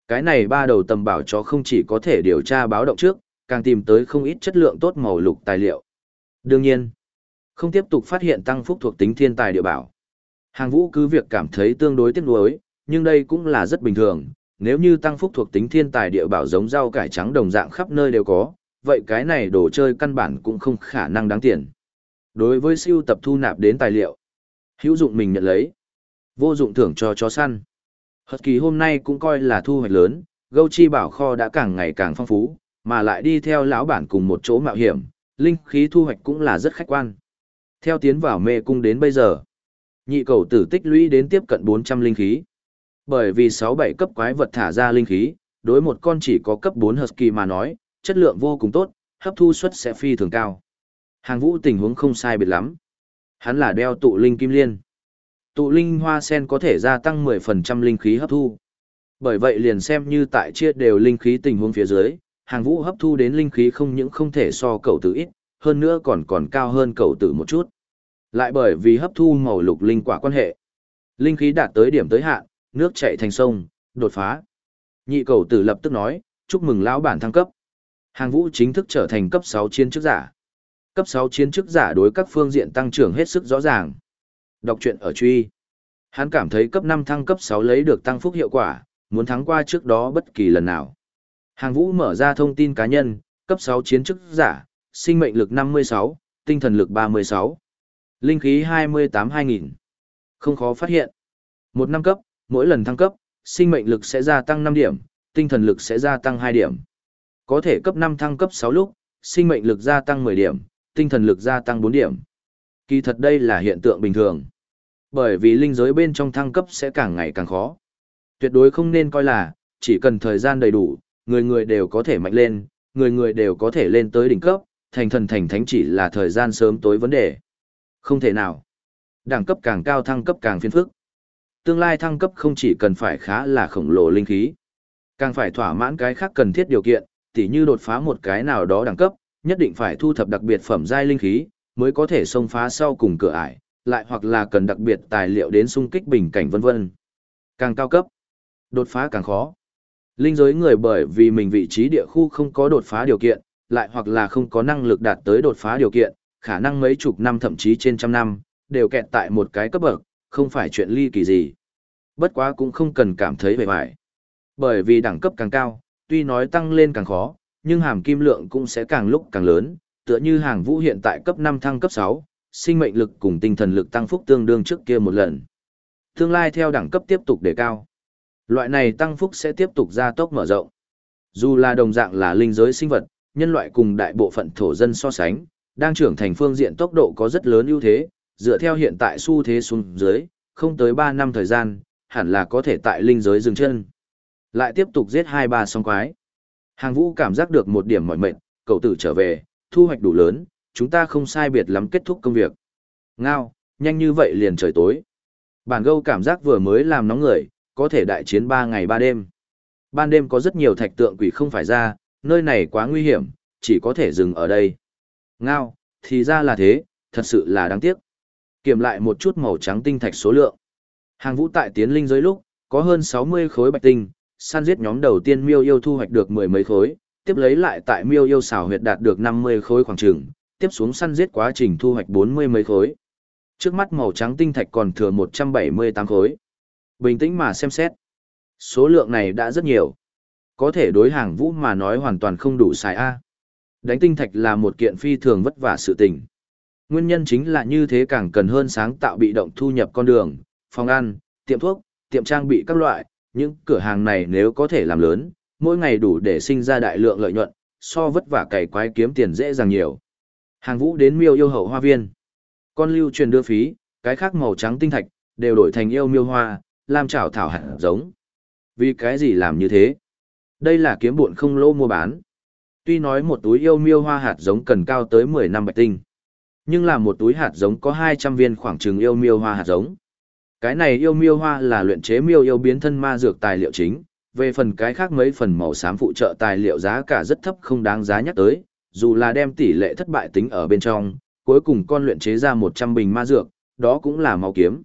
Cái này ba đầu tầm bảo chó không chỉ có thể điều tra báo động trước, càng tìm tới không ít chất lượng tốt màu lục tài liệu. Đương nhiên, không tiếp tục phát hiện tăng phúc thuộc tính thiên tài địa bảo. Hàng vũ cứ việc cảm thấy tương đối tiếc nuối, nhưng đây cũng là rất bình thường, nếu như tăng phúc thuộc tính thiên tài địa bảo giống rau cải trắng đồng dạng khắp nơi đều có, vậy cái này đồ chơi căn bản cũng không khả năng đáng tiền. Đối với siêu tập thu nạp đến tài liệu, hữu dụng mình nhận lấy, vô dụng thưởng cho chó săn. Hật kỳ hôm nay cũng coi là thu hoạch lớn, gâu chi bảo kho đã càng ngày càng phong phú, mà lại đi theo lão bản cùng một chỗ mạo hiểm, linh khí thu hoạch cũng là rất khách quan. Theo tiến vào mê cung đến bây giờ, nhị cầu tử tích lũy đến tiếp cận 400 linh khí. Bởi vì 6-7 cấp quái vật thả ra linh khí, đối một con chỉ có cấp 4 Husky mà nói, chất lượng vô cùng tốt, hấp thu suất sẽ phi thường cao. Hàng vũ tình huống không sai biệt lắm. Hắn là đeo tụ linh kim liên. Tụ linh hoa sen có thể gia tăng 10% linh khí hấp thu. Bởi vậy liền xem như tại chia đều linh khí tình huống phía dưới, hàng vũ hấp thu đến linh khí không những không thể so cầu tử ít, hơn nữa còn còn cao hơn cầu tử một chút. Lại bởi vì hấp thu màu lục linh quả quan hệ. Linh khí đạt tới điểm tới hạn, nước chảy thành sông, đột phá. Nhị cầu tử lập tức nói, chúc mừng lão bản thăng cấp. Hàng vũ chính thức trở thành cấp 6 chiến chức giả. Cấp 6 chiến chức giả đối các phương diện tăng trưởng hết sức rõ ràng. Đọc truyện ở truy. Hắn cảm thấy cấp 5 thăng cấp 6 lấy được tăng phúc hiệu quả, muốn thắng qua trước đó bất kỳ lần nào. Hàng vũ mở ra thông tin cá nhân, cấp 6 chiến chức giả, sinh mệnh lực 56, tinh thần lực 36, linh khí 28-2000. Không khó phát hiện. Một năm cấp, mỗi lần thăng cấp, sinh mệnh lực sẽ gia tăng 5 điểm, tinh thần lực sẽ gia tăng 2 điểm. Có thể cấp 5 thăng cấp 6 lúc, sinh mệnh lực gia tăng 10 điểm, tinh thần lực gia tăng 4 điểm. Kỳ thật đây là hiện tượng bình thường. Bởi vì linh giới bên trong thăng cấp sẽ càng ngày càng khó. Tuyệt đối không nên coi là, chỉ cần thời gian đầy đủ, người người đều có thể mạnh lên, người người đều có thể lên tới đỉnh cấp, thành thần thành thánh chỉ là thời gian sớm tối vấn đề. Không thể nào. Đẳng cấp càng cao thăng cấp càng phiền phức. Tương lai thăng cấp không chỉ cần phải khá là khổng lồ linh khí, càng phải thỏa mãn cái khác cần thiết điều kiện, tỉ như đột phá một cái nào đó đẳng cấp, nhất định phải thu thập đặc biệt phẩm giai linh khí, mới có thể xông phá sau cùng cửa ải, lại hoặc là cần đặc biệt tài liệu đến xung kích bình cảnh vân vân. Càng cao cấp, đột phá càng khó. Linh giới người bởi vì mình vị trí địa khu không có đột phá điều kiện, lại hoặc là không có năng lực đạt tới đột phá điều kiện, khả năng mấy chục năm thậm chí trên trăm năm, đều kẹt tại một cái cấp bậc, không phải chuyện ly kỳ gì. Bất quá cũng không cần cảm thấy bề bại. Bởi vì đẳng cấp càng cao, tuy nói tăng lên càng khó, nhưng hàm kim lượng cũng sẽ càng lúc càng lớn, tựa như hàng vũ hiện tại cấp 5 thăng cấp 6, sinh mệnh lực cùng tinh thần lực tăng phúc tương đương trước kia một lần. Tương lai theo đẳng cấp tiếp tục đề cao. Loại này tăng phúc sẽ tiếp tục gia tốc mở rộng. Dù là đồng dạng là linh giới sinh vật, nhân loại cùng đại bộ phận thổ dân so sánh, đang trưởng thành phương diện tốc độ có rất lớn ưu thế, dựa theo hiện tại xu thế xuống dưới, không tới 3 năm thời gian, hẳn là có thể tại linh giới dừng chân. Lại tiếp tục giết hai ba song quái. Hàng vũ cảm giác được một điểm mỏi mệt, cậu tử trở về, thu hoạch đủ lớn, chúng ta không sai biệt lắm kết thúc công việc. Ngao, nhanh như vậy liền trời tối. Bản gâu cảm giác vừa mới làm nóng người, có thể đại chiến 3 ngày 3 đêm. Ban đêm có rất nhiều thạch tượng quỷ không phải ra, nơi này quá nguy hiểm, chỉ có thể dừng ở đây. Ngao, thì ra là thế, thật sự là đáng tiếc. Kiểm lại một chút màu trắng tinh thạch số lượng. Hàng vũ tại tiến linh giới lúc, có hơn 60 khối bạch tinh, săn giết nhóm đầu tiên miêu yêu thu hoạch được mười mấy khối, tiếp lấy lại tại miêu yêu xảo huyệt đạt được 50 khối khoảng trường, tiếp xuống săn giết quá trình thu hoạch 40 mấy khối. Trước mắt màu trắng tinh thạch còn thừa 178 khối. Bình tĩnh mà xem xét. Số lượng này đã rất nhiều. Có thể đối hàng vũ mà nói hoàn toàn không đủ xài A. Đánh tinh thạch là một kiện phi thường vất vả sự tình. Nguyên nhân chính là như thế càng cần hơn sáng tạo bị động thu nhập con đường, phòng ăn, tiệm thuốc, tiệm trang bị các loại, những cửa hàng này nếu có thể làm lớn, mỗi ngày đủ để sinh ra đại lượng lợi nhuận, so vất vả cày quái kiếm tiền dễ dàng nhiều. Hàng vũ đến miêu yêu hậu hoa viên. Con lưu truyền đưa phí, cái khác màu trắng tinh thạch, đều đổi thành yêu miêu hoa, làm chảo thảo hạt giống. Vì cái gì làm như thế? Đây là kiếm buồn không lỗ mua bán. Tuy nói một túi yêu miêu hoa hạt giống cần cao tới 10 năm bạch tinh, nhưng là một túi hạt giống có 200 viên khoảng trừng yêu miêu hoa hạt giống. Cái này yêu miêu hoa là luyện chế miêu yêu biến thân ma dược tài liệu chính, Về phần cái khác mấy phần màu xám phụ trợ tài liệu giá cả rất thấp không đáng giá nhắc tới, dù là đem tỷ lệ thất bại tính ở bên trong, cuối cùng con luyện chế ra 100 bình ma dược, đó cũng là máu kiếm.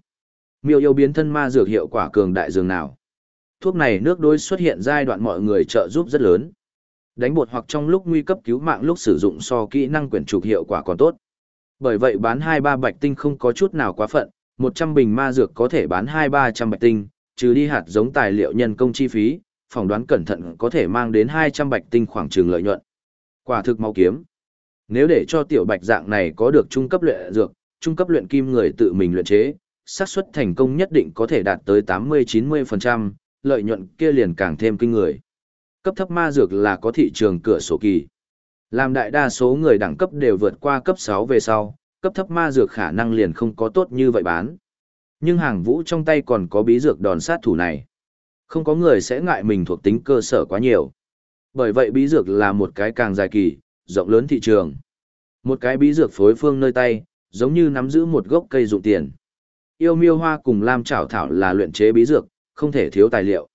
Miêu yêu biến thân ma dược hiệu quả cường đại dường nào. Thuốc này nước đôi xuất hiện giai đoạn mọi người trợ giúp rất lớn. Đánh bột hoặc trong lúc nguy cấp cứu mạng lúc sử dụng so kỹ năng quyển trục hiệu quả còn tốt. Bởi vậy bán 2-3 bạch tinh không có chút nào quá phận, 100 bình ma dược có thể bán 2-300 bạch tinh, trừ đi hạt giống tài liệu nhân công chi phí, phỏng đoán cẩn thận có thể mang đến 200 bạch tinh khoảng trường lợi nhuận. Quả thực mau kiếm. Nếu để cho tiểu bạch dạng này có được trung cấp luyện dược, trung cấp luyện kim người tự mình luyện chế, xác suất thành công nhất định có thể đạt tới 80-90%, lợi nhuận kia liền càng thêm kinh người. Cấp thấp ma dược là có thị trường cửa sổ kỳ. Làm đại đa số người đẳng cấp đều vượt qua cấp 6 về sau, cấp thấp ma dược khả năng liền không có tốt như vậy bán. Nhưng hàng vũ trong tay còn có bí dược đòn sát thủ này. Không có người sẽ ngại mình thuộc tính cơ sở quá nhiều. Bởi vậy bí dược là một cái càng dài kỳ, rộng lớn thị trường. Một cái bí dược phối phương nơi tay, giống như nắm giữ một gốc cây dụng tiền. Yêu miêu hoa cùng lam chảo thảo là luyện chế bí dược, không thể thiếu tài liệu.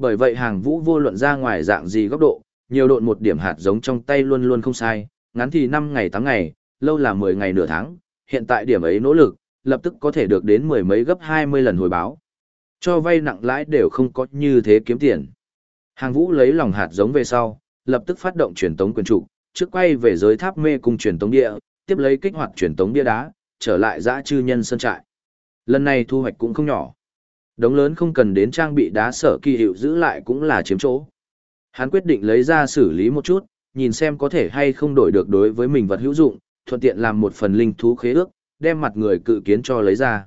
Bởi vậy hàng vũ vô luận ra ngoài dạng gì góc độ, nhiều độn một điểm hạt giống trong tay luôn luôn không sai, ngắn thì 5 ngày 8 ngày, lâu là 10 ngày nửa tháng, hiện tại điểm ấy nỗ lực, lập tức có thể được đến mười mấy gấp 20 lần hồi báo. Cho vay nặng lãi đều không có như thế kiếm tiền. Hàng vũ lấy lòng hạt giống về sau, lập tức phát động truyền tống quyền trụ, trước quay về giới tháp mê cùng truyền tống địa, tiếp lấy kích hoạt truyền tống bia đá, trở lại dã chư nhân sân trại. Lần này thu hoạch cũng không nhỏ. Đống lớn không cần đến trang bị đá sở kỳ hiệu giữ lại cũng là chiếm chỗ. Hắn quyết định lấy ra xử lý một chút, nhìn xem có thể hay không đổi được đối với mình vật hữu dụng, thuận tiện làm một phần linh thú khế ước, đem mặt người cự kiến cho lấy ra.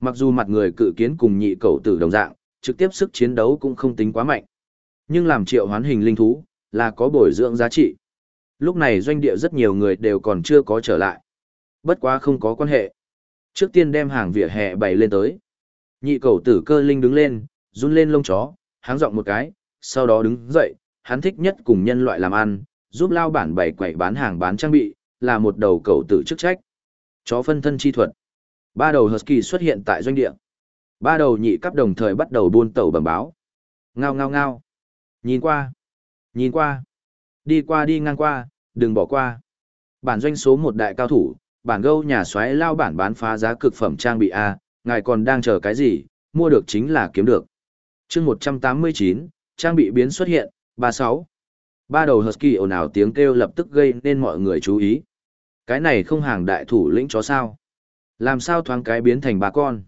Mặc dù mặt người cự kiến cùng nhị cầu tử đồng dạng, trực tiếp sức chiến đấu cũng không tính quá mạnh. Nhưng làm triệu hoán hình linh thú, là có bồi dưỡng giá trị. Lúc này doanh địa rất nhiều người đều còn chưa có trở lại. Bất quá không có quan hệ. Trước tiên đem hàng vỉa hè bày lên tới. Nhị cầu tử cơ linh đứng lên, run lên lông chó, háng giọng một cái, sau đó đứng dậy, hắn thích nhất cùng nhân loại làm ăn, giúp lao bản bày quẩy bán hàng bán trang bị, là một đầu cầu tử chức trách. Chó phân thân chi thuật. Ba đầu Husky xuất hiện tại doanh địa. Ba đầu nhị cấp đồng thời bắt đầu buôn tàu bẩm báo. Ngao ngao ngao. Nhìn qua. Nhìn qua. Đi qua đi ngang qua, đừng bỏ qua. Bản doanh số một đại cao thủ, bản gâu nhà xoáy lao bản bán phá giá cực phẩm trang bị A, ngài còn đang chờ cái gì, mua được chính là kiếm được. chương 189, trang bị biến xuất hiện, 36. Ba đầu Husky ồn ào tiếng kêu lập tức gây nên mọi người chú ý. Cái này không hàng đại thủ lĩnh chó sao? Làm sao thoáng cái biến thành ba con?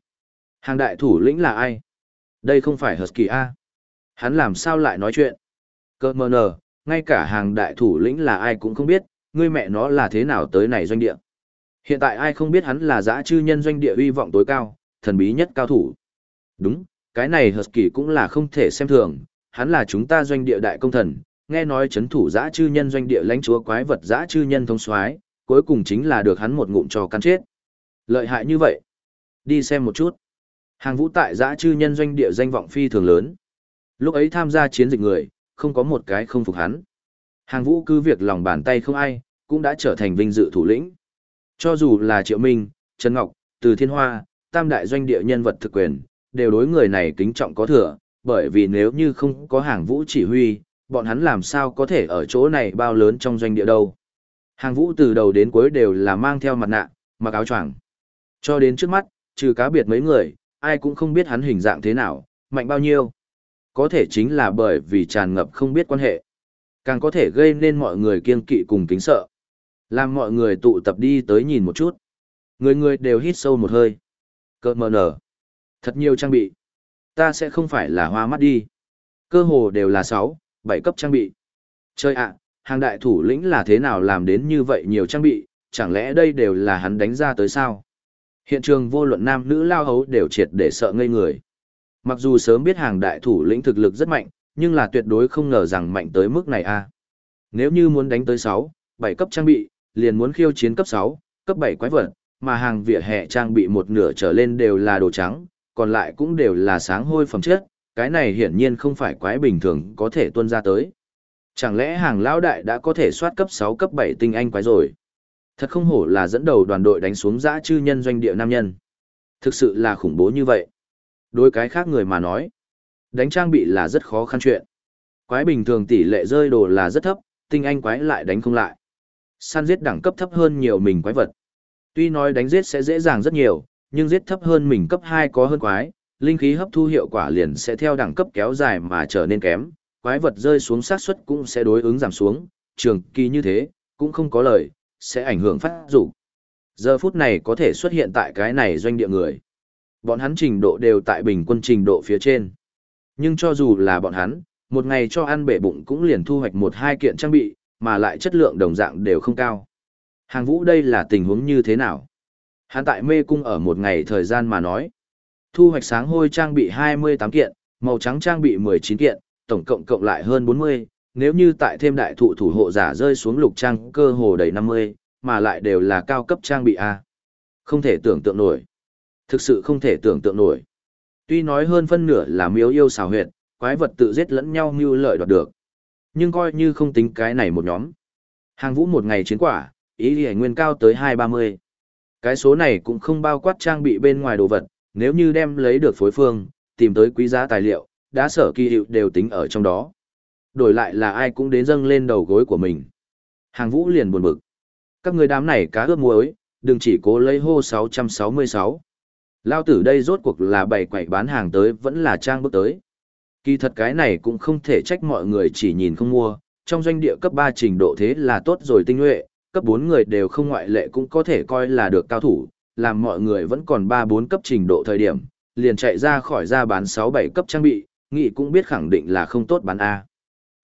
Hàng đại thủ lĩnh là ai? Đây không phải Husky A. Hắn làm sao lại nói chuyện? Cơ mờ nờ, ngay cả hàng đại thủ lĩnh là ai cũng không biết, ngươi mẹ nó là thế nào tới này doanh địa. Hiện tại ai không biết hắn là giã chư nhân doanh địa uy vọng tối cao, thần bí nhất cao thủ. Đúng, cái này Husky cũng là không thể xem thường, hắn là chúng ta doanh địa đại công thần, nghe nói chấn thủ giã chư nhân doanh địa lãnh chúa quái vật giã chư nhân thông soái cuối cùng chính là được hắn một ngụm cho cắn chết. Lợi hại như vậy. Đi xem một chút. Hàng vũ tại giã chư nhân doanh địa danh vọng phi thường lớn. Lúc ấy tham gia chiến dịch người, không có một cái không phục hắn. Hàng vũ cứ việc lòng bàn tay không ai, cũng đã trở thành vinh dự thủ lĩnh. Cho dù là Triệu Minh, Trần Ngọc, Từ Thiên Hoa, tam đại doanh địa nhân vật thực quyền, đều đối người này kính trọng có thừa, bởi vì nếu như không có hàng vũ chỉ huy, bọn hắn làm sao có thể ở chỗ này bao lớn trong doanh địa đâu. Hàng vũ từ đầu đến cuối đều là mang theo mặt nạ, mặc áo choàng. Cho đến trước mắt, trừ cá biệt mấy người, ai cũng không biết hắn hình dạng thế nào, mạnh bao nhiêu. Có thể chính là bởi vì tràn ngập không biết quan hệ. Càng có thể gây nên mọi người kiên kỵ cùng kính sợ. Làm mọi người tụ tập đi tới nhìn một chút. Người người đều hít sâu một hơi. Cơ mờ nở. Thật nhiều trang bị. Ta sẽ không phải là hoa mắt đi. Cơ hồ đều là 6, 7 cấp trang bị. Chơi ạ, hàng đại thủ lĩnh là thế nào làm đến như vậy nhiều trang bị, chẳng lẽ đây đều là hắn đánh ra tới sao? Hiện trường vô luận nam nữ lao hấu đều triệt để sợ ngây người. Mặc dù sớm biết hàng đại thủ lĩnh thực lực rất mạnh, nhưng là tuyệt đối không ngờ rằng mạnh tới mức này a. Nếu như muốn đánh tới 6, 7 cấp trang bị, liền muốn khiêu chiến cấp 6, cấp 7 quái vật, mà hàng vỉa hè trang bị một nửa trở lên đều là đồ trắng, còn lại cũng đều là sáng hôi phẩm chất, cái này hiển nhiên không phải quái bình thường có thể tuân ra tới. Chẳng lẽ hàng lão đại đã có thể soát cấp 6 cấp 7 tinh anh quái rồi? Thật không hổ là dẫn đầu đoàn đội đánh xuống dã chư nhân doanh địa nam nhân. Thực sự là khủng bố như vậy. Đối cái khác người mà nói. Đánh trang bị là rất khó khăn chuyện. Quái bình thường tỷ lệ rơi đồ là rất thấp, tinh anh quái lại đánh không lại. Săn giết đẳng cấp thấp hơn nhiều mình quái vật. Tuy nói đánh giết sẽ dễ dàng rất nhiều, nhưng giết thấp hơn mình cấp 2 có hơn quái, linh khí hấp thu hiệu quả liền sẽ theo đẳng cấp kéo dài mà trở nên kém, quái vật rơi xuống sát suất cũng sẽ đối ứng giảm xuống, trường kỳ như thế, cũng không có lời, sẽ ảnh hưởng phát dục. Giờ phút này có thể xuất hiện tại cái này doanh địa người. Bọn hắn trình độ đều tại bình quân trình độ phía trên. Nhưng cho dù là bọn hắn, một ngày cho ăn bể bụng cũng liền thu hoạch một hai kiện trang bị, mà lại chất lượng đồng dạng đều không cao. Hàng vũ đây là tình huống như thế nào? Hắn tại mê cung ở một ngày thời gian mà nói. Thu hoạch sáng hôi trang bị 28 kiện, màu trắng trang bị 19 kiện, tổng cộng cộng lại hơn 40, nếu như tại thêm đại thụ thủ hộ giả rơi xuống lục trang cơ hồ đầy 50, mà lại đều là cao cấp trang bị A. Không thể tưởng tượng nổi. Thực sự không thể tưởng tượng nổi. Tuy nói hơn phân nửa là miếu yêu xào huyệt, quái vật tự giết lẫn nhau như lợi đoạt được. Nhưng coi như không tính cái này một nhóm. Hàng vũ một ngày chiến quả, ý lý nguyên cao tới 230. Cái số này cũng không bao quát trang bị bên ngoài đồ vật, nếu như đem lấy được phối phương, tìm tới quý giá tài liệu, đã sở kỳ hiệu đều tính ở trong đó. Đổi lại là ai cũng đến dâng lên đầu gối của mình. Hàng vũ liền buồn bực. Các người đám này cá ướp muối, đừng chỉ cố lấy hô 666. Lao tử đây rốt cuộc là bày quậy bán hàng tới vẫn là trang bước tới. Kỳ thật cái này cũng không thể trách mọi người chỉ nhìn không mua, trong doanh địa cấp 3 trình độ thế là tốt rồi tinh nhuệ, cấp 4 người đều không ngoại lệ cũng có thể coi là được cao thủ, làm mọi người vẫn còn 3-4 cấp trình độ thời điểm, liền chạy ra khỏi ra bán 6-7 cấp trang bị, nghị cũng biết khẳng định là không tốt bán A.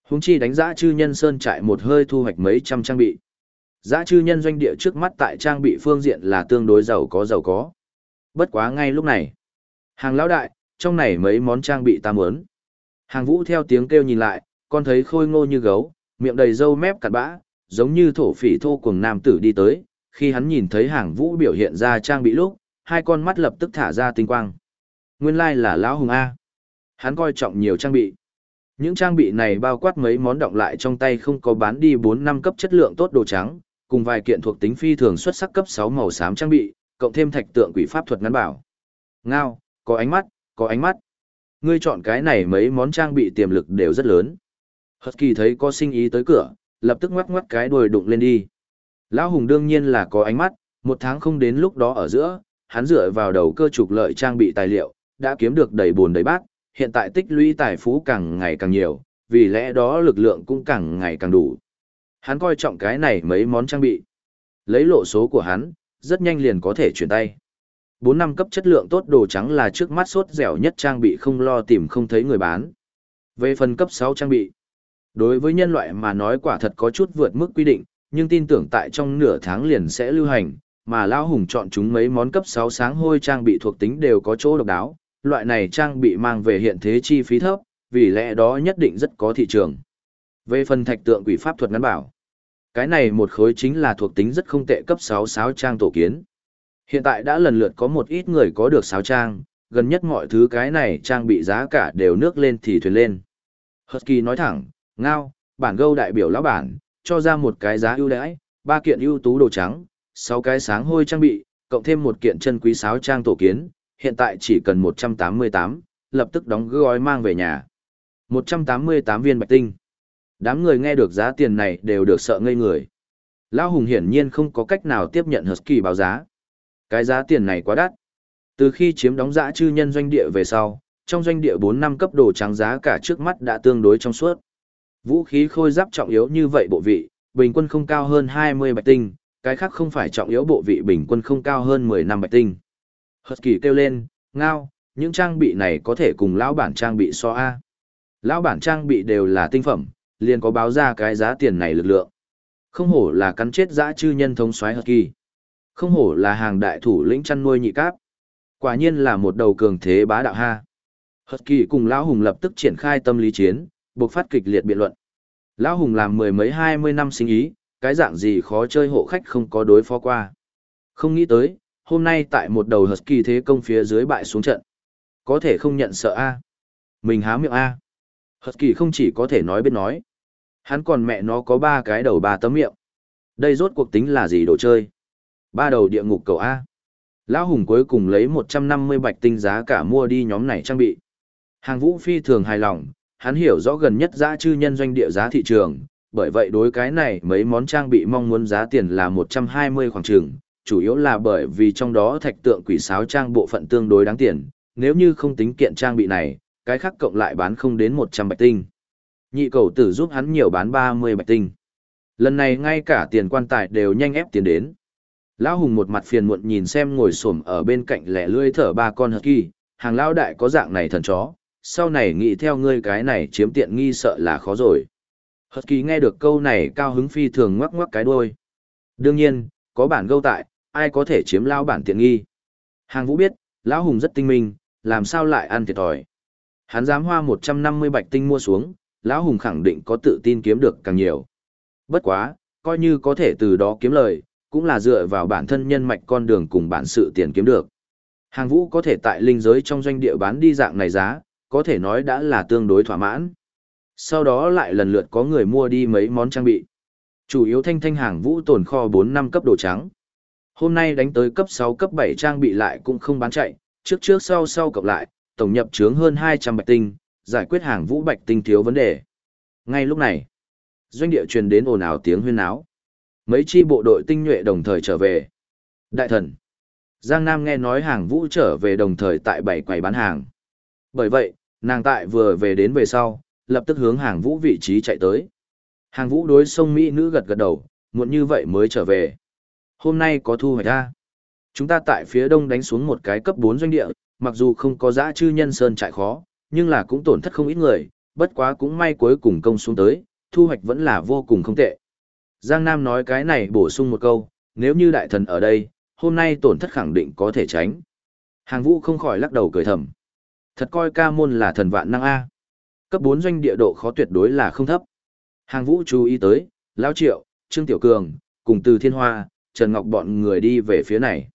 Húng chi đánh giã chư nhân sơn trại một hơi thu hoạch mấy trăm trang bị. giã chư nhân doanh địa trước mắt tại trang bị phương diện là tương đối giàu có giàu có. Bất quá ngay lúc này. Hàng lão đại, trong này mấy món trang bị ta muốn. Hàng vũ theo tiếng kêu nhìn lại, con thấy khôi ngô như gấu, miệng đầy râu mép cặn bã, giống như thổ phỉ thô cuồng nam tử đi tới. Khi hắn nhìn thấy hàng vũ biểu hiện ra trang bị lúc, hai con mắt lập tức thả ra tinh quang. Nguyên lai là lão hùng A. Hắn coi trọng nhiều trang bị. Những trang bị này bao quát mấy món động lại trong tay không có bán đi 4 năm cấp chất lượng tốt đồ trắng, cùng vài kiện thuộc tính phi thường xuất sắc cấp 6 màu xám trang bị, cộng thêm thạch tượng quỷ pháp thuật ngắn bảo. Ngao, có ánh mắt, có ánh mắt. Ngươi chọn cái này mấy món trang bị tiềm lực đều rất lớn. Husky thấy có sinh ý tới cửa, lập tức ngoắc ngoắc cái đuôi đụng lên đi. Lão Hùng đương nhiên là có ánh mắt, một tháng không đến lúc đó ở giữa, hắn dựa vào đầu cơ trục lợi trang bị tài liệu, đã kiếm được đầy buồn đầy bát, hiện tại tích lũy tài phú càng ngày càng nhiều, vì lẽ đó lực lượng cũng càng ngày càng đủ. Hắn coi trọng cái này mấy món trang bị. Lấy lộ số của hắn, rất nhanh liền có thể chuyển tay. 4 năm cấp chất lượng tốt đồ trắng là trước mắt sốt dẻo nhất trang bị không lo tìm không thấy người bán. Về phần cấp 6 trang bị, đối với nhân loại mà nói quả thật có chút vượt mức quy định, nhưng tin tưởng tại trong nửa tháng liền sẽ lưu hành, mà Lão Hùng chọn chúng mấy món cấp 6 sáng hôi trang bị thuộc tính đều có chỗ độc đáo, loại này trang bị mang về hiện thế chi phí thấp, vì lẽ đó nhất định rất có thị trường. Về phần thạch tượng quỷ pháp thuật ngắn bảo, cái này một khối chính là thuộc tính rất không tệ cấp 6 sáo trang tổ kiến. Hiện tại đã lần lượt có một ít người có được sáo trang, gần nhất mọi thứ cái này trang bị giá cả đều nước lên thì thuyền lên. Husky nói thẳng, ngao, bản gâu đại biểu lão bản, cho ra một cái giá ưu đãi, ba kiện ưu tú đồ trắng, sáu cái sáng hôi trang bị, cộng thêm một kiện chân quý sáo trang tổ kiến, hiện tại chỉ cần 188, lập tức đóng gói mang về nhà. 188 viên bạch tinh. Đám người nghe được giá tiền này đều được sợ ngây người. Lão Hùng hiển nhiên không có cách nào tiếp nhận Husky báo giá. Cái giá tiền này quá đắt. Từ khi chiếm đóng giã chư nhân doanh địa về sau, trong doanh địa 4 năm cấp đồ trắng giá cả trước mắt đã tương đối trong suốt. Vũ khí khôi giáp trọng yếu như vậy bộ vị, bình quân không cao hơn 20 bạch tinh, cái khác không phải trọng yếu bộ vị bình quân không cao hơn 10 năm bạch tinh. Husky kêu lên, ngao, những trang bị này có thể cùng lão bản trang bị so A. Lão bản trang bị đều là tinh phẩm, liền có báo ra cái giá tiền này lực lượng. Không hổ là cắn chết dã chư nhân thống soái kỳ, Không hổ là hàng đại thủ lĩnh chăn nuôi nhị cáp. Quả nhiên là một đầu cường thế bá đạo ha. Husky cùng Lão Hùng lập tức triển khai tâm lý chiến, buộc phát kịch liệt biện luận. Lão Hùng làm mười mấy hai mươi năm sinh ý, cái dạng gì khó chơi hộ khách không có đối phó qua. Không nghĩ tới, hôm nay tại một đầu Husky thế công phía dưới bại xuống trận. Có thể không nhận sợ A. Mình há miệng A. Husky không chỉ có thể nói biết nói. Hắn còn mẹ nó có ba cái đầu ba tấm miệng. Đây rốt cuộc tính là gì đồ chơi? Ba đầu địa ngục cầu A. Lão Hùng cuối cùng lấy 150 bạch tinh giá cả mua đi nhóm này trang bị. Hàng vũ phi thường hài lòng, hắn hiểu rõ gần nhất giá chư nhân doanh địa giá thị trường, bởi vậy đối cái này mấy món trang bị mong muốn giá tiền là 120 khoảng trường, chủ yếu là bởi vì trong đó thạch tượng quỷ sáo trang bộ phận tương đối đáng tiền, nếu như không tính kiện trang bị này, cái khác cộng lại bán không đến 100 bạch tinh. Nhị cầu tử giúp hắn nhiều bán 30 bạch tinh. Lần này ngay cả tiền quan tài đều nhanh ép tiền đến. Lão Hùng một mặt phiền muộn nhìn xem ngồi xổm ở bên cạnh lẻ lươi thở ba con hợp kỳ, hàng lão đại có dạng này thần chó, sau này nghĩ theo ngươi cái này chiếm tiện nghi sợ là khó rồi. Hật kỳ nghe được câu này cao hứng phi thường ngoắc ngoắc cái đuôi. Đương nhiên, có bản gâu tại, ai có thể chiếm lao bản tiện nghi. Hàng vũ biết, lão hùng rất tinh minh, làm sao lại ăn thiệt thòi. Hắn dám hoa 150 bạch tinh mua xuống, lão hùng khẳng định có tự tin kiếm được càng nhiều. Bất quá, coi như có thể từ đó kiếm lời, cũng là dựa vào bản thân nhân mạch con đường cùng bản sự tiền kiếm được. Hàng vũ có thể tại linh giới trong doanh địa bán đi dạng này giá, có thể nói đã là tương đối thỏa mãn. Sau đó lại lần lượt có người mua đi mấy món trang bị. Chủ yếu thanh thanh hàng vũ tồn kho 4 năm cấp đồ trắng. Hôm nay đánh tới cấp 6 cấp 7 trang bị lại cũng không bán chạy, trước trước sau sau cộng lại, tổng nhập trướng hơn 200 bạch tinh, giải quyết hàng vũ bạch tinh thiếu vấn đề. Ngay lúc này, doanh địa truyền đến ồn ào tiếng huyên náo. Mấy chi bộ đội tinh nhuệ đồng thời trở về. Đại thần, Giang Nam nghe nói hàng vũ trở về đồng thời tại bảy quầy bán hàng. Bởi vậy, nàng tại vừa về đến về sau, lập tức hướng hàng vũ vị trí chạy tới. Hàng vũ đối sông Mỹ nữ gật gật đầu, muộn như vậy mới trở về. Hôm nay có thu hoạch ra. Chúng ta tại phía đông đánh xuống một cái cấp 4 doanh địa, mặc dù không có dã chư nhân sơn trại khó, nhưng là cũng tổn thất không ít người, bất quá cũng may cuối cùng công xuống tới, thu hoạch vẫn là vô cùng không tệ. Giang Nam nói cái này bổ sung một câu, nếu như đại thần ở đây, hôm nay tổn thất khẳng định có thể tránh. Hàng vũ không khỏi lắc đầu cười thầm. Thật coi ca môn là thần vạn năng A. Cấp 4 doanh địa độ khó tuyệt đối là không thấp. Hàng vũ chú ý tới, Lão Triệu, Trương Tiểu Cường, cùng từ Thiên Hoa, Trần Ngọc bọn người đi về phía này.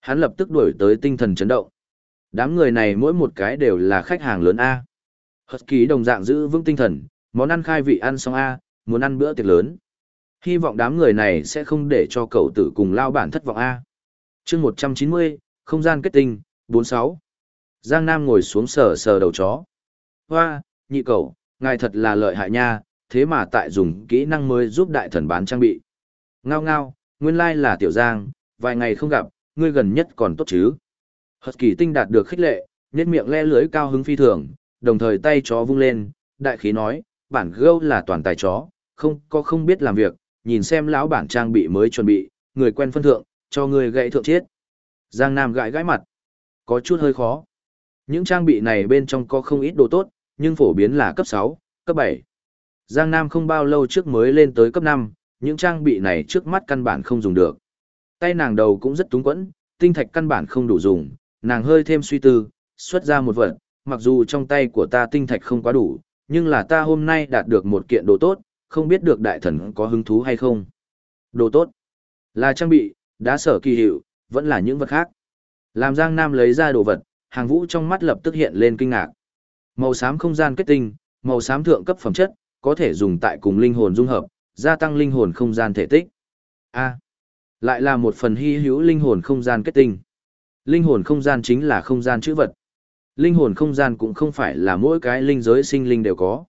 Hắn lập tức đuổi tới tinh thần chấn động. Đám người này mỗi một cái đều là khách hàng lớn A. Hật ký đồng dạng giữ vững tinh thần, món ăn khai vị ăn xong A, muốn ăn bữa tiệc lớn. Hy vọng đám người này sẽ không để cho cậu tử cùng lao bản thất vọng A. chương 190, không gian kết tinh, 46. Giang Nam ngồi xuống sờ sờ đầu chó. Hoa, nhị cậu, ngài thật là lợi hại nha, thế mà tại dùng kỹ năng mới giúp đại thần bán trang bị. Ngao ngao, nguyên lai là Tiểu Giang, vài ngày không gặp, ngươi gần nhất còn tốt chứ. Hật kỳ tinh đạt được khích lệ, nhét miệng le lưới cao hứng phi thường, đồng thời tay chó vung lên, đại khí nói, bản gâu là toàn tài chó, không có không biết làm việc, nhìn xem lão bản trang bị mới chuẩn bị, người quen phân thượng, cho người gãy thượng chết. Giang Nam gãi gãi mặt, có chút hơi khó. Những trang bị này bên trong có không ít đồ tốt, nhưng phổ biến là cấp 6, cấp 7. Giang Nam không bao lâu trước mới lên tới cấp 5, những trang bị này trước mắt căn bản không dùng được. Tay nàng đầu cũng rất túng quẫn, tinh thạch căn bản không đủ dùng, nàng hơi thêm suy tư, xuất ra một vật, mặc dù trong tay của ta tinh thạch không quá đủ, nhưng là ta hôm nay đạt được một kiện đồ tốt, không biết được đại thần có hứng thú hay không. Đồ tốt, là trang bị, đá sở kỳ hiệu, vẫn là những vật khác. Làm Giang Nam lấy ra đồ vật, hàng vũ trong mắt lập tức hiện lên kinh ngạc. Màu xám không gian kết tinh, màu xám thượng cấp phẩm chất, có thể dùng tại cùng linh hồn dung hợp, gia tăng linh hồn không gian thể tích. A. lại là một phần hy hữu linh hồn không gian kết tinh. Linh hồn không gian chính là không gian chữ vật. Linh hồn không gian cũng không phải là mỗi cái linh giới sinh linh đều có.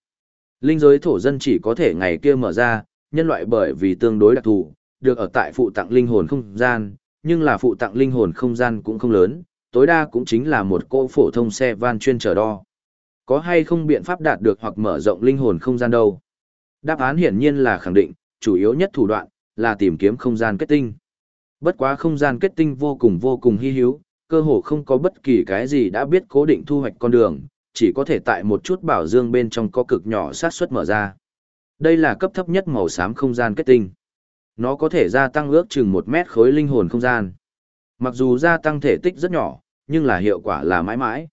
Linh giới thổ dân chỉ có thể ngày kia mở ra, nhân loại bởi vì tương đối đặc thù, được ở tại phụ tặng linh hồn không gian, nhưng là phụ tặng linh hồn không gian cũng không lớn, tối đa cũng chính là một cô phổ thông xe van chuyên chở đo. Có hay không biện pháp đạt được hoặc mở rộng linh hồn không gian đâu? Đáp án hiển nhiên là khẳng định, chủ yếu nhất thủ đoạn là tìm kiếm không gian kết tinh. Bất quá không gian kết tinh vô cùng vô cùng hy hữu, cơ hồ không có bất kỳ cái gì đã biết cố định thu hoạch con đường, chỉ có thể tại một chút bảo dương bên trong có cực nhỏ sát suất mở ra. Đây là cấp thấp nhất màu xám không gian kết tinh. Nó có thể gia tăng ước chừng một mét khối linh hồn không gian. Mặc dù gia tăng thể tích rất nhỏ, nhưng là hiệu quả là mãi mãi.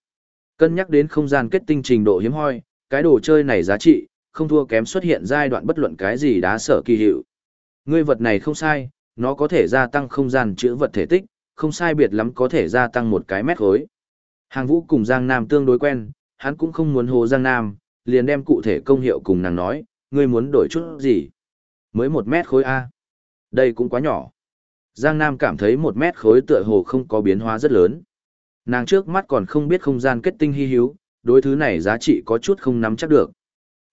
Cân nhắc đến không gian kết tinh trình độ hiếm hoi, cái đồ chơi này giá trị, không thua kém xuất hiện giai đoạn bất luận cái gì đá sở kỳ hiệu. Ngươi vật này không sai, nó có thể gia tăng không gian chữ vật thể tích, không sai biệt lắm có thể gia tăng một cái mét khối. Hàng vũ cùng Giang Nam tương đối quen, hắn cũng không muốn hồ Giang Nam, liền đem cụ thể công hiệu cùng nàng nói, ngươi muốn đổi chút gì? Mới một mét khối A. Đây cũng quá nhỏ. Giang Nam cảm thấy một mét khối tựa hồ không có biến hóa rất lớn. Nàng trước mắt còn không biết không gian kết tinh hy hữu, đối thứ này giá trị có chút không nắm chắc được.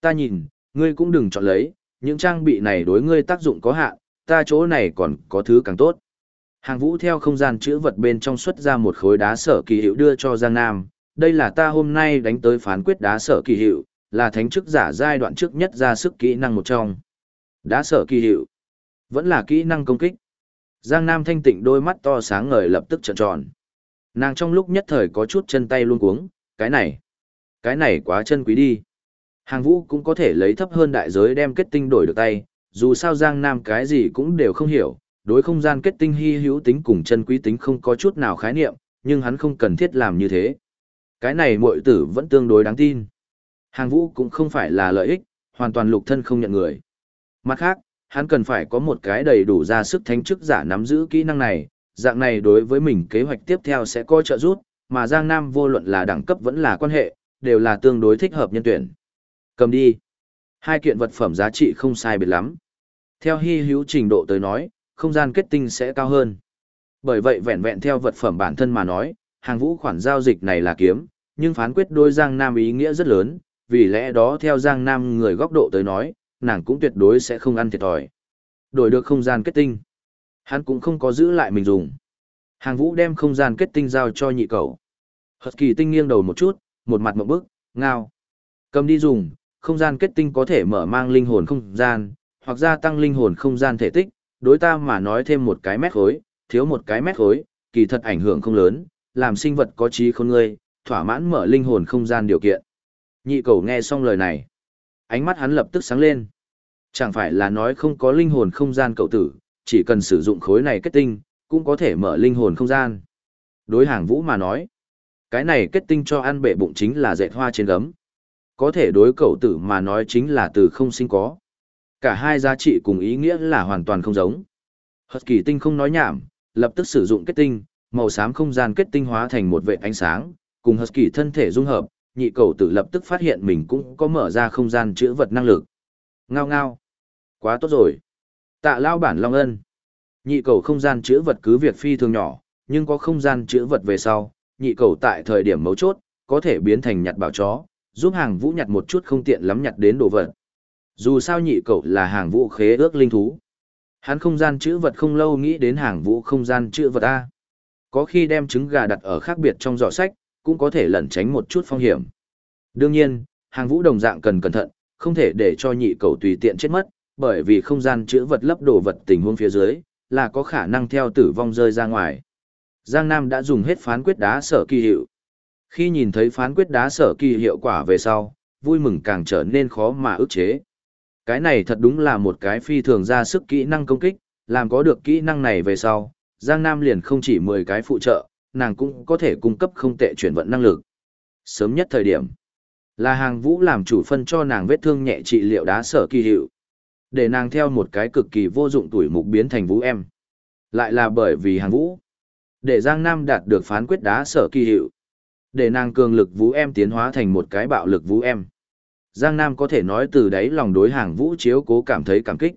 Ta nhìn, ngươi cũng đừng chọn lấy, những trang bị này đối ngươi tác dụng có hạn, ta chỗ này còn có thứ càng tốt. Hàng vũ theo không gian chữ vật bên trong xuất ra một khối đá sở kỳ hiệu đưa cho Giang Nam, đây là ta hôm nay đánh tới phán quyết đá sở kỳ hiệu, là thánh chức giả giai đoạn trước nhất ra sức kỹ năng một trong. Đá sở kỳ hiệu, vẫn là kỹ năng công kích. Giang Nam thanh tịnh đôi mắt to sáng ngời lập tức trợn tròn. Nàng trong lúc nhất thời có chút chân tay luôn cuống, cái này, cái này quá chân quý đi. Hàng vũ cũng có thể lấy thấp hơn đại giới đem kết tinh đổi được tay, dù sao Giang Nam cái gì cũng đều không hiểu, đối không gian kết tinh hy hữu tính cùng chân quý tính không có chút nào khái niệm, nhưng hắn không cần thiết làm như thế. Cái này muội tử vẫn tương đối đáng tin. Hàng vũ cũng không phải là lợi ích, hoàn toàn lục thân không nhận người. Mặt khác, hắn cần phải có một cái đầy đủ ra sức thánh chức giả nắm giữ kỹ năng này, dạng này đối với mình kế hoạch tiếp theo sẽ có trợ giúp, mà Giang Nam vô luận là đẳng cấp vẫn là quan hệ, đều là tương đối thích hợp nhân tuyển. Cầm đi. Hai kiện vật phẩm giá trị không sai biệt lắm. Theo hy hữu trình độ tới nói, không gian kết tinh sẽ cao hơn. Bởi vậy vẹn vẹn theo vật phẩm bản thân mà nói, hàng vũ khoản giao dịch này là kiếm, nhưng phán quyết đôi Giang Nam ý nghĩa rất lớn, vì lẽ đó theo Giang Nam người góc độ tới nói, nàng cũng tuyệt đối sẽ không ăn thiệt thòi. Đổi được không gian kết tinh. Hắn cũng không có giữ lại mình dùng. Hàng vũ đem không gian kết tinh giao cho nhị cầu. Hật kỳ tinh nghiêng đầu một chút, một mặt một bức, ngao. Cầm đi dùng, không gian kết tinh có thể mở mang linh hồn không gian, hoặc gia tăng linh hồn không gian thể tích, đối ta mà nói thêm một cái mét khối, thiếu một cái mét khối, kỳ thật ảnh hưởng không lớn, làm sinh vật có trí khôn ngươi, thỏa mãn mở linh hồn không gian điều kiện. Nhị cầu nghe xong lời này. Ánh mắt hắn lập tức sáng lên. Chẳng phải là nói không có linh hồn không gian cậu tử, chỉ cần sử dụng khối này kết tinh, cũng có thể mở linh hồn không gian. Đối hàng vũ mà nói, cái này kết tinh cho ăn bệ bụng chính là dệt hoa trên gấm. Có thể đối cậu tử mà nói chính là từ không sinh có. Cả hai giá trị cùng ý nghĩa là hoàn toàn không giống. Hật kỳ tinh không nói nhảm, lập tức sử dụng kết tinh, màu xám không gian kết tinh hóa thành một vệ ánh sáng, cùng Hật kỳ thân thể dung hợp, nhị cầu tử lập tức phát hiện mình cũng có mở ra không gian chữa vật năng lực. Ngao ngao. Quá tốt rồi. Tạ lao bản long ân. Nhị cầu không gian chữa vật cứ việc phi thường nhỏ, nhưng có không gian chữa vật về sau, nhị cầu tại thời điểm mấu chốt, có thể biến thành nhặt bảo chó, giúp hàng vũ nhặt một chút không tiện lắm nhặt đến đồ vật. Dù sao nhị cầu là hàng vũ khế ước linh thú. Hắn không gian chữa vật không lâu nghĩ đến hàng vũ không gian chữa vật A. Có khi đem trứng gà đặt ở khác biệt trong giỏ sách, cũng có thể lẩn tránh một chút phong hiểm. Đương nhiên, hàng vũ đồng dạng cần cẩn thận, không thể để cho nhị cầu tùy tiện chết mất, bởi vì không gian chữa vật lấp đồ vật tình huống phía dưới, là có khả năng theo tử vong rơi ra ngoài. Giang Nam đã dùng hết phán quyết đá sở kỳ hiệu. Khi nhìn thấy phán quyết đá sở kỳ hiệu quả về sau, vui mừng càng trở nên khó mà ức chế. Cái này thật đúng là một cái phi thường ra sức kỹ năng công kích, làm có được kỹ năng này về sau, Giang Nam liền không chỉ 10 cái phụ trợ, nàng cũng có thể cung cấp không tệ chuyển vận năng lực. Sớm nhất thời điểm, là hàng vũ làm chủ phân cho nàng vết thương nhẹ trị liệu đá sở kỳ hiệu. Để nàng theo một cái cực kỳ vô dụng tuổi mục biến thành vũ em. Lại là bởi vì hàng vũ. Để Giang Nam đạt được phán quyết đá sở kỳ hiệu. Để nàng cường lực vũ em tiến hóa thành một cái bạo lực vũ em. Giang Nam có thể nói từ đấy lòng đối hàng vũ chiếu cố cảm thấy cảm kích.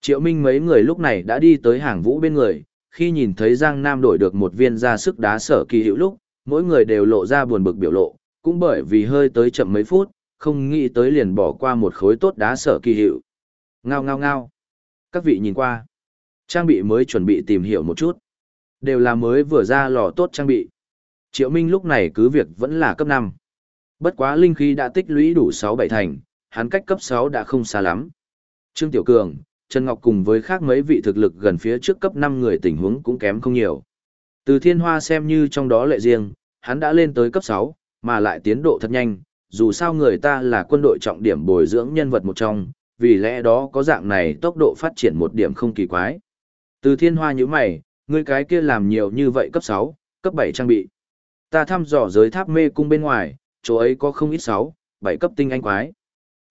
Triệu Minh mấy người lúc này đã đi tới hàng vũ bên người, khi nhìn thấy Giang Nam đổi được một viên ra sức đá sở kỳ hữu lúc, mỗi người đều lộ ra buồn bực biểu lộ, cũng bởi vì hơi tới chậm mấy phút, không nghĩ tới liền bỏ qua một khối tốt đá sở kỳ hữu. Ngao ngao ngao. Các vị nhìn qua. Trang bị mới chuẩn bị tìm hiểu một chút. Đều là mới vừa ra lò tốt trang bị. Triệu Minh lúc này cứ việc vẫn là cấp 5. Bất quá linh khí đã tích lũy đủ 6-7 thành, hắn cách cấp 6 đã không xa lắm. Trương Tiểu Cường, Trần Ngọc cùng với khác mấy vị thực lực gần phía trước cấp 5 người tình huống cũng kém không nhiều. Từ thiên hoa xem như trong đó lệ riêng, hắn đã lên tới cấp 6, mà lại tiến độ thật nhanh, dù sao người ta là quân đội trọng điểm bồi dưỡng nhân vật một trong, vì lẽ đó có dạng này tốc độ phát triển một điểm không kỳ quái. Từ thiên hoa như mày, người cái kia làm nhiều như vậy cấp 6, cấp 7 trang bị. Ta thăm dò giới tháp mê cung bên ngoài, chỗ ấy có không ít 6, 7 cấp tinh anh quái.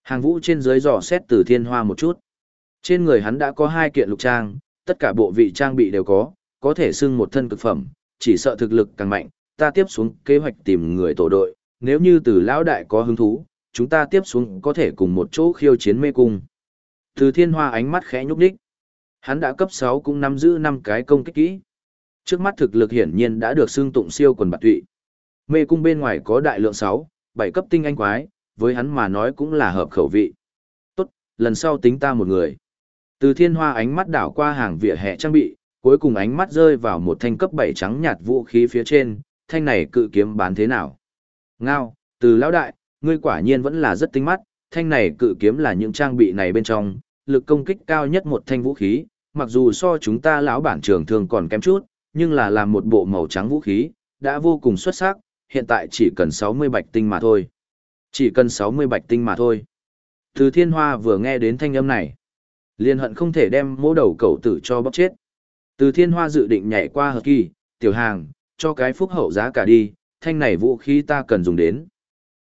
Hàng vũ trên dưới dò xét từ thiên hoa một chút. Trên người hắn đã có hai kiện lục trang, tất cả bộ vị trang bị đều có, có thể xưng một thân cực phẩm, chỉ sợ thực lực càng mạnh, ta tiếp xuống kế hoạch tìm người tổ đội, nếu như từ lão đại có hứng thú, chúng ta tiếp xuống có thể cùng một chỗ khiêu chiến mê cung. Từ thiên hoa ánh mắt khẽ nhúc đích. Hắn đã cấp 6 cũng nắm giữ 5 cái công kích kỹ. Trước mắt thực lực hiển nhiên đã được xưng tụng siêu quần bạc tụy. Mê cung bên ngoài có đại lượng 6, bảy cấp tinh anh quái, với hắn mà nói cũng là hợp khẩu vị. Tốt, lần sau tính ta một người. Từ thiên hoa ánh mắt đảo qua hàng vỉa hè trang bị, cuối cùng ánh mắt rơi vào một thanh cấp 7 trắng nhạt vũ khí phía trên, thanh này cự kiếm bán thế nào? Ngao, từ lão đại, ngươi quả nhiên vẫn là rất tinh mắt, thanh này cự kiếm là những trang bị này bên trong, lực công kích cao nhất một thanh vũ khí, mặc dù so chúng ta lão bản trường thường còn kém chút, nhưng là làm một bộ màu trắng vũ khí, đã vô cùng xuất sắc, hiện tại chỉ cần 60 bạch tinh mà thôi. Chỉ cần 60 bạch tinh mà thôi. Từ thiên hoa vừa nghe đến thanh âm này, liền hận không thể đem mô đầu cậu tử cho bóc chết. Từ thiên hoa dự định nhảy qua hợp kỳ, tiểu hàng, cho cái phúc hậu giá cả đi, thanh này vũ khí ta cần dùng đến.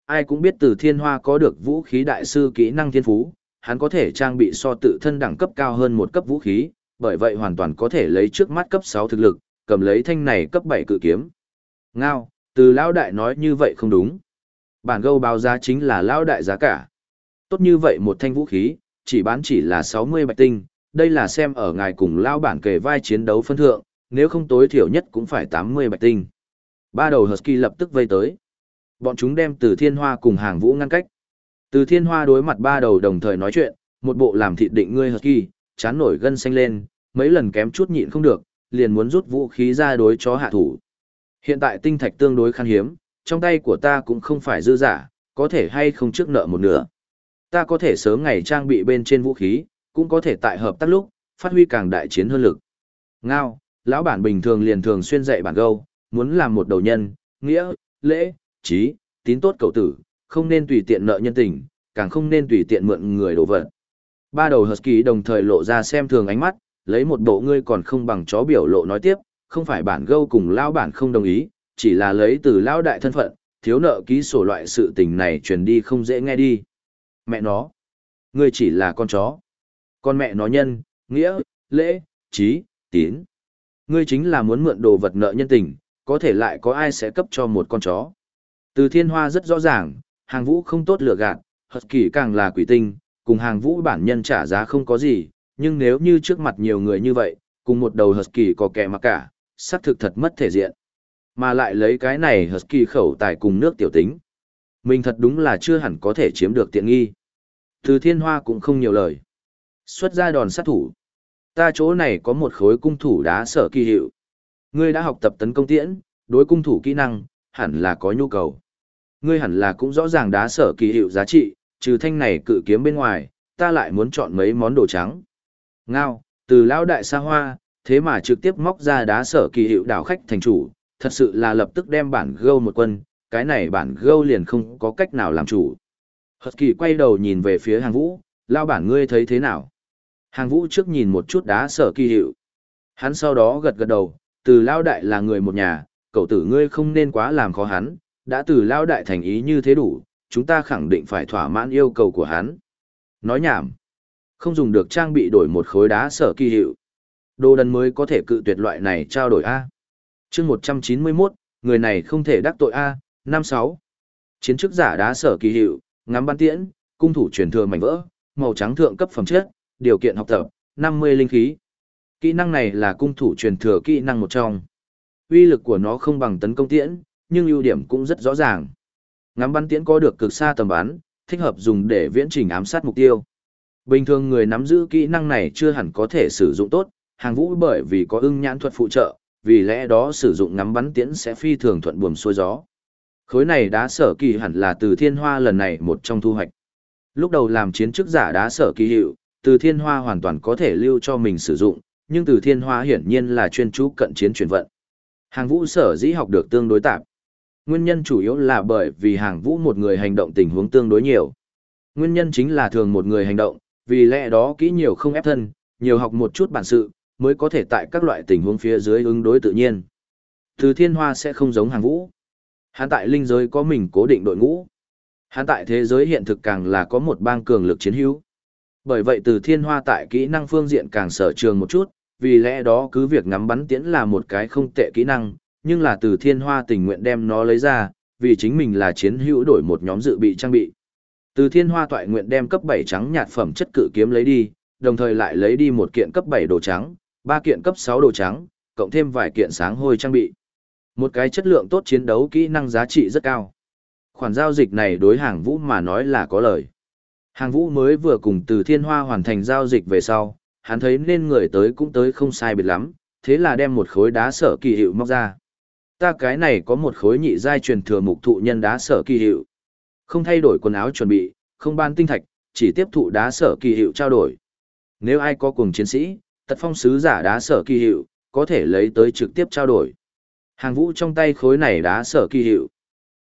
Ai cũng biết từ thiên hoa có được vũ khí đại sư kỹ năng thiên phú, hắn có thể trang bị so tự thân đẳng cấp cao hơn một cấp vũ khí, bởi vậy hoàn toàn có thể lấy trước mắt cấp 6 thực lực, cầm lấy thanh này cấp 7 cự kiếm. Ngao, từ lão đại nói như vậy không đúng. Bản gâu báo giá chính là lão đại giá cả. Tốt như vậy một thanh vũ khí, chỉ bán chỉ là 60 bạch tinh, đây là xem ở ngài cùng lao bản kề vai chiến đấu phân thượng, nếu không tối thiểu nhất cũng phải 80 bạch tinh. Ba đầu Husky lập tức vây tới. Bọn chúng đem từ thiên hoa cùng hàng vũ ngăn cách. Từ thiên hoa đối mặt ba đầu đồng thời nói chuyện, một bộ làm thịt định ngươi Husky, chán nổi gân xanh lên, mấy lần kém chút nhịn không được, liền muốn rút vũ khí ra đối chó hạ thủ. Hiện tại tinh thạch tương đối khan hiếm, trong tay của ta cũng không phải dư giả, có thể hay không trước nợ một nửa. Ta có thể sớm ngày trang bị bên trên vũ khí, cũng có thể tại hợp tác lúc, phát huy càng đại chiến hơn lực. Ngao, lão bản bình thường liền thường xuyên dạy bản gâu, muốn làm một đầu nhân, nghĩa, lễ, trí, tín tốt cầu tử, không nên tùy tiện nợ nhân tình, càng không nên tùy tiện mượn người đổ vật. Ba đầu Husky đồng thời lộ ra xem thường ánh mắt, lấy một bộ ngươi còn không bằng chó biểu lộ nói tiếp, không phải bản gâu cùng lão bản không đồng ý, chỉ là lấy từ lão đại thân phận, thiếu nợ ký sổ loại sự tình này truyền đi không dễ nghe đi. Mẹ nó, ngươi chỉ là con chó. Con mẹ nó nhân, nghĩa, lễ, trí, tín. Ngươi chính là muốn mượn đồ vật nợ nhân tình, có thể lại có ai sẽ cấp cho một con chó. Từ thiên hoa rất rõ ràng, hàng vũ không tốt lựa gạt, hợp kỳ càng là quỷ tinh, cùng hàng vũ bản nhân trả giá không có gì, nhưng nếu như trước mặt nhiều người như vậy, cùng một đầu husky có kẻ mà cả, xác thực thật mất thể diện. Mà lại lấy cái này husky khẩu tài cùng nước tiểu tính. Mình thật đúng là chưa hẳn có thể chiếm được tiện nghi. Từ thiên hoa cũng không nhiều lời. Xuất ra đòn sát thủ. Ta chỗ này có một khối cung thủ đá sở kỳ hiệu. Ngươi đã học tập tấn công tiễn, đối cung thủ kỹ năng, hẳn là có nhu cầu. Ngươi hẳn là cũng rõ ràng đá sở kỳ hiệu giá trị, trừ thanh này cự kiếm bên ngoài, ta lại muốn chọn mấy món đồ trắng. Ngao, từ lão đại xa hoa, thế mà trực tiếp móc ra đá sở kỳ hiệu đảo khách thành chủ, thật sự là lập tức đem bản gâu một quân, cái này bản gâu liền không có cách nào làm chủ. Hật kỳ quay đầu nhìn về phía hàng vũ, lao bản ngươi thấy thế nào? Hàng vũ trước nhìn một chút đá sở kỳ hiệu. Hắn sau đó gật gật đầu, từ lao đại là người một nhà, cậu tử ngươi không nên quá làm khó hắn, đã từ lao đại thành ý như thế đủ, chúng ta khẳng định phải thỏa mãn yêu cầu của hắn. Nói nhảm. Không dùng được trang bị đổi một khối đá sở kỳ hiệu. Đồ đần mới có thể cự tuyệt loại này trao đổi A. chương 191, người này không thể đắc tội A, 56. Chiến chức giả đá sở kỳ hiệu, ngắm bắn tiễn, cung thủ truyền thừa mảnh vỡ, màu trắng thượng cấp phẩm chất, điều kiện học tập, 50 linh khí. Kỹ năng này là cung thủ truyền thừa kỹ năng một trong. Uy lực của nó không bằng tấn công tiễn, nhưng ưu điểm cũng rất rõ ràng. Ngắm bắn tiễn có được cực xa tầm bắn, thích hợp dùng để viễn trình ám sát mục tiêu. Bình thường người nắm giữ kỹ năng này chưa hẳn có thể sử dụng tốt, hàng vũ bởi vì có ưng nhãn thuật phụ trợ, vì lẽ đó sử dụng ngắm bắn tiễn sẽ phi thường thuận buồm xuôi gió. Khối này đá sở kỳ hẳn là từ thiên hoa lần này một trong thu hoạch. Lúc đầu làm chiến chức giả đá sở kỳ hiệu, từ thiên hoa hoàn toàn có thể lưu cho mình sử dụng, nhưng từ thiên hoa hiển nhiên là chuyên chú cận chiến chuyển vận. Hàng vũ sở dĩ học được tương đối tạp. Nguyên nhân chủ yếu là bởi vì hàng vũ một người hành động tình huống tương đối nhiều. Nguyên nhân chính là thường một người hành động, vì lẽ đó kỹ nhiều không ép thân, nhiều học một chút bản sự, mới có thể tại các loại tình huống phía dưới ứng đối tự nhiên. Từ thiên hoa sẽ không giống hàng vũ. Hắn tại linh giới có mình cố định đội ngũ. Hắn tại thế giới hiện thực càng là có một bang cường lực chiến hữu. Bởi vậy từ thiên hoa tại kỹ năng phương diện càng sở trường một chút, vì lẽ đó cứ việc ngắm bắn tiễn là một cái không tệ kỹ năng, nhưng là từ thiên hoa tình nguyện đem nó lấy ra, vì chính mình là chiến hữu đổi một nhóm dự bị trang bị. Từ thiên hoa toại nguyện đem cấp 7 trắng nhạt phẩm chất cự kiếm lấy đi, đồng thời lại lấy đi một kiện cấp 7 đồ trắng, ba kiện cấp 6 đồ trắng, cộng thêm vài kiện sáng hôi trang bị. Một cái chất lượng tốt chiến đấu kỹ năng giá trị rất cao. Khoản giao dịch này đối hàng vũ mà nói là có lời. Hàng vũ mới vừa cùng từ thiên hoa hoàn thành giao dịch về sau, hắn thấy nên người tới cũng tới không sai biệt lắm, thế là đem một khối đá sở kỳ hiệu móc ra. Ta cái này có một khối nhị giai truyền thừa mục thụ nhân đá sở kỳ hiệu. Không thay đổi quần áo chuẩn bị, không ban tinh thạch, chỉ tiếp thụ đá sở kỳ hiệu trao đổi. Nếu ai có cùng chiến sĩ, tật phong sứ giả đá sở kỳ hiệu, có thể lấy tới trực tiếp trao đổi. Hàng vũ trong tay khối này đá sở kỳ hiệu.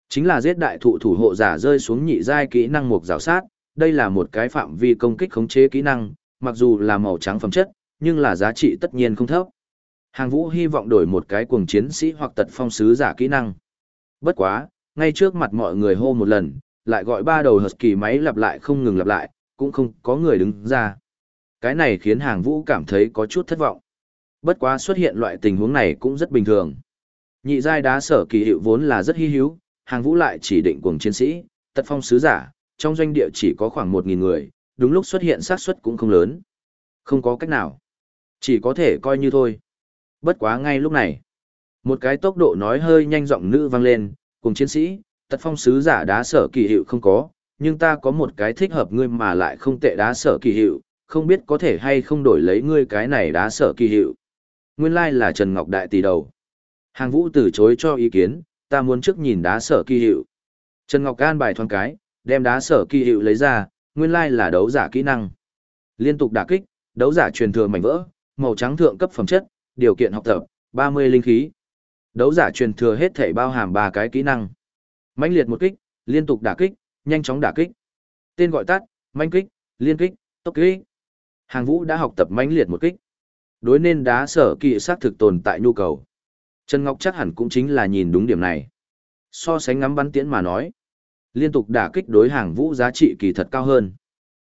Chính là giết đại thụ thủ hộ giả rơi xuống nhị giai kỹ năng mục rào sát, đây là một cái phạm vi công kích khống chế kỹ năng, mặc dù là màu trắng phẩm chất, nhưng là giá trị tất nhiên không thấp. Hàng vũ hy vọng đổi một cái cuồng chiến sĩ hoặc tật phong sứ giả kỹ năng. Bất quá, ngay trước mặt mọi người hô một lần, lại gọi ba đầu hợp kỳ máy lặp lại không ngừng lặp lại, cũng không có người đứng ra. Cái này khiến hàng vũ cảm thấy có chút thất vọng. Bất quá xuất hiện loại tình huống này cũng rất bình thường. Nhị giai đá sở kỳ hiệu vốn là rất hy hữu, hàng vũ lại chỉ định cuồng chiến sĩ, tật phong sứ giả, trong doanh địa chỉ có khoảng 1.000 người, đúng lúc xuất hiện xác suất cũng không lớn. Không có cách nào. Chỉ có thể coi như thôi. Bất quá ngay lúc này, một cái tốc độ nói hơi nhanh giọng nữ vang lên, cùng chiến sĩ, tật phong sứ giả đá sở kỳ hiệu không có, nhưng ta có một cái thích hợp ngươi mà lại không tệ đá sở kỳ hiệu, không biết có thể hay không đổi lấy ngươi cái này đá sở kỳ hiệu. Nguyên lai like là Trần Ngọc Đại tỷ đầu. Hàng vũ từ chối cho ý kiến, ta muốn trước nhìn đá sở kỳ hiệu. Trần Ngọc can bài thoáng cái, đem đá sở kỳ hiệu lấy ra, nguyên lai là đấu giả kỹ năng. Liên tục đả kích, đấu giả truyền thừa mảnh vỡ, màu trắng thượng cấp phẩm chất, điều kiện học tập, 30 linh khí. Đấu giả truyền thừa hết thể bao hàm ba cái kỹ năng. mãnh liệt một kích, liên tục đả kích, nhanh chóng đả kích. Tên gọi tắt, mãnh kích, liên kích, tốc kích. Hàng Vũ đã học tập mãnh liệt một kích. Đối nên đá sở kỳ sát thực tồn tại nhu cầu. Trần Ngọc chắc hẳn cũng chính là nhìn đúng điểm này. So sánh ngắm bắn tiễn mà nói, liên tục đả kích đối hàng Vũ giá trị kỳ thật cao hơn.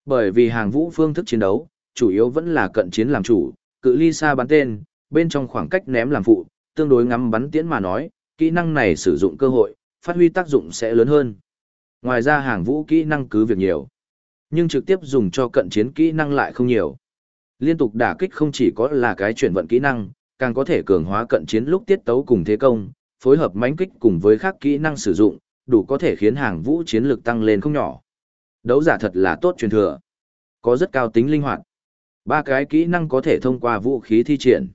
Bởi vì hàng Vũ phương thức chiến đấu, chủ yếu vẫn là cận chiến làm chủ, cự ly xa bắn tên, bên trong khoảng cách ném làm phụ, tương đối ngắm bắn tiễn mà nói, kỹ năng này sử dụng cơ hội, phát huy tác dụng sẽ lớn hơn. Ngoài ra hàng vũ kỹ năng cứ việc nhiều, nhưng trực tiếp dùng cho cận chiến kỹ năng lại không nhiều. Liên tục đả kích không chỉ có là cái chuyển vận kỹ năng, càng có thể cường hóa cận chiến lúc tiết tấu cùng thế công, phối hợp mãnh kích cùng với các kỹ năng sử dụng, đủ có thể khiến hàng vũ chiến lực tăng lên không nhỏ. Đấu giả thật là tốt truyền thừa, có rất cao tính linh hoạt. Ba cái kỹ năng có thể thông qua vũ khí thi triển.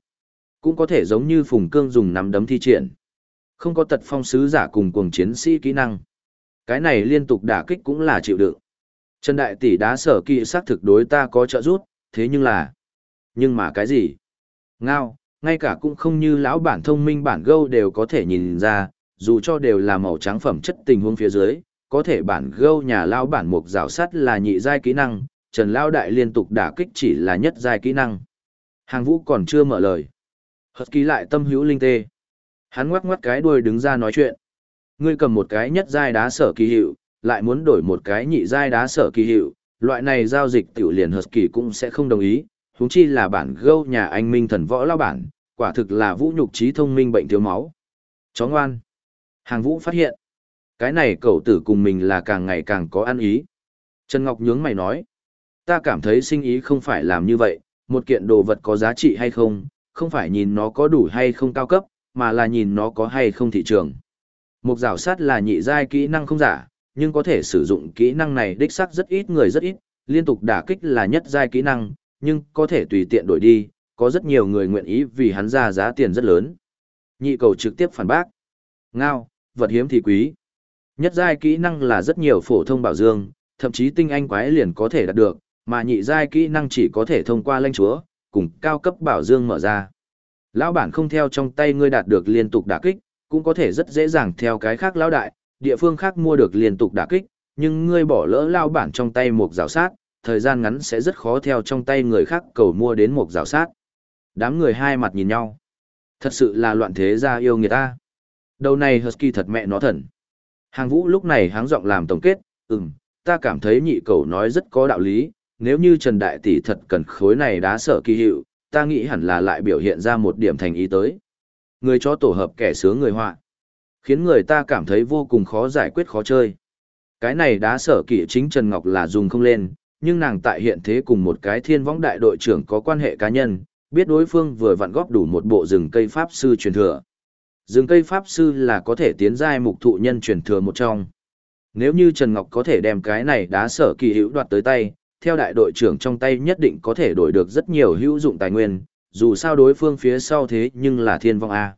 Cũng có thể giống như Phùng Cương dùng nắm đấm thi triển. Không có tật phong sứ giả cùng cuồng chiến sĩ kỹ năng. Cái này liên tục đả kích cũng là chịu đựng. Trần Đại Tỷ đá sở kỵ xác thực đối ta có trợ giúp, thế nhưng là... Nhưng mà cái gì? Ngao, ngay cả cũng không như lão bản thông minh bản gâu đều có thể nhìn ra, dù cho đều là màu trắng phẩm chất tình huống phía dưới, có thể bản gâu nhà lão bản mục rào sắt là nhị giai kỹ năng, Trần Lao Đại liên tục đả kích chỉ là nhất giai kỹ năng. Hàng vũ còn chưa mở lời. Hật ký lại tâm hữu linh tê. Hắn ngoắc ngoắc cái đuôi đứng ra nói chuyện. Ngươi cầm một cái nhất giai đá sở kỳ hiệu, lại muốn đổi một cái nhị giai đá sở kỳ hiệu, loại này giao dịch tiểu liền Hật kỳ cũng sẽ không đồng ý, huống chi là bản gâu nhà anh minh thần võ lao bản, quả thực là vũ nhục trí thông minh bệnh thiếu máu. Chó ngoan. Hàng vũ phát hiện. Cái này cậu tử cùng mình là càng ngày càng có ăn ý. Trần Ngọc nhướng mày nói. Ta cảm thấy sinh ý không phải làm như vậy, một kiện đồ vật có giá trị hay không, không phải nhìn nó có đủ hay không cao cấp, mà là nhìn nó có hay không thị trường. một rào sát là nhị giai kỹ năng không giả, nhưng có thể sử dụng kỹ năng này đích xác rất ít người rất ít, liên tục đả kích là nhất giai kỹ năng, nhưng có thể tùy tiện đổi đi, có rất nhiều người nguyện ý vì hắn ra giá tiền rất lớn. Nhị cầu trực tiếp phản bác. Ngao, vật hiếm thì quý. Nhất giai kỹ năng là rất nhiều phổ thông bảo dương, thậm chí tinh anh quái liền có thể đạt được, mà nhị giai kỹ năng chỉ có thể thông qua lãnh chúa, cùng cao cấp bảo dương mở ra. Lão bản không theo trong tay ngươi đạt được liên tục đả kích, cũng có thể rất dễ dàng theo cái khác lão đại, địa phương khác mua được liên tục đả kích, nhưng ngươi bỏ lỡ lão bản trong tay một rào sát, thời gian ngắn sẽ rất khó theo trong tay người khác cầu mua đến một rào sát. Đám người hai mặt nhìn nhau. Thật sự là loạn thế gia yêu người ta. Đầu này Husky thật mẹ nó thần. Hàng vũ lúc này háng giọng làm tổng kết, ừm, ta cảm thấy nhị cầu nói rất có đạo lý, nếu như Trần Đại Tỷ thật cần khối này đá sở kỳ hiệu, ta nghĩ hẳn là lại biểu hiện ra một điểm thành ý tới. Người cho tổ hợp kẻ sướng người họa khiến người ta cảm thấy vô cùng khó giải quyết khó chơi. Cái này đá sở kỵ chính Trần Ngọc là dùng không lên, nhưng nàng tại hiện thế cùng một cái thiên võng đại đội trưởng có quan hệ cá nhân, biết đối phương vừa vặn góp đủ một bộ rừng cây pháp sư truyền thừa. Rừng cây pháp sư là có thể tiến giai mục thụ nhân truyền thừa một trong. Nếu như Trần Ngọc có thể đem cái này đá sở kỳ hữu đoạt tới tay, theo đại đội trưởng trong tay nhất định có thể đổi được rất nhiều hữu dụng tài nguyên, dù sao đối phương phía sau thế nhưng là thiên vong A.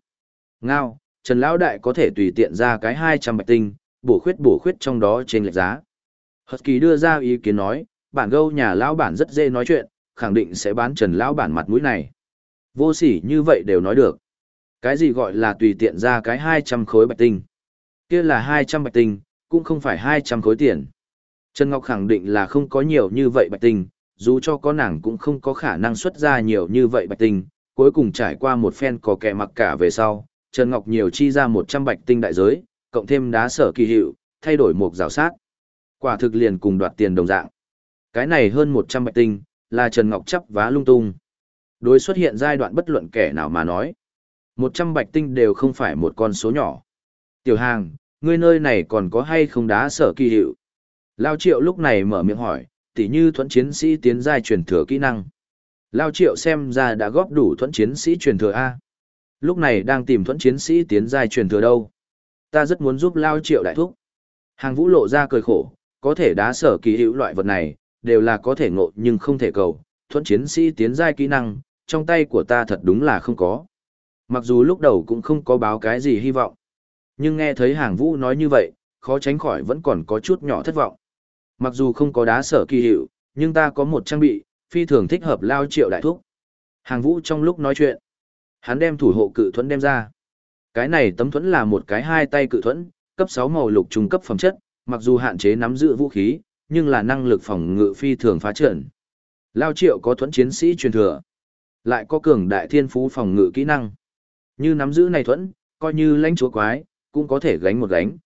Ngao, Trần Lão Đại có thể tùy tiện ra cái 200 bạch tinh, bổ khuyết bổ khuyết trong đó trên lệch giá. Hật kỳ đưa ra ý kiến nói, bản gâu nhà Lão Bản rất dễ nói chuyện, khẳng định sẽ bán Trần Lão Bản mặt mũi này. Vô sỉ như vậy đều nói được. Cái gì gọi là tùy tiện ra cái 200 khối bạch tinh? kia là 200 bạch tinh, cũng không phải 200 khối tiền. Trần Ngọc khẳng định là không có nhiều như vậy bạch tinh, dù cho có nàng cũng không có khả năng xuất ra nhiều như vậy bạch tinh, cuối cùng trải qua một phen có kẻ mặc cả về sau, Trần Ngọc nhiều chi ra 100 bạch tinh đại giới, cộng thêm đá sở kỳ hiệu, thay đổi một rào sát. Quả thực liền cùng đoạt tiền đồng dạng. Cái này hơn 100 bạch tinh, là Trần Ngọc chấp vá lung tung. Đối xuất hiện giai đoạn bất luận kẻ nào mà nói. 100 bạch tinh đều không phải một con số nhỏ. Tiểu hàng, ngươi nơi này còn có hay không đá sở kỳ hiệu? Lao triệu lúc này mở miệng hỏi, tỉ như thuẫn chiến sĩ tiến giai truyền thừa kỹ năng. Lao triệu xem ra đã góp đủ thuẫn chiến sĩ truyền thừa A. Lúc này đang tìm thuẫn chiến sĩ tiến giai truyền thừa đâu. Ta rất muốn giúp Lao triệu đại thúc. Hàng vũ lộ ra cười khổ, có thể đá sở kỳ hữu loại vật này, đều là có thể ngộ nhưng không thể cầu. Thuẫn chiến sĩ tiến giai kỹ năng, trong tay của ta thật đúng là không có. Mặc dù lúc đầu cũng không có báo cái gì hy vọng. Nhưng nghe thấy hàng vũ nói như vậy, khó tránh khỏi vẫn còn có chút nhỏ thất vọng. Mặc dù không có đá sở kỳ hiệu, nhưng ta có một trang bị, phi thường thích hợp lao triệu đại thúc. Hàng vũ trong lúc nói chuyện, hắn đem thủ hộ cự thuẫn đem ra. Cái này tấm thuẫn là một cái hai tay cự thuẫn, cấp 6 màu lục trung cấp phẩm chất, mặc dù hạn chế nắm giữ vũ khí, nhưng là năng lực phòng ngự phi thường phá trận. Lao triệu có thuẫn chiến sĩ truyền thừa, lại có cường đại thiên phú phòng ngự kỹ năng. Như nắm giữ này thuẫn, coi như lãnh chúa quái, cũng có thể gánh một gánh.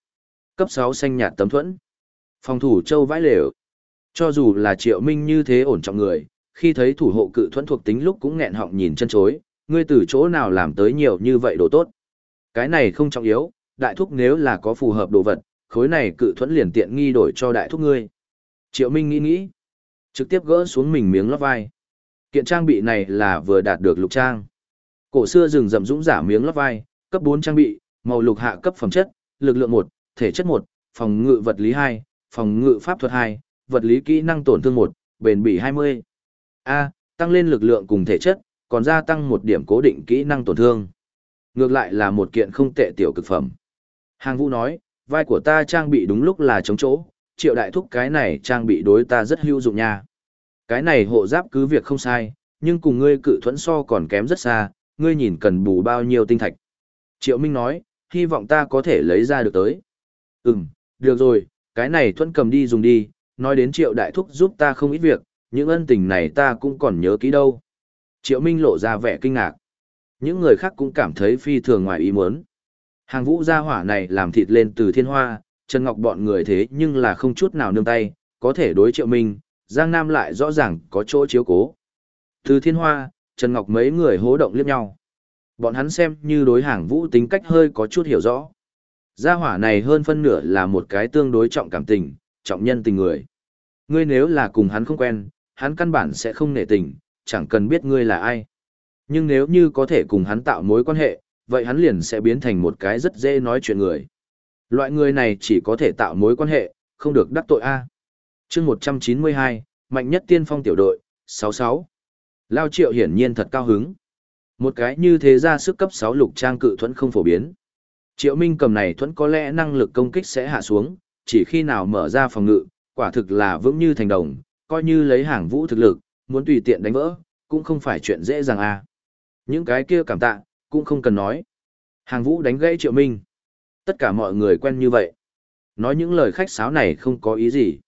Cấp 6 xanh nhạt tấm thuẫn. Phòng thủ châu vãi lều. Cho dù là triệu minh như thế ổn trọng người, khi thấy thủ hộ cự thuẫn thuộc tính lúc cũng nghẹn họng nhìn chân chối, ngươi từ chỗ nào làm tới nhiều như vậy đồ tốt. Cái này không trọng yếu, đại thúc nếu là có phù hợp đồ vật, khối này cự thuẫn liền tiện nghi đổi cho đại thúc ngươi. Triệu Minh nghĩ nghĩ, trực tiếp gỡ xuống mình miếng lót vai. Kiện trang bị này là vừa đạt được lục trang. Cổ xưa rừng rậm dũng giả miếng lót vai, cấp 4 trang bị, màu lục hạ cấp phẩm chất, lực lượng 1, thể chất 1, phòng ngự vật lý 2, phòng ngự pháp thuật 2, vật lý kỹ năng tổn thương 1, bền bỉ 20. A, tăng lên lực lượng cùng thể chất, còn gia tăng một điểm cố định kỹ năng tổn thương. Ngược lại là một kiện không tệ tiểu cực phẩm. Hàng Vũ nói, vai của ta trang bị đúng lúc là chống chỗ, triệu đại thúc cái này trang bị đối ta rất hữu dụng nha. Cái này hộ giáp cứ việc không sai, nhưng cùng ngươi cự thuẫn so còn kém rất xa, ngươi nhìn cần bù bao nhiêu tinh thạch. Triệu Minh nói, hy vọng ta có thể lấy ra được tới. Ừm, được rồi, cái này thuẫn cầm đi dùng đi, nói đến triệu đại thúc giúp ta không ít việc, những ân tình này ta cũng còn nhớ kỹ đâu. Triệu Minh lộ ra vẻ kinh ngạc. Những người khác cũng cảm thấy phi thường ngoài ý muốn. Hàng vũ gia hỏa này làm thịt lên từ thiên hoa, Trần Ngọc bọn người thế nhưng là không chút nào nương tay, có thể đối triệu Minh, Giang Nam lại rõ ràng có chỗ chiếu cố. Từ thiên hoa, Trần Ngọc mấy người hố động liếc nhau. Bọn hắn xem như đối hàng vũ tính cách hơi có chút hiểu rõ. Gia hỏa này hơn phân nửa là một cái tương đối trọng cảm tình, trọng nhân tình người. Ngươi nếu là cùng hắn không quen, hắn căn bản sẽ không nể tình, chẳng cần biết ngươi là ai. Nhưng nếu như có thể cùng hắn tạo mối quan hệ, vậy hắn liền sẽ biến thành một cái rất dễ nói chuyện người. Loại người này chỉ có thể tạo mối quan hệ, không được đắc tội A. Chương 192, mạnh nhất tiên phong tiểu đội, 66. Lao triệu hiển nhiên thật cao hứng. Một cái như thế ra sức cấp 6 lục trang cự thuẫn không phổ biến. Triệu Minh cầm này thuẫn có lẽ năng lực công kích sẽ hạ xuống, chỉ khi nào mở ra phòng ngự, quả thực là vững như thành đồng, coi như lấy hàng vũ thực lực, muốn tùy tiện đánh vỡ, cũng không phải chuyện dễ dàng à. Những cái kia cảm tạ, cũng không cần nói. Hàng vũ đánh gãy Triệu Minh. Tất cả mọi người quen như vậy. Nói những lời khách sáo này không có ý gì.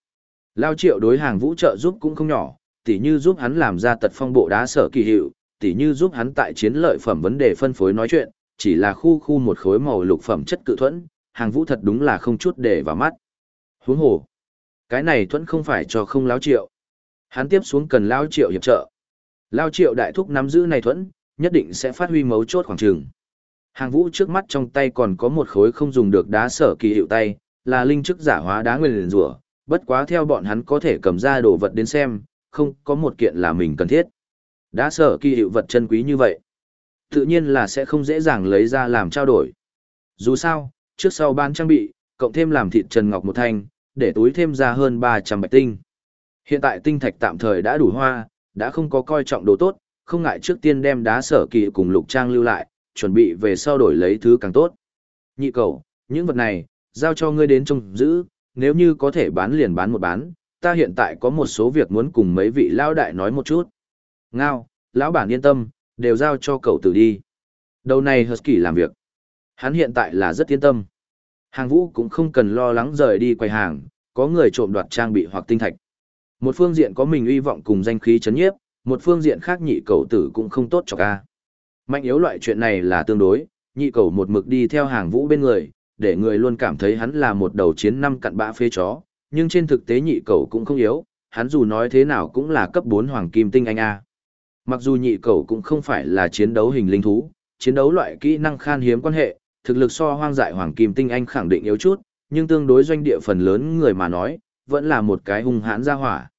Lao Triệu đối hàng vũ trợ giúp cũng không nhỏ, tỉ như giúp hắn làm ra tật phong bộ đá sở kỳ hiệu, tỉ như giúp hắn tại chiến lợi phẩm vấn đề phân phối nói chuyện, chỉ là khu khu một khối màu lục phẩm chất cự thuẫn, hàng vũ thật đúng là không chút để vào mắt. Huống hồ, cái này thuẫn không phải cho không lão triệu. Hắn tiếp xuống cần lão triệu hiệp trợ. lao triệu đại thúc nắm giữ này thuẫn, nhất định sẽ phát huy mấu chốt khoảng trường. Hàng vũ trước mắt trong tay còn có một khối không dùng được đá sở kỳ hiệu tay, là linh chức giả hóa đá nguyên rủa bất quá theo bọn hắn có thể cầm ra đồ vật đến xem, không có một kiện là mình cần thiết. Đá sở kỳ hiệu vật chân quý như vậy tự nhiên là sẽ không dễ dàng lấy ra làm trao đổi. Dù sao, trước sau ban trang bị, cộng thêm làm thịt Trần Ngọc một thanh, để túi thêm ra hơn 300 bạch tinh. Hiện tại tinh thạch tạm thời đã đủ hoa, đã không có coi trọng đồ tốt, không ngại trước tiên đem đá sở kỳ cùng lục trang lưu lại, chuẩn bị về sau đổi lấy thứ càng tốt. Nhị cầu, những vật này, giao cho ngươi đến trông giữ, nếu như có thể bán liền bán một bán, ta hiện tại có một số việc muốn cùng mấy vị lão đại nói một chút. Ngao, lão bản yên tâm, đều giao cho cậu tử đi. Đầu này Husky làm việc. Hắn hiện tại là rất yên tâm. Hàng vũ cũng không cần lo lắng rời đi quầy hàng, có người trộm đoạt trang bị hoặc tinh thạch. Một phương diện có mình uy vọng cùng danh khí chấn nhiếp, một phương diện khác nhị cầu tử cũng không tốt cho ca. Mạnh yếu loại chuyện này là tương đối, nhị cầu một mực đi theo hàng vũ bên người, để người luôn cảm thấy hắn là một đầu chiến năm cặn bã phê chó, nhưng trên thực tế nhị cầu cũng không yếu, hắn dù nói thế nào cũng là cấp 4 hoàng kim tinh anh A. Mặc dù nhị cầu cũng không phải là chiến đấu hình linh thú, chiến đấu loại kỹ năng khan hiếm quan hệ, thực lực so hoang dại hoàng kim tinh anh khẳng định yếu chút, nhưng tương đối doanh địa phần lớn người mà nói, vẫn là một cái hung hãn ra hỏa.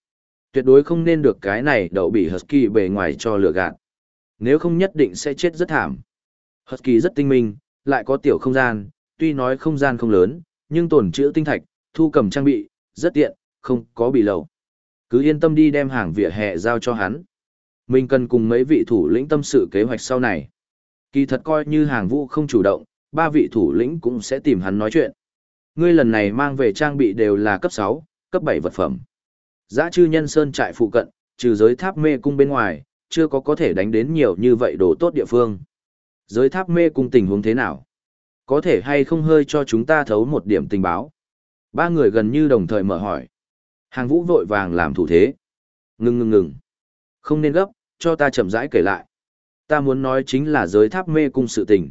Tuyệt đối không nên được cái này đậu bị Husky bề ngoài cho lừa gạt. Nếu không nhất định sẽ chết rất thảm. Husky rất tinh minh, lại có tiểu không gian, tuy nói không gian không lớn, nhưng tổn trữ tinh thạch, thu cầm trang bị, rất tiện, không có bị lầu. Cứ yên tâm đi đem hàng vỉa hè giao cho hắn. Mình cần cùng mấy vị thủ lĩnh tâm sự kế hoạch sau này. Kỳ thật coi như hàng vũ không chủ động, ba vị thủ lĩnh cũng sẽ tìm hắn nói chuyện. Ngươi lần này mang về trang bị đều là cấp 6, cấp 7 vật phẩm. Giá chư nhân sơn trại phụ cận, trừ giới tháp mê cung bên ngoài, chưa có có thể đánh đến nhiều như vậy đồ tốt địa phương. Giới tháp mê cung tình huống thế nào? Có thể hay không hơi cho chúng ta thấu một điểm tình báo? Ba người gần như đồng thời mở hỏi. Hàng vũ vội vàng làm thủ thế. Ngừng ngừng ngừng. Không nên gấp, cho ta chậm rãi kể lại. Ta muốn nói chính là giới tháp mê cung sự tình.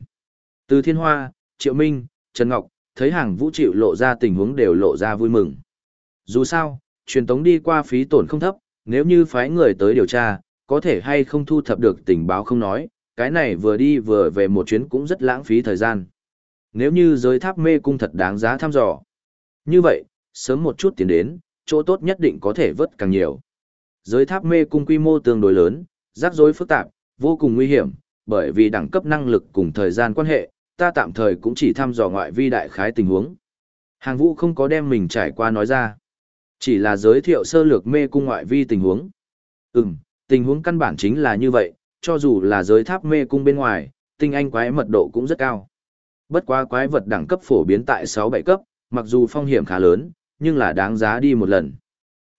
Từ thiên hoa, triệu minh, Trần Ngọc, thấy hàng vũ chịu lộ ra tình huống đều lộ ra vui mừng. Dù sao, truyền tống đi qua phí tổn không thấp, nếu như phái người tới điều tra, có thể hay không thu thập được tình báo không nói, cái này vừa đi vừa về một chuyến cũng rất lãng phí thời gian. Nếu như giới tháp mê cung thật đáng giá thăm dò. Như vậy, sớm một chút tiến đến, chỗ tốt nhất định có thể vớt càng nhiều. Giới tháp mê cung quy mô tương đối lớn, rắc rối phức tạp, vô cùng nguy hiểm, bởi vì đẳng cấp năng lực cùng thời gian quan hệ, ta tạm thời cũng chỉ thăm dò ngoại vi đại khái tình huống. Hàng vũ không có đem mình trải qua nói ra. Chỉ là giới thiệu sơ lược mê cung ngoại vi tình huống. Ừm, tình huống căn bản chính là như vậy, cho dù là giới tháp mê cung bên ngoài, tinh anh quái mật độ cũng rất cao. Bất quá quái vật đẳng cấp phổ biến tại 6-7 cấp, mặc dù phong hiểm khá lớn, nhưng là đáng giá đi một lần.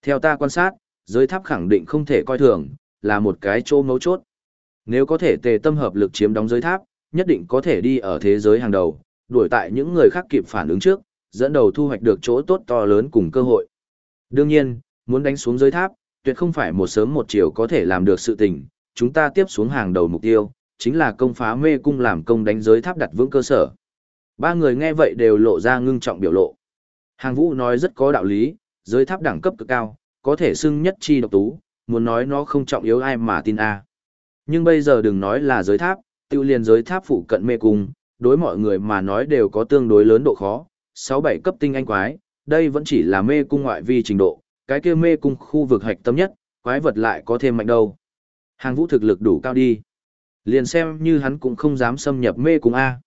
Theo ta quan sát, giới tháp khẳng định không thể coi thường, là một cái chỗ mấu chốt. Nếu có thể tề tâm hợp lực chiếm đóng giới tháp, nhất định có thể đi ở thế giới hàng đầu, đuổi tại những người khác kịp phản ứng trước, dẫn đầu thu hoạch được chỗ tốt to lớn cùng cơ hội. Đương nhiên, muốn đánh xuống giới tháp, tuyệt không phải một sớm một chiều có thể làm được sự tình, chúng ta tiếp xuống hàng đầu mục tiêu, chính là công phá mê cung làm công đánh giới tháp đặt vững cơ sở. Ba người nghe vậy đều lộ ra ngưng trọng biểu lộ. Hàng vũ nói rất có đạo lý, giới tháp đẳng cấp cực cao, có thể xưng nhất chi độc tú, muốn nói nó không trọng yếu ai mà tin a. Nhưng bây giờ đừng nói là giới tháp, tiêu liền giới tháp phụ cận mê cung, đối mọi người mà nói đều có tương đối lớn độ khó, 6-7 cấp tinh anh quái, đây vẫn chỉ là mê cung ngoại vi trình độ, cái kia mê cung khu vực hạch tâm nhất, quái vật lại có thêm mạnh đâu. Hàng vũ thực lực đủ cao đi. Liền xem như hắn cũng không dám xâm nhập mê cung A.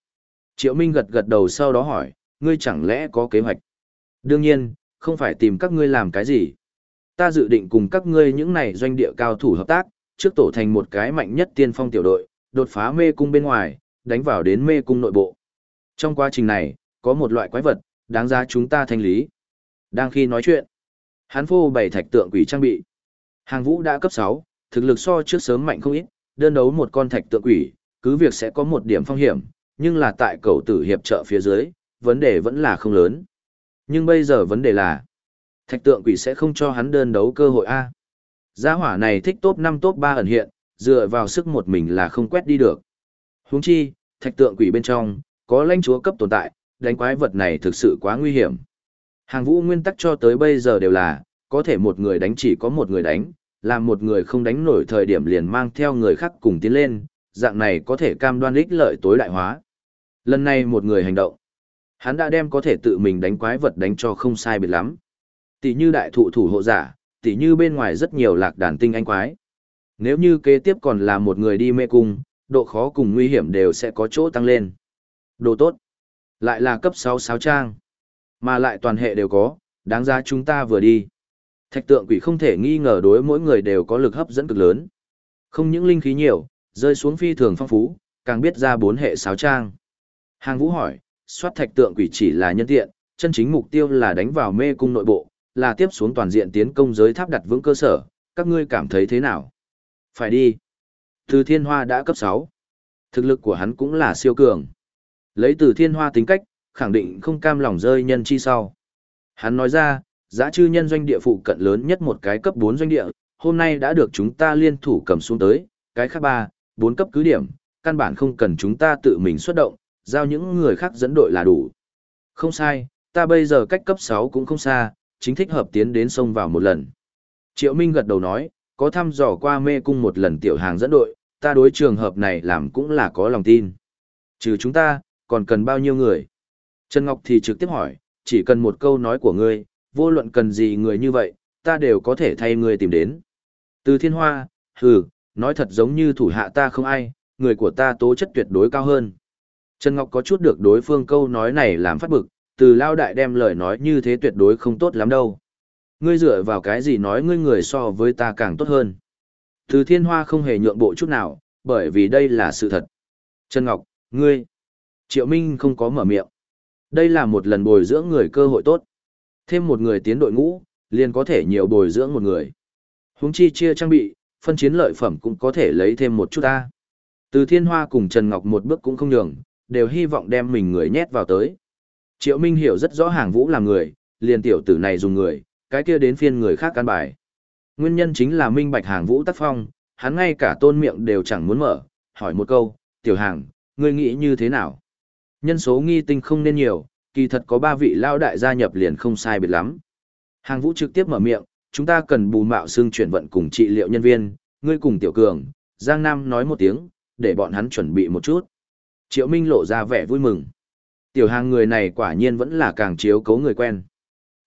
Triệu Minh gật gật đầu sau đó hỏi, ngươi chẳng lẽ có kế hoạch? Đương nhiên, không phải tìm các ngươi làm cái gì. Ta dự định cùng các ngươi những này doanh địa cao thủ hợp tác, trước tổ thành một cái mạnh nhất tiên phong tiểu đội, đột phá mê cung bên ngoài, đánh vào đến mê cung nội bộ. Trong quá trình này, có một loại quái vật, đáng ra chúng ta thanh lý. Đang khi nói chuyện, hắn phô bày thạch tượng quỷ trang bị. Hàng vũ đã cấp 6, thực lực so trước sớm mạnh không ít, đơn đấu một con thạch tượng quỷ, cứ việc sẽ có một điểm phong hiểm, nhưng là tại cầu tử hiệp trợ phía dưới, vấn đề vẫn là không lớn. Nhưng bây giờ vấn đề là, thạch tượng quỷ sẽ không cho hắn đơn đấu cơ hội A. Gia hỏa này thích top 5 top 3 ẩn hiện, dựa vào sức một mình là không quét đi được. Huống chi, thạch tượng quỷ bên trong, có lãnh chúa cấp tồn tại, đánh quái vật này thực sự quá nguy hiểm. Hàng vũ nguyên tắc cho tới bây giờ đều là, có thể một người đánh chỉ có một người đánh, làm một người không đánh nổi thời điểm liền mang theo người khác cùng tiến lên, dạng này có thể cam đoan ích lợi tối đại hóa. Lần này một người hành động, hắn đã đem có thể tự mình đánh quái vật đánh cho không sai biệt lắm. Tỷ như đại thụ thủ hộ giả, tỷ như bên ngoài rất nhiều lạc đàn tinh anh quái. Nếu như kế tiếp còn là một người đi mê cung, độ khó cùng nguy hiểm đều sẽ có chỗ tăng lên. Đồ tốt. Lại là cấp 6 sáo trang. Mà lại toàn hệ đều có, đáng giá chúng ta vừa đi. Thạch tượng quỷ không thể nghi ngờ đối mỗi người đều có lực hấp dẫn cực lớn. Không những linh khí nhiều, rơi xuống phi thường phong phú, càng biết ra bốn hệ sáo trang. Hàng vũ hỏi, soát thạch tượng quỷ chỉ là nhân tiện, chân chính mục tiêu là đánh vào mê cung nội bộ, là tiếp xuống toàn diện tiến công giới tháp đặt vững cơ sở, các ngươi cảm thấy thế nào? Phải đi. Từ thiên hoa đã cấp 6. Thực lực của hắn cũng là siêu cường. Lấy từ thiên hoa tính cách, khẳng định không cam lòng rơi nhân chi sau. Hắn nói ra, giá chư nhân doanh địa phụ cận lớn nhất một cái cấp 4 doanh địa, hôm nay đã được chúng ta liên thủ cầm xuống tới, cái khác 3, 4 cấp cứ điểm, căn bản không cần chúng ta tự mình xuất động, giao những người khác dẫn đội là đủ. Không sai, ta bây giờ cách cấp 6 cũng không xa, chính thích hợp tiến đến sông vào một lần. Triệu Minh gật đầu nói, có thăm dò qua mê cung một lần tiểu hàng dẫn đội, ta đối trường hợp này làm cũng là có lòng tin. Trừ chúng ta, còn cần bao nhiêu người? Trần Ngọc thì trực tiếp hỏi, chỉ cần một câu nói của ngươi, vô luận cần gì người như vậy, ta đều có thể thay ngươi tìm đến. Từ thiên hoa, hừ, nói thật giống như thủ hạ ta không ai, người của ta tố chất tuyệt đối cao hơn. Trần Ngọc có chút được đối phương câu nói này làm phát bực, từ lao đại đem lời nói như thế tuyệt đối không tốt lắm đâu. Ngươi dựa vào cái gì nói ngươi người so với ta càng tốt hơn. Từ thiên hoa không hề nhượng bộ chút nào, bởi vì đây là sự thật. Trần Ngọc, ngươi. Triệu Minh không có mở miệng. Đây là một lần bồi dưỡng người cơ hội tốt. Thêm một người tiến đội ngũ, liền có thể nhiều bồi dưỡng một người. Húng chi chia trang bị, phân chiến lợi phẩm cũng có thể lấy thêm một chút ta. Từ Thiên Hoa cùng Trần Ngọc một bước cũng không nhường, đều hy vọng đem mình người nhét vào tới. Triệu Minh hiểu rất rõ hàng vũ là người, liền tiểu tử này dùng người, cái kia đến phiên người khác căn bài. Nguyên nhân chính là minh bạch hàng vũ tác phong, hắn ngay cả tôn miệng đều chẳng muốn mở, hỏi một câu, tiểu hàng, ngươi nghĩ như thế nào? Nhân số nghi tinh không nên nhiều, kỳ thật có ba vị lao đại gia nhập liền không sai biệt lắm. Hàng vũ trực tiếp mở miệng, chúng ta cần bù mạo xương chuyển vận cùng trị liệu nhân viên, ngươi cùng tiểu cường, Giang Nam nói một tiếng, để bọn hắn chuẩn bị một chút. Triệu Minh lộ ra vẻ vui mừng. Tiểu hàng người này quả nhiên vẫn là càng chiếu cấu người quen.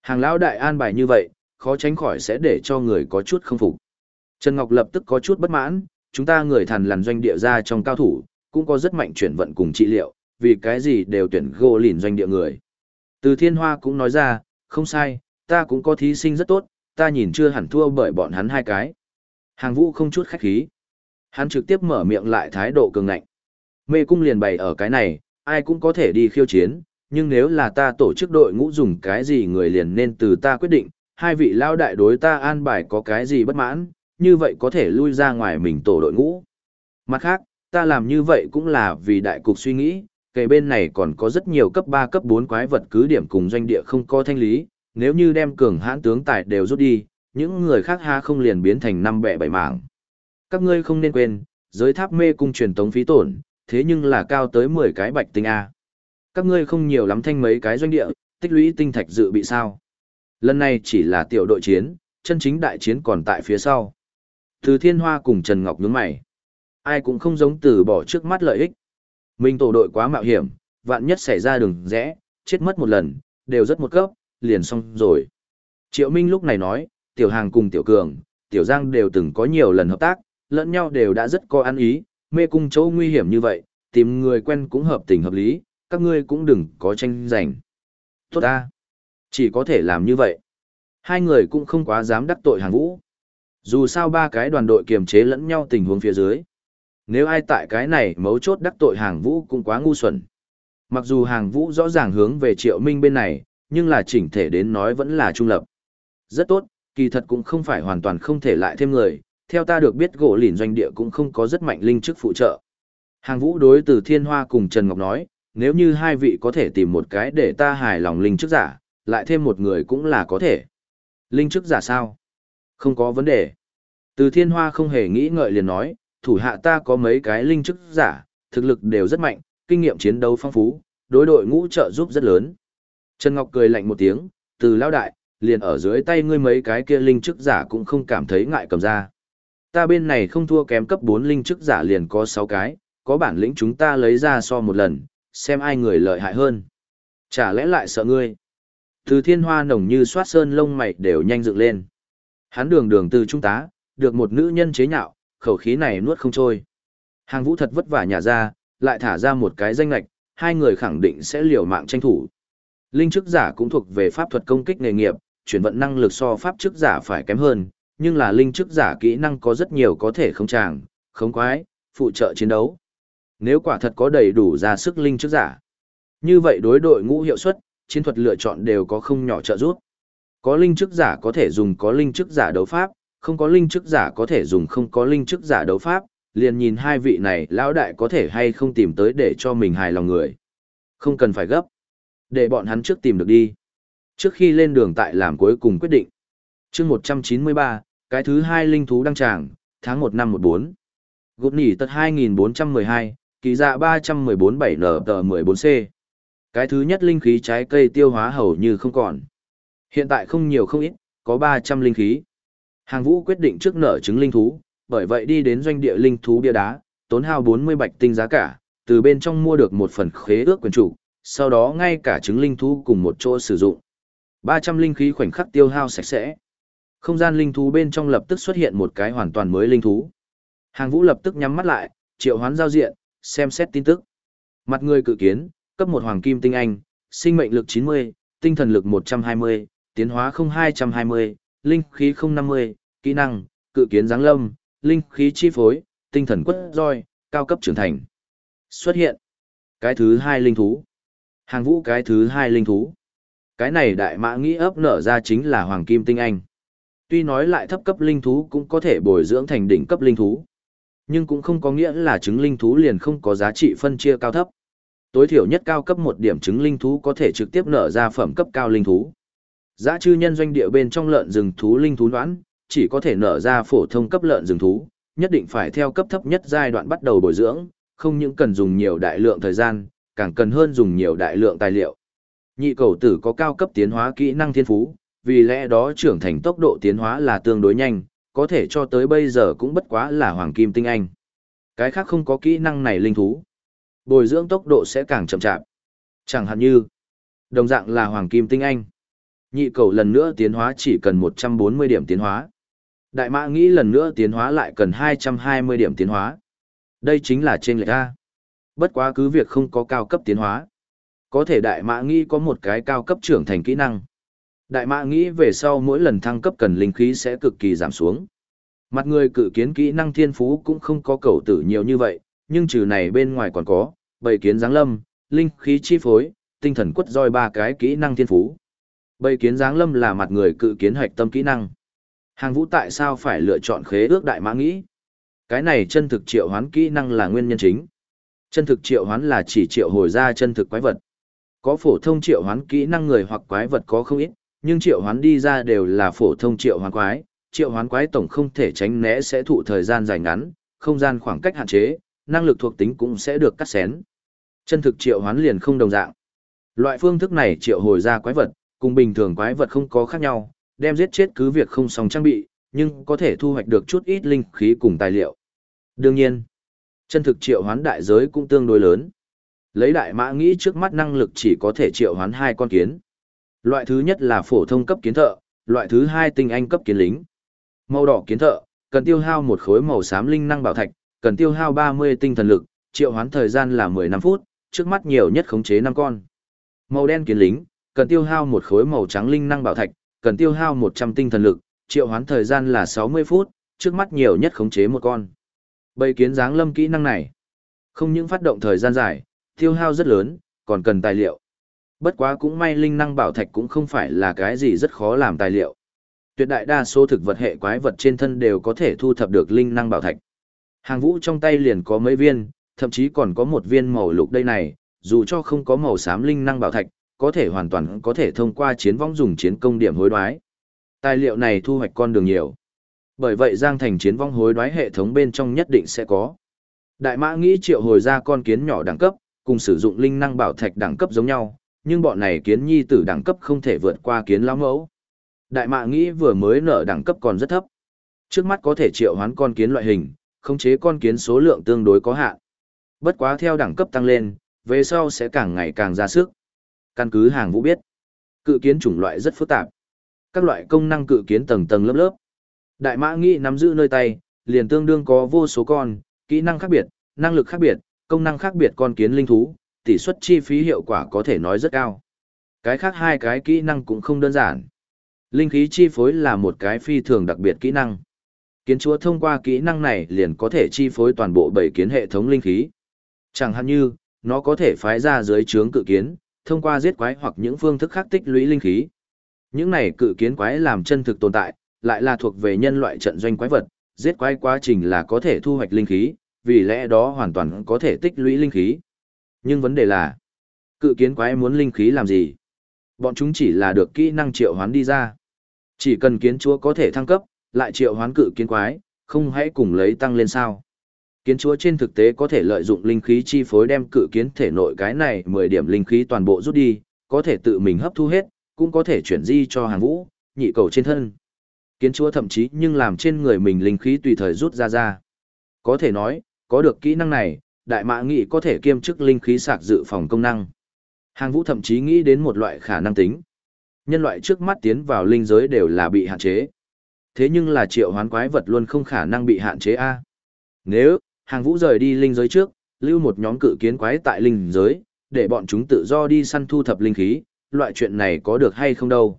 Hàng lão đại an bài như vậy, khó tránh khỏi sẽ để cho người có chút không phục. Trần Ngọc lập tức có chút bất mãn, chúng ta người thần lằn doanh địa ra trong cao thủ, cũng có rất mạnh chuyển vận cùng trị liệu, vì cái gì đều tuyển gỗ lìn doanh địa người. Từ thiên hoa cũng nói ra, không sai, ta cũng có thí sinh rất tốt, ta nhìn chưa hẳn thua bởi bọn hắn hai cái. Hàng vũ không chút khách khí. Hắn trực tiếp mở miệng lại thái độ cường ngạnh. Mê cung liền bày ở cái này, ai cũng có thể đi khiêu chiến, nhưng nếu là ta tổ chức đội ngũ dùng cái gì người liền nên từ ta quyết định, hai vị lao đại đối ta an bài có cái gì bất mãn, như vậy có thể lui ra ngoài mình tổ đội ngũ. Mặt khác, ta làm như vậy cũng là vì đại cục suy nghĩ, kề bên này còn có rất nhiều cấp 3 cấp 4 quái vật cứ điểm cùng doanh địa không có thanh lý, nếu như đem cường hãn tướng tài đều rút đi, những người khác ha không liền biến thành năm bẻ bảy mảng. Các ngươi không nên quên, giới tháp mê cung truyền tống phí tổn, thế nhưng là cao tới 10 cái bạch tinh A. Các ngươi không nhiều lắm thanh mấy cái doanh địa, tích lũy tinh thạch dự bị sao. Lần này chỉ là tiểu đội chiến, chân chính đại chiến còn tại phía sau. Từ Thiên Hoa cùng Trần Ngọc nhướng mày. Ai cũng không giống từ bỏ trước mắt lợi ích. Mình tổ đội quá mạo hiểm, vạn nhất xảy ra đường rẽ, chết mất một lần, đều rất một cấp, liền xong rồi. Triệu Minh lúc này nói, Tiểu Hàng cùng Tiểu Cường, Tiểu Giang đều từng có nhiều lần hợp tác, lẫn nhau đều đã rất có ăn ý, mê cung chỗ nguy hiểm như vậy, tìm người quen cũng hợp tình hợp lý, các ngươi cũng đừng có tranh giành. Tốt ta, chỉ có thể làm như vậy. Hai người cũng không quá dám đắc tội hàng vũ. Dù sao ba cái đoàn đội kiềm chế lẫn nhau tình huống phía dưới. Nếu ai tại cái này mấu chốt đắc tội hàng vũ cũng quá ngu xuẩn. Mặc dù hàng vũ rõ ràng hướng về triệu minh bên này, nhưng là chỉnh thể đến nói vẫn là trung lập. Rất tốt, kỳ thật cũng không phải hoàn toàn không thể lại thêm người, theo ta được biết gỗ lìn doanh địa cũng không có rất mạnh linh chức phụ trợ. Hàng vũ đối từ thiên hoa cùng Trần Ngọc nói, nếu như hai vị có thể tìm một cái để ta hài lòng linh chức giả, lại thêm một người cũng là có thể. Linh chức giả sao? Không có vấn đề. Từ thiên hoa không hề nghĩ ngợi liền nói, thủ hạ ta có mấy cái linh chức giả, thực lực đều rất mạnh, kinh nghiệm chiến đấu phong phú, đối đội ngũ trợ giúp rất lớn. Trần Ngọc cười lạnh một tiếng, từ lão đại, liền ở dưới tay ngươi mấy cái kia linh chức giả cũng không cảm thấy ngại cầm ra. Ta bên này không thua kém cấp 4 linh chức giả liền có 6 cái, có bản lĩnh chúng ta lấy ra so một lần, xem ai người lợi hại hơn. Chả lẽ lại sợ ngươi? Từ thiên hoa nồng như soát sơn lông mày đều nhanh dựng lên. Hắn đường đường từ trung tá, được một nữ nhân chế nhạo, khẩu khí này nuốt không trôi. Hàng vũ thật vất vả nhà ra, lại thả ra một cái danh lạch, hai người khẳng định sẽ liều mạng tranh thủ. Linh chức giả cũng thuộc về pháp thuật công kích nghề nghiệp, chuyển vận năng lực so pháp chức giả phải kém hơn, nhưng là linh chức giả kỹ năng có rất nhiều có thể không tràng, không quái, phụ trợ chiến đấu. Nếu quả thật có đầy đủ ra sức linh chức giả, như vậy đối đội ngũ hiệu suất, chiến thuật lựa chọn đều có không nhỏ trợ giúp. Có linh chức giả có thể dùng có linh chức giả đấu pháp, không có linh chức giả có thể dùng không có linh chức giả đấu pháp, liền nhìn hai vị này lão đại có thể hay không tìm tới để cho mình hài lòng người. Không cần phải gấp. Để bọn hắn trước tìm được đi. Trước khi lên đường tại làm cuối cùng quyết định. chương 193, cái thứ hai linh thú đăng tràng, tháng 1 năm 14. Gục nỉ tật 2412, kỳ dạ 314 7 nở tờ 14C. Cái thứ nhất linh khí trái cây tiêu hóa hầu như không còn. Hiện tại không nhiều không ít, có 300 linh khí. Hàng vũ quyết định trước nở trứng linh thú, bởi vậy đi đến doanh địa linh thú bia đá, tốn hao 40 bạch tinh giá cả, từ bên trong mua được một phần khế ước quyền chủ, sau đó ngay cả trứng linh thú cùng một chỗ sử dụng. 300 linh khí khoảnh khắc tiêu hao sạch sẽ. Không gian linh thú bên trong lập tức xuất hiện một cái hoàn toàn mới linh thú. Hàng vũ lập tức nhắm mắt lại, triệu hoán giao diện, xem xét tin tức. Mặt người cự kiến, cấp một hoàng kim tinh anh, sinh mệnh lực 90, tinh thần lực 120, tiến hóa 0220, linh khí 050, kỹ năng, cự kiến giáng lâm, linh khí chi phối, tinh thần quất roi, cao cấp trưởng thành. Xuất hiện. Cái thứ hai linh thú. Hàng vũ cái thứ hai linh thú. Cái này đại mã nghĩ ấp nở ra chính là hoàng kim tinh anh. Tuy nói lại thấp cấp linh thú cũng có thể bồi dưỡng thành đỉnh cấp linh thú. Nhưng cũng không có nghĩa là trứng linh thú liền không có giá trị phân chia cao thấp. Tối thiểu nhất cao cấp một điểm trứng linh thú có thể trực tiếp nở ra phẩm cấp cao linh thú. Giá chư nhân doanh địa bên trong lợn rừng thú linh thú đoán, chỉ có thể nở ra phổ thông cấp lợn rừng thú, nhất định phải theo cấp thấp nhất giai đoạn bắt đầu bồi dưỡng, không những cần dùng nhiều đại lượng thời gian, càng cần hơn dùng nhiều đại lượng tài liệu. Nhị cầu tử có cao cấp tiến hóa kỹ năng thiên phú, vì lẽ đó trưởng thành tốc độ tiến hóa là tương đối nhanh, có thể cho tới bây giờ cũng bất quá là hoàng kim tinh anh. Cái khác không có kỹ năng này linh thú. Bồi dưỡng tốc độ sẽ càng chậm chạp. Chẳng hạn như, đồng dạng là hoàng kim tinh anh. Nhị cầu lần nữa tiến hóa chỉ cần 140 điểm tiến hóa. Đại mã nghĩ lần nữa tiến hóa lại cần 220 điểm tiến hóa. Đây chính là trên lệch A. Bất quá cứ việc không có cao cấp tiến hóa. Có thể đại mã nghĩ có một cái cao cấp trưởng thành kỹ năng. Đại mã nghĩ về sau mỗi lần thăng cấp cần linh khí sẽ cực kỳ giảm xuống. Mặt người cự kiến kỹ năng thiên phú cũng không có cầu tử nhiều như vậy, nhưng trừ này bên ngoài còn có, bầy kiến giáng lâm, linh khí chi phối, tinh thần quất roi ba cái kỹ năng thiên phú. Bầy kiến giáng lâm là mặt người cự kiến hoạch tâm kỹ năng. Hàng vũ tại sao phải lựa chọn khế ước đại mã nghĩ? Cái này chân thực triệu hoán kỹ năng là nguyên nhân chính. Chân thực triệu hoán là chỉ triệu hồi ra chân thực quái vật. Có phổ thông triệu hoán kỹ năng người hoặc quái vật có không ít, nhưng triệu hoán đi ra đều là phổ thông triệu hoán quái. Triệu hoán quái tổng không thể tránh né sẽ thụ thời gian dài ngắn, không gian khoảng cách hạn chế, năng lực thuộc tính cũng sẽ được cắt xén. Chân thực triệu hoán liền không đồng dạng. Loại phương thức này triệu hồi ra quái vật, cùng bình thường quái vật không có khác nhau, đem giết chết cứ việc không xong trang bị, nhưng có thể thu hoạch được chút ít linh khí cùng tài liệu. Đương nhiên, chân thực triệu hoán đại giới cũng tương đối lớn. Lấy đại mã nghĩ trước mắt năng lực chỉ có thể triệu hoán hai con kiến. Loại thứ nhất là phổ thông cấp kiến thợ, loại thứ hai tinh anh cấp kiến lính. Màu đỏ kiến thợ, cần tiêu hao một khối màu xám linh năng bảo thạch, cần tiêu hao 30 tinh thần lực, triệu hoán thời gian là 15 phút, trước mắt nhiều nhất khống chế 5 con. Màu đen kiến lính, cần tiêu hao một khối màu trắng linh năng bảo thạch, cần tiêu hao 100 tinh thần lực, triệu hoán thời gian là 60 phút, trước mắt nhiều nhất khống chế một con. Bầy kiến dáng lâm kỹ năng này, không những phát động thời gian dài, tiêu hao rất lớn, còn cần tài liệu. Bất quá cũng may linh năng bảo thạch cũng không phải là cái gì rất khó làm tài liệu. Tuyệt đại đa số thực vật hệ quái vật trên thân đều có thể thu thập được linh năng bảo thạch. Hàng vũ trong tay liền có mấy viên, thậm chí còn có một viên màu lục đây này, dù cho không có màu xám linh năng bảo thạch, có thể hoàn toàn có thể thông qua chiến vong dùng chiến công điểm hối đoái. Tài liệu này thu hoạch con đường nhiều. Bởi vậy Giang Thành chiến vong hối đoái hệ thống bên trong nhất định sẽ có. Đại mã nghĩ triệu hồi ra con kiến nhỏ đẳng cấp, cùng sử dụng linh năng bảo thạch đẳng cấp giống nhau, nhưng bọn này kiến nhi tử đẳng cấp không thể vượt qua kiến lão mẫu. Đại mã nghĩ vừa mới nở đẳng cấp còn rất thấp. Trước mắt có thể triệu hoán con kiến loại hình, khống chế con kiến số lượng tương đối có hạn. Bất quá theo đẳng cấp tăng lên, về sau sẽ càng ngày càng ra sức. Căn cứ hàng vũ biết, cự kiến chủng loại rất phức tạp. Các loại công năng cự kiến tầng tầng lớp lớp. Đại mã nghĩ nắm giữ nơi tay, liền tương đương có vô số con, kỹ năng khác biệt, năng lực khác biệt, công năng khác biệt con kiến linh thú, tỷ suất chi phí hiệu quả có thể nói rất cao. Cái khác hai cái kỹ năng cũng không đơn giản. Linh khí chi phối là một cái phi thường đặc biệt kỹ năng. Kiến chúa thông qua kỹ năng này liền có thể chi phối toàn bộ bảy kiến hệ thống linh khí. Chẳng hạn như, nó có thể phái ra dưới trướng cự kiến, thông qua giết quái hoặc những phương thức khác tích lũy linh khí. Những này cự kiến quái làm chân thực tồn tại, lại là thuộc về nhân loại trận doanh quái vật, giết quái quá trình là có thể thu hoạch linh khí, vì lẽ đó hoàn toàn có thể tích lũy linh khí. Nhưng vấn đề là, cự kiến quái muốn linh khí làm gì? Bọn chúng chỉ là được kỹ năng triệu hoán đi ra. Chỉ cần kiến chúa có thể thăng cấp, lại triệu hoán cự kiến quái, không hãy cùng lấy tăng lên sao. Kiến chúa trên thực tế có thể lợi dụng linh khí chi phối đem cự kiến thể nội cái này 10 điểm linh khí toàn bộ rút đi, có thể tự mình hấp thu hết, cũng có thể chuyển di cho hàng vũ, nhị cầu trên thân. Kiến chúa thậm chí nhưng làm trên người mình linh khí tùy thời rút ra ra. Có thể nói, có được kỹ năng này, đại mã nghị có thể kiêm chức linh khí sạc dự phòng công năng. Hàng vũ thậm chí nghĩ đến một loại khả năng tính. Nhân loại trước mắt tiến vào linh giới đều là bị hạn chế. Thế nhưng là triệu hoán quái vật luôn không khả năng bị hạn chế A. Nếu, hàng vũ rời đi linh giới trước, lưu một nhóm cự kiến quái tại linh giới, để bọn chúng tự do đi săn thu thập linh khí, loại chuyện này có được hay không đâu.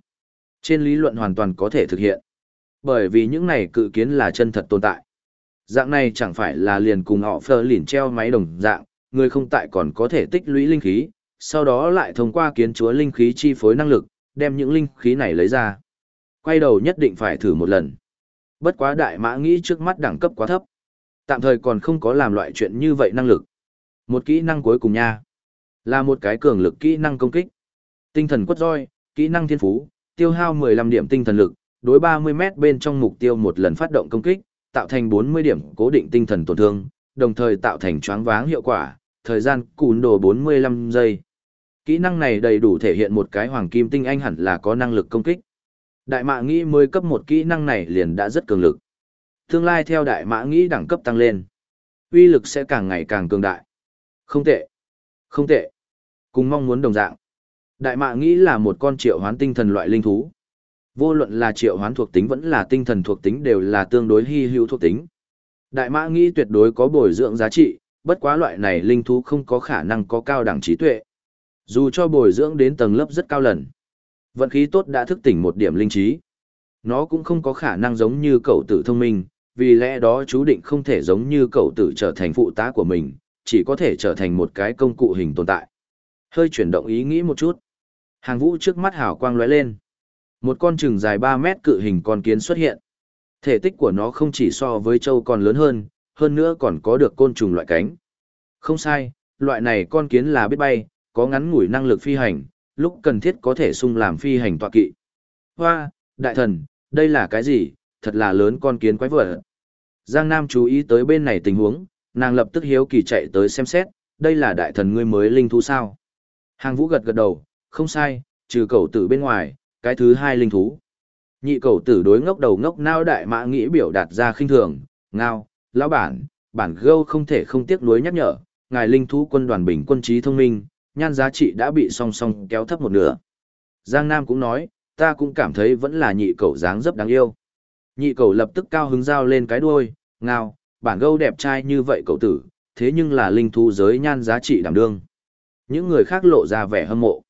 Trên lý luận hoàn toàn có thể thực hiện. Bởi vì những này cự kiến là chân thật tồn tại. Dạng này chẳng phải là liền cùng họ phơ lỉn treo máy đồng dạng, người không tại còn có thể tích lũy linh khí, sau đó lại thông qua kiến chúa linh khí chi phối năng lực, đem những linh khí này lấy ra. Quay đầu nhất định phải thử một lần. Bất quá đại mã nghĩ trước mắt đẳng cấp quá thấp. Tạm thời còn không có làm loại chuyện như vậy năng lực. Một kỹ năng cuối cùng nha. Là một cái cường lực kỹ năng công kích. Tinh thần quất roi, kỹ năng thiên phú, tiêu hao 15 điểm tinh thần lực, đối 30 mét bên trong mục tiêu một lần phát động công kích, tạo thành 40 điểm cố định tinh thần tổn thương, đồng thời tạo thành choáng váng hiệu quả, thời gian cùn đồ 45 giây. Kỹ năng này đầy đủ thể hiện một cái hoàng kim tinh anh hẳn là có năng lực công kích. Đại mạ nghĩ mới cấp một kỹ năng này liền đã rất cường lực. Tương lai theo đại mã nghĩ đẳng cấp tăng lên, uy lực sẽ càng ngày càng cường đại. Không tệ. Không tệ. Cùng mong muốn đồng dạng. Đại mạ nghĩ là một con triệu hoán tinh thần loại linh thú. Vô luận là triệu hoán thuộc tính vẫn là tinh thần thuộc tính đều là tương đối hy hữu thuộc tính. Đại mã nghĩ tuyệt đối có bồi dưỡng giá trị, bất quá loại này linh thú không có khả năng có cao đẳng trí tuệ. Dù cho bồi dưỡng đến tầng lớp rất cao lần. Vận khí tốt đã thức tỉnh một điểm linh trí. Nó cũng không có khả năng giống như cậu tử thông minh, vì lẽ đó chú định không thể giống như cậu tử trở thành phụ tá của mình, chỉ có thể trở thành một cái công cụ hình tồn tại. Hơi chuyển động ý nghĩ một chút. Hàng vũ trước mắt hào quang lóe lên. Một con trừng dài 3 mét cự hình con kiến xuất hiện. Thể tích của nó không chỉ so với châu còn lớn hơn, hơn nữa còn có được côn trùng loại cánh. Không sai, loại này con kiến là biết bay, có ngắn ngủi năng lực phi hành, lúc cần thiết có thể sung làm phi hành tọa kỵ. Hoa, đại thần, đây là cái gì, thật là lớn con kiến quái vật. Giang Nam chú ý tới bên này tình huống, nàng lập tức hiếu kỳ chạy tới xem xét, đây là đại thần ngươi mới linh thú sao. Hàng vũ gật gật đầu, không sai, trừ cầu tử bên ngoài, cái thứ hai linh thú. Nhị cầu tử đối ngốc đầu ngốc nao đại mã nghĩ biểu đạt ra khinh thường, ngao, lão bản, bản gâu không thể không tiếc nuối nhắc nhở, ngài linh thú quân đoàn bình quân trí thông minh, nhan giá trị đã bị song song kéo thấp một nửa. Giang Nam cũng nói, ta cũng cảm thấy vẫn là nhị cầu dáng dấp đáng yêu. Nhị cầu lập tức cao hứng giao lên cái đuôi, ngao, bản gâu đẹp trai như vậy cậu tử, thế nhưng là linh thú giới nhan giá trị đảm đương. Những người khác lộ ra vẻ hâm mộ.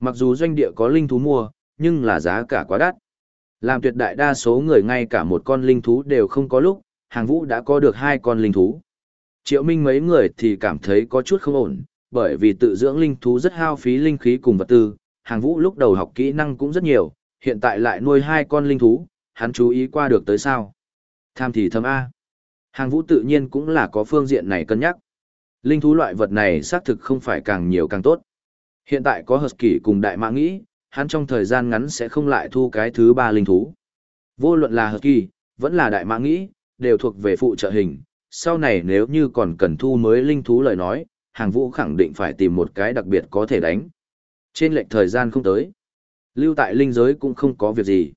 Mặc dù doanh địa có linh thú mua, nhưng là giá cả quá đắt. Làm tuyệt đại đa số người ngay cả một con linh thú đều không có lúc, hàng vũ đã có được hai con linh thú. Triệu Minh mấy người thì cảm thấy có chút không ổn, bởi vì tự dưỡng linh thú rất hao phí linh khí cùng vật tư, hàng vũ lúc đầu học kỹ năng cũng rất nhiều, hiện tại lại nuôi hai con linh thú, hắn chú ý qua được tới sao. Tham thì thầm A. Hàng vũ tự nhiên cũng là có phương diện này cân nhắc. Linh thú loại vật này xác thực không phải càng nhiều càng tốt. Hiện tại có hợp kỷ cùng đại mã nghĩ, hắn trong thời gian ngắn sẽ không lại thu cái thứ ba linh thú. Vô luận là hợp kỳ, vẫn là đại mã nghĩ, đều thuộc về phụ trợ hình. Sau này nếu như còn cần thu mới linh thú lời nói, hàng vũ khẳng định phải tìm một cái đặc biệt có thể đánh. Trên lệch thời gian không tới. Lưu tại linh giới cũng không có việc gì.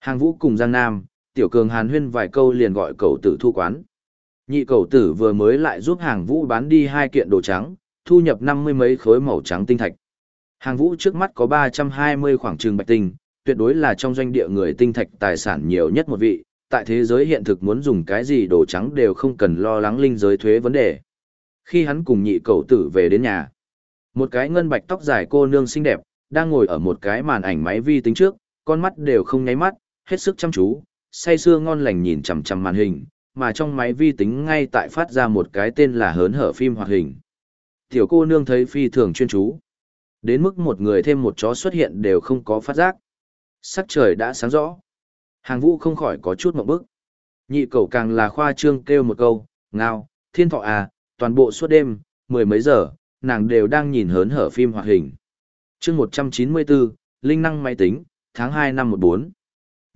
Hàng vũ cùng Giang Nam, tiểu cường hàn huyên vài câu liền gọi cậu tử thu quán. Nhị cậu tử vừa mới lại giúp hàng vũ bán đi hai kiện đồ trắng, thu nhập năm mươi mấy khối màu trắng tinh thạch. Hàng vũ trước mắt có 320 khoảng trường bạch tinh, tuyệt đối là trong doanh địa người tinh thạch tài sản nhiều nhất một vị, tại thế giới hiện thực muốn dùng cái gì đồ trắng đều không cần lo lắng linh giới thuế vấn đề. Khi hắn cùng nhị cậu tử về đến nhà, một cái ngân bạch tóc dài cô nương xinh đẹp, đang ngồi ở một cái màn ảnh máy vi tính trước, con mắt đều không nháy mắt, hết sức chăm chú, say sưa ngon lành nhìn chằm chằm màn hình, mà trong máy vi tính ngay tại phát ra một cái tên là hớn hở phim hoạt hình. Tiểu cô nương thấy phi thường chuyên chú. Đến mức một người thêm một chó xuất hiện đều không có phát giác. Sắc trời đã sáng rõ. Hàng vũ không khỏi có chút mộng bức. Nhị cầu càng là khoa trương kêu một câu, ngao, thiên thọ à, toàn bộ suốt đêm, mười mấy giờ, nàng đều đang nhìn hớn hở phim hoạt hình. chương 194, Linh năng máy tính, tháng 2 năm 14.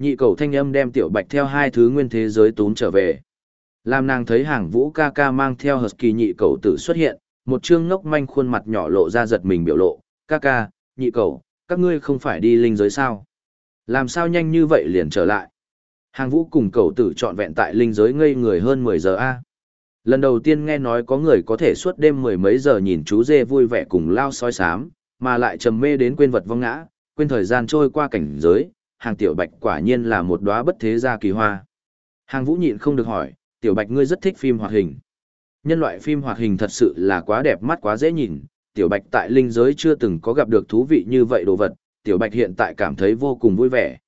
Nhị cầu thanh âm đem tiểu bạch theo hai thứ nguyên thế giới tốn trở về. Làm nàng thấy hàng vũ ca ca mang theo hợp kỳ nhị cầu tử xuất hiện, một chương ngốc manh khuôn mặt nhỏ lộ ra giật mình biểu lộ, ca ca, nhị cầu, các ngươi không phải đi linh giới sao? Làm sao nhanh như vậy liền trở lại? Hàng vũ cùng cầu tử trọn vẹn tại linh giới ngây người hơn 10 giờ A. Lần đầu tiên nghe nói có người có thể suốt đêm mười mấy giờ nhìn chú dê vui vẻ cùng lao soi sám, mà lại trầm mê đến quên vật vong ngã, quên thời gian trôi qua cảnh giới, hàng tiểu bạch quả nhiên là một đóa bất thế gia kỳ hoa. Hàng vũ nhịn không được hỏi, tiểu bạch ngươi rất thích phim hoạt hình. Nhân loại phim hoạt hình thật sự là quá đẹp mắt quá dễ nhìn, tiểu bạch tại linh giới chưa từng có gặp được thú vị như vậy đồ vật, tiểu bạch hiện tại cảm thấy vô cùng vui vẻ.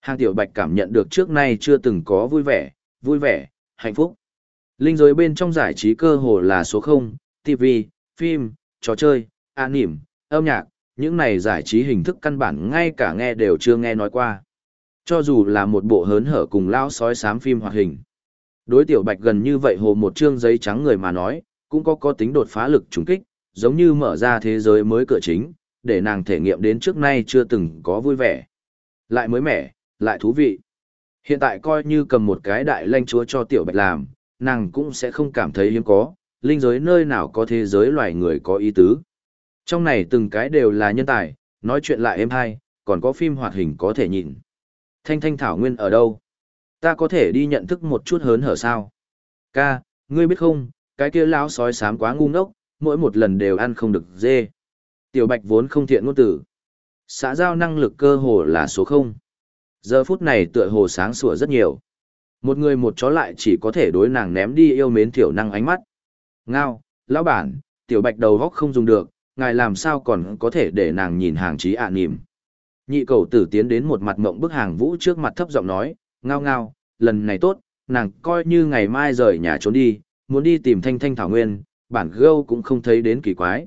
Hàng tiểu bạch cảm nhận được trước nay chưa từng có vui vẻ, vui vẻ, hạnh phúc. Linh giới bên trong giải trí cơ hồ là số 0, TV, phim, trò chơi, an nỉm, âm nhạc, những này giải trí hình thức căn bản ngay cả nghe đều chưa nghe nói qua. Cho dù là một bộ hớn hở cùng lao sói sám phim hoạt hình. Đối tiểu bạch gần như vậy hồ một chương giấy trắng người mà nói, cũng có có tính đột phá lực trùng kích, giống như mở ra thế giới mới cửa chính, để nàng thể nghiệm đến trước nay chưa từng có vui vẻ. Lại mới mẻ, lại thú vị. Hiện tại coi như cầm một cái đại lanh chúa cho tiểu bạch làm, nàng cũng sẽ không cảm thấy hiếm có, linh giới nơi nào có thế giới loài người có ý tứ. Trong này từng cái đều là nhân tài, nói chuyện lại êm hay, còn có phim hoạt hình có thể nhìn. Thanh thanh thảo nguyên ở đâu? Ta có thể đi nhận thức một chút hớn hở sao? Ca, ngươi biết không, cái kia lão sói sám quá ngu ngốc, mỗi một lần đều ăn không được dê. Tiểu bạch vốn không thiện ngôn tử. Xã giao năng lực cơ hồ là số 0. Giờ phút này tựa hồ sáng sủa rất nhiều. Một người một chó lại chỉ có thể đối nàng ném đi yêu mến tiểu năng ánh mắt. Ngao, lão bản, tiểu bạch đầu góc không dùng được, ngài làm sao còn có thể để nàng nhìn hàng trí ạ à. Nhị cầu tử tiến đến một mặt mộng bức hàng vũ trước mặt thấp giọng nói, ngao ngao, lần này tốt, nàng coi như ngày mai rời nhà trốn đi, muốn đi tìm thanh thanh thảo nguyên, bản gâu cũng không thấy đến kỳ quái.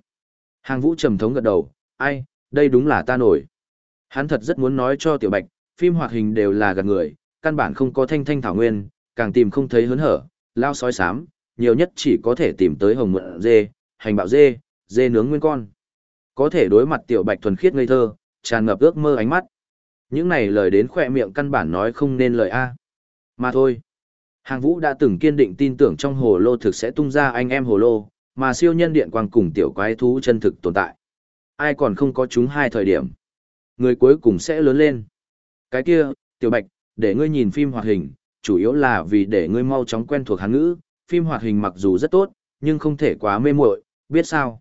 Hàng vũ trầm thống gật đầu, ai, đây đúng là ta nổi. Hắn thật rất muốn nói cho tiểu bạch, phim hoạt hình đều là gạt người, căn bản không có thanh thanh thảo nguyên, càng tìm không thấy hớn hở, lao sói sám, nhiều nhất chỉ có thể tìm tới hồng mượn dê, hành bạo dê, dê nướng nguyên con. Có thể đối mặt tiểu bạch thuần khiết ngây thơ, tràn ngập ước mơ ánh mắt. Những này lời đến khỏe miệng căn bản nói không nên lời A. Mà thôi. Hàng vũ đã từng kiên định tin tưởng trong hồ lô thực sẽ tung ra anh em hồ lô, mà siêu nhân điện quang cùng tiểu quái thú chân thực tồn tại. Ai còn không có chúng hai thời điểm. Người cuối cùng sẽ lớn lên. Cái kia, tiểu bạch, để ngươi nhìn phim hoạt hình, chủ yếu là vì để ngươi mau chóng quen thuộc hán ngữ, phim hoạt hình mặc dù rất tốt, nhưng không thể quá mê muội, biết sao?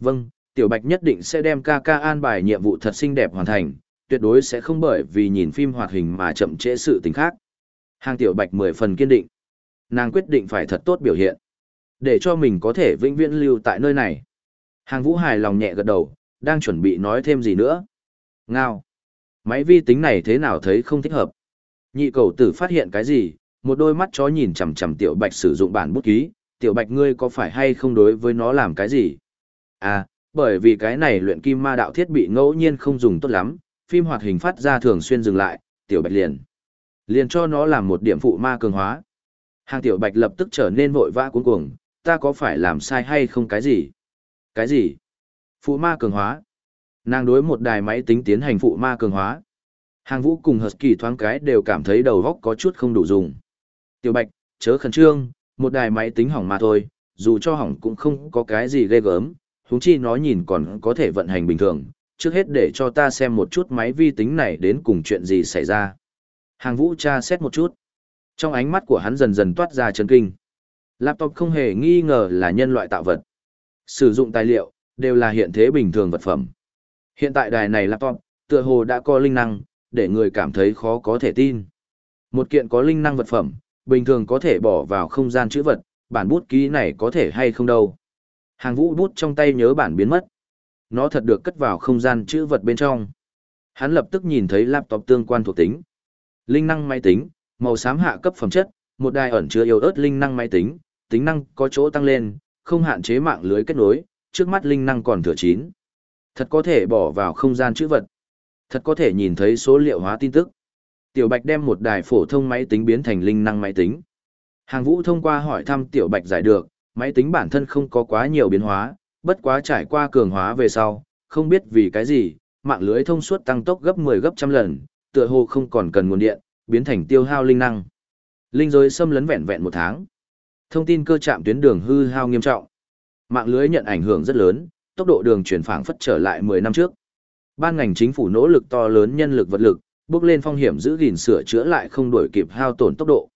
Vâng, Tiểu Bạch nhất định sẽ đem ca ca an bài nhiệm vụ thật xinh đẹp hoàn thành, tuyệt đối sẽ không bởi vì nhìn phim hoạt hình mà chậm trễ sự tình khác. Hàng Tiểu Bạch mười phần kiên định. Nàng quyết định phải thật tốt biểu hiện, để cho mình có thể vĩnh viễn lưu tại nơi này. Hàng Vũ hài lòng nhẹ gật đầu, đang chuẩn bị nói thêm gì nữa. Ngao. Máy vi tính này thế nào thấy không thích hợp. Nhị cầu tử phát hiện cái gì, một đôi mắt chó nhìn chằm chằm Tiểu Bạch sử dụng bản bút ký, Tiểu Bạch ngươi có phải hay không đối với nó làm cái gì? À, bởi vì cái này luyện kim ma đạo thiết bị ngẫu nhiên không dùng tốt lắm, phim hoạt hình phát ra thường xuyên dừng lại, tiểu bạch liền. Liền cho nó làm một điểm phụ ma cường hóa. Hàng tiểu bạch lập tức trở nên vội vã cuống cuồng, ta có phải làm sai hay không cái gì? Cái gì? Phụ ma cường hóa. Nàng đối một đài máy tính tiến hành phụ ma cường hóa. Hàng vũ cùng hợp kỳ thoáng cái đều cảm thấy đầu góc có chút không đủ dùng. Tiểu bạch, chớ khẩn trương, một đài máy tính hỏng mà thôi, dù cho hỏng cũng không có cái gì ghê gớm, huống chi nó nhìn còn có thể vận hành bình thường, trước hết để cho ta xem một chút máy vi tính này đến cùng chuyện gì xảy ra. Hàng vũ tra xét một chút. Trong ánh mắt của hắn dần dần toát ra chấn kinh. Laptop không hề nghi ngờ là nhân loại tạo vật. Sử dụng tài liệu, đều là hiện thế bình thường vật phẩm. Hiện tại đài này laptop, tựa hồ đã có linh năng, để người cảm thấy khó có thể tin. Một kiện có linh năng vật phẩm, bình thường có thể bỏ vào không gian chữ vật, bản bút ký này có thể hay không đâu. Hàng vũ bút trong tay nhớ bản biến mất. Nó thật được cất vào không gian chữ vật bên trong. Hắn lập tức nhìn thấy laptop tương quan thuộc tính. Linh năng máy tính, màu xám hạ cấp phẩm chất, một đài ẩn chứa yếu ớt linh năng máy tính, tính năng có chỗ tăng lên, không hạn chế mạng lưới kết nối, trước mắt linh năng còn thừa chín, Thật có thể bỏ vào không gian chữ vật. Thật có thể nhìn thấy số liệu hóa tin tức. Tiểu Bạch đem một đài phổ thông máy tính biến thành linh năng máy tính. Hàng Vũ thông qua hỏi thăm Tiểu Bạch giải được, máy tính bản thân không có quá nhiều biến hóa, bất quá trải qua cường hóa về sau, không biết vì cái gì, mạng lưới thông suốt tăng tốc gấp 10 gấp trăm lần, tựa hồ không còn cần nguồn điện, biến thành tiêu hao linh năng. Linh giới xâm lấn vẹn vẹn một tháng. Thông tin cơ trạm tuyến đường hư hao nghiêm trọng. Mạng lưới nhận ảnh hưởng rất lớn, tốc độ đường chuyển phảng phất trở lại 10 năm trước. Ban ngành chính phủ nỗ lực to lớn nhân lực vật lực, bước lên phong hiểm giữ gìn sửa chữa lại không đuổi kịp hao tổn tốc độ.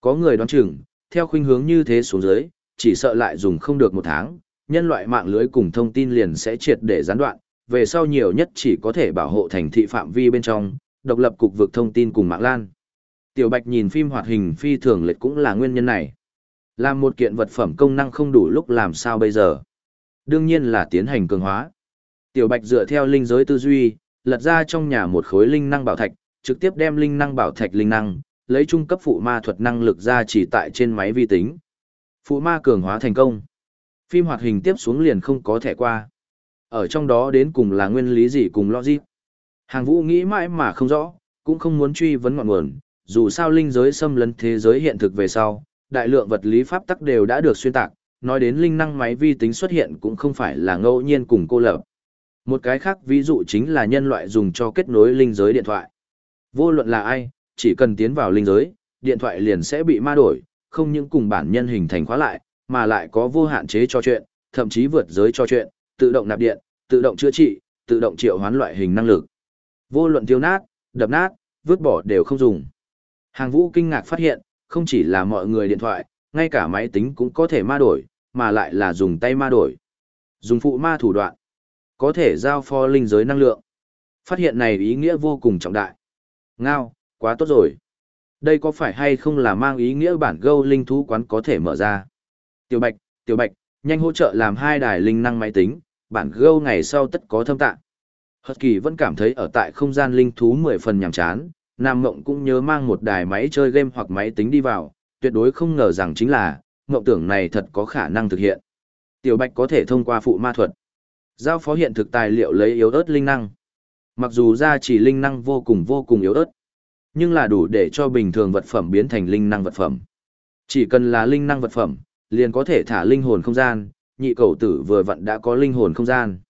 Có người đoán chừng, theo khuynh hướng như thế xuống dưới, chỉ sợ lại dùng không được một tháng, nhân loại mạng lưới cùng thông tin liền sẽ triệt để gián đoạn, về sau nhiều nhất chỉ có thể bảo hộ thành thị phạm vi bên trong, độc lập cục vực thông tin cùng mạng lan. Tiểu Bạch nhìn phim hoạt hình phi thường lệch cũng là nguyên nhân này. Làm một kiện vật phẩm công năng không đủ lúc làm sao bây giờ? Đương nhiên là tiến hành cường hóa. Tiểu Bạch dựa theo linh giới tư duy, lật ra trong nhà một khối linh năng bảo thạch, trực tiếp đem linh năng bảo thạch linh năng, lấy trung cấp phụ ma thuật năng lực ra chỉ tại trên máy vi tính. Phụ ma cường hóa thành công. Phim hoạt hình tiếp xuống liền không có thẻ qua. Ở trong đó đến cùng là nguyên lý gì cùng logic. Hàng vũ nghĩ mãi mà không rõ, cũng không muốn truy vấn ngọn nguồn, dù sao linh giới xâm lấn thế giới hiện thực về sau, đại lượng vật lý pháp tắc đều đã được xuyên tạc, nói đến linh năng máy vi tính xuất hiện cũng không phải là ngẫu nhiên cùng cô lập. Một cái khác ví dụ chính là nhân loại dùng cho kết nối linh giới điện thoại. Vô luận là ai, chỉ cần tiến vào linh giới, điện thoại liền sẽ bị ma đổi, không những cùng bản nhân hình thành khóa lại, mà lại có vô hạn chế cho chuyện, thậm chí vượt giới cho chuyện, tự động nạp điện, tự động chữa trị, tự động triệu hoán loại hình năng lực. Vô luận tiêu nát, đập nát, vứt bỏ đều không dùng. Hàng vũ kinh ngạc phát hiện, không chỉ là mọi người điện thoại, ngay cả máy tính cũng có thể ma đổi, mà lại là dùng tay ma đổi. Dùng phụ ma thủ đoạn, có thể giao pho linh giới năng lượng. Phát hiện này ý nghĩa vô cùng trọng đại. Ngao, quá tốt rồi. Đây có phải hay không là mang ý nghĩa bản gâu linh thú quán có thể mở ra? Tiểu Bạch, Tiểu Bạch, nhanh hỗ trợ làm hai đài linh năng máy tính, bản gâu ngày sau tất có thâm tạng. Hật kỳ vẫn cảm thấy ở tại không gian linh thú mười phần nhàm chán, Nam Mộng cũng nhớ mang một đài máy chơi game hoặc máy tính đi vào, tuyệt đối không ngờ rằng chính là, mộng tưởng này thật có khả năng thực hiện. Tiểu Bạch có thể thông qua phụ ma thuật. Giao phó hiện thực tài liệu lấy yếu ớt linh năng. Mặc dù ra chỉ linh năng vô cùng vô cùng yếu ớt, nhưng là đủ để cho bình thường vật phẩm biến thành linh năng vật phẩm. Chỉ cần là linh năng vật phẩm, liền có thể thả linh hồn không gian, nhị cầu tử vừa vặn đã có linh hồn không gian.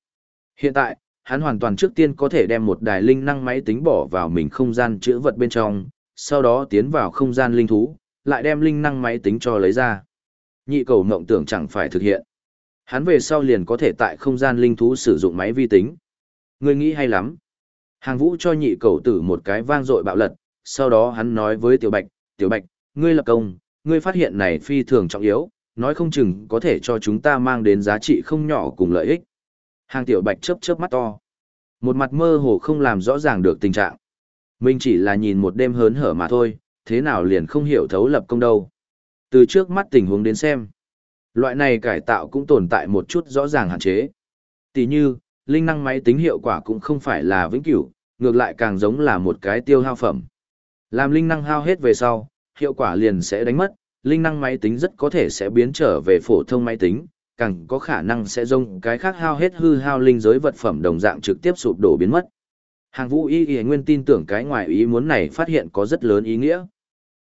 Hiện tại, hắn hoàn toàn trước tiên có thể đem một đài linh năng máy tính bỏ vào mình không gian chữ vật bên trong, sau đó tiến vào không gian linh thú, lại đem linh năng máy tính cho lấy ra. Nhị cầu mộng tưởng chẳng phải thực hiện. Hắn về sau liền có thể tại không gian linh thú sử dụng máy vi tính. Người nghĩ hay lắm. Hàng vũ cho nhị cầu tử một cái vang dội bạo lật, sau đó hắn nói với tiểu bạch, tiểu bạch, ngươi lập công, ngươi phát hiện này phi thường trọng yếu, nói không chừng có thể cho chúng ta mang đến giá trị không nhỏ cùng lợi ích. Hàng tiểu bạch chớp chớp mắt to. Một mặt mơ hồ không làm rõ ràng được tình trạng. Mình chỉ là nhìn một đêm hớn hở mà thôi, thế nào liền không hiểu thấu lập công đâu. Từ trước mắt tình huống đến xem, loại này cải tạo cũng tồn tại một chút rõ ràng hạn chế. Tỷ như, linh năng máy tính hiệu quả cũng không phải là vĩnh cửu, ngược lại càng giống là một cái tiêu hao phẩm. Làm linh năng hao hết về sau, hiệu quả liền sẽ đánh mất, linh năng máy tính rất có thể sẽ biến trở về phổ thông máy tính, càng có khả năng sẽ rông cái khác hao hết hư hao linh giới vật phẩm đồng dạng trực tiếp sụp đổ biến mất. Hàng vũ y y nguyên tin tưởng cái ngoài ý muốn này phát hiện có rất lớn ý nghĩa.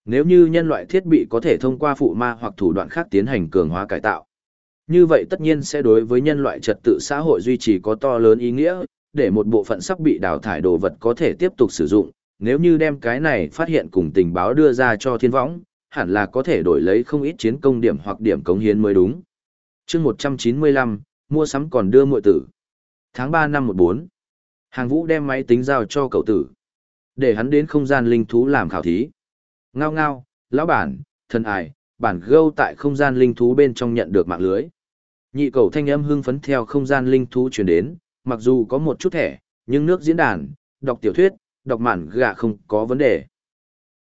Nếu như nhân loại thiết bị có thể thông qua phụ ma hoặc thủ đoạn khác tiến hành cường hóa cải tạo, như vậy tất nhiên sẽ đối với nhân loại trật tự xã hội duy trì có to lớn ý nghĩa, để một bộ phận sắp bị đào thải đồ vật có thể tiếp tục sử dụng, nếu như đem cái này phát hiện cùng tình báo đưa ra cho thiên võng, hẳn là có thể đổi lấy không ít chiến công điểm hoặc điểm cống hiến mới đúng. chương 195, mua sắm còn đưa muội tử. Tháng 3 năm 14, hàng vũ đem máy tính giao cho cậu tử. Để hắn đến không gian linh thú làm khảo thí. Ngao ngao, lão bản, thần ải, bản gâu tại không gian linh thú bên trong nhận được mạng lưới. Nhị cầu thanh âm hưng phấn theo không gian linh thú truyền đến, mặc dù có một chút thẻ, nhưng nước diễn đàn, đọc tiểu thuyết, đọc mạn gạ không có vấn đề.